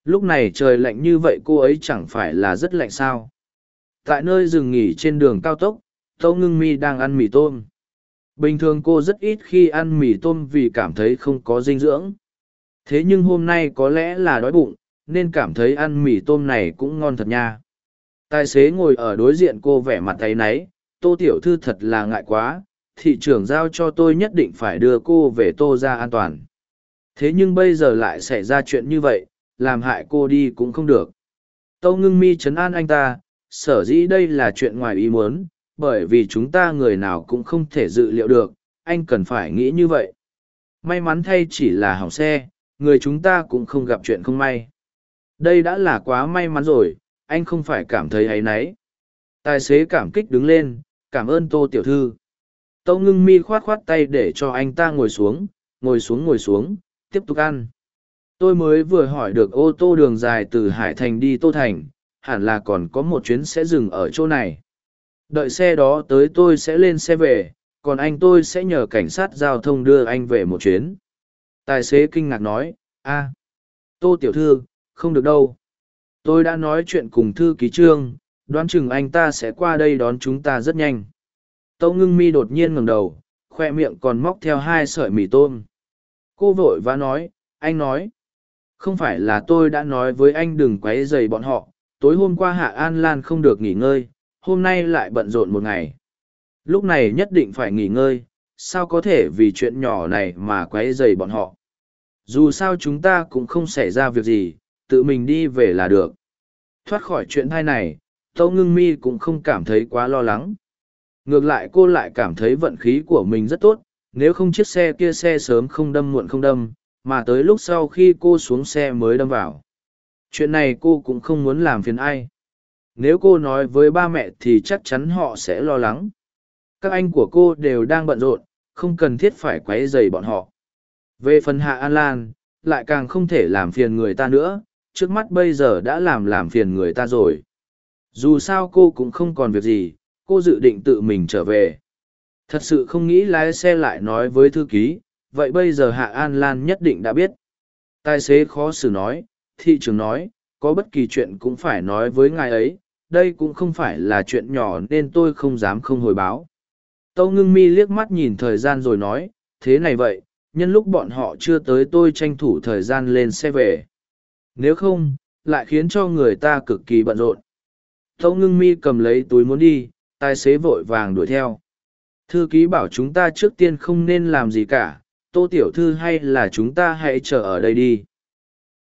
Lúc này trời lạnh như vậy cô ấy chẳng phải là rất lạnh sao? Tại nơi dừng nghỉ trên đường cao tốc tâu ngưng mi đang ăn mì tôm bình thường cô rất ít khi ăn mì tôm vì cảm thấy không có dinh dưỡng. Thế nhưng hôm nay có lẽ là đói bụng, nên cảm thấy ăn mì tôm này cũng ngon thật nha. Tài xế ngồi ở đối diện cô vẻ mặt tay náy, tô tiểu thư thật là ngại quá, thị trưởng giao cho tôi nhất định phải đưa cô về tô ra an toàn. Thế nhưng bây giờ lại xảy ra chuyện như vậy, làm hại cô đi cũng không được. Tâu ngưng mi chấn an anh ta, sở dĩ đây là chuyện ngoài ý muốn bởi vì chúng ta người nào cũng không thể dự liệu được, anh cần phải nghĩ như vậy. May mắn thay chỉ là hỏng xe, người chúng ta cũng không gặp chuyện không may. Đây đã là quá may mắn rồi, anh không phải cảm thấy ấy nấy. tài xế cảm kích đứng lên, cảm ơn tô tiểu thư. Tâu ngưng mi khoát khoát tay để cho anh ta ngồi xuống ngồi xuống ngồi xuống, tiếp tục ăn. Tôi mới vừa hỏi được ô tô đường dài từ hải thành đi tô thành, hẳn là còn có một chuyến sẽ dừng ở chỗ này đợi xe đó tới tôi sẽ lên xe về, còn anh tôi sẽ nhờ cảnh sát giao thông đưa anh về một chuyến. Tài xế kinh ngạc nói, a, tô tiểu thư, không được đâu. Tôi đã nói chuyện cùng thư ký trương, đoán chừng anh ta sẽ qua đây đón chúng ta rất nhanh. Tâu ngưng mi đột nhiên ngẩng đầu, khoe miệng còn móc theo hai sợi mì tôm. Cô vội vã nói, anh nói, không phải là tôi đã nói với anh đừng q u ấ y dày bọn họ, tối hôm qua hạ an lan không được nghỉ ngơi hôm nay lại bận rộn một ngày. Lúc này nhất định phải nghỉ ngơi, sao có thể vì chuyện nhỏ này mà quấy rầy bọn họ? Dù sao chúng ta cũng không xảy ra việc gì, tự mình đi về là được. Thoát khỏi chuyện thai này, tâu ngưng mi cũng không cảm thấy quá lo lắng. Ngược lại cô lại cảm thấy vận khí của mình rất tốt, nếu không chiếc xe kia xe sớm không đâm muộn không đâm, mà tới lúc sau khi cô xuống xe mới đâm vào. Chuyện này cô cũng không muốn làm phiền ai nếu cô nói với ba mẹ thì chắc chắn họ sẽ lo lắng. Các anh của cô đều đang bận rộn, không cần thiết phải q u ấ y dày bọn họ. Về phần hạ an lan, lại càng không thể làm phiền người ta nữa, trước mắt bây giờ đã làm làm phiền người ta rồi. Dù sao cô cũng không còn việc gì, cô dự định tự mình trở về. Thật sự không nghĩ lái xe lại nói với thư ký, vậy bây giờ hạ an lan nhất định đã biết. Tài xế khó xử nói, thị trường nói có bất kỳ chuyện cũng phải nói với ngài ấy, đây cũng không phải là chuyện nhỏ nên tôi không dám không hồi báo. Tâu ngưng mi liếc mắt nhìn thời gian rồi nói, thế này vậy, nhân lúc bọn họ chưa tới tôi tranh thủ thời gian lên xe về. Nếu không, lại khiến cho người ta cực kỳ bận rộn. Tâu ngưng mi cầm lấy túi muốn đi, tài xế vội vàng đuổi theo. Thư ký bảo chúng ta trước tiên không nên làm gì cả, tô tiểu thư hay là chúng ta hãy chờ ở đây đi.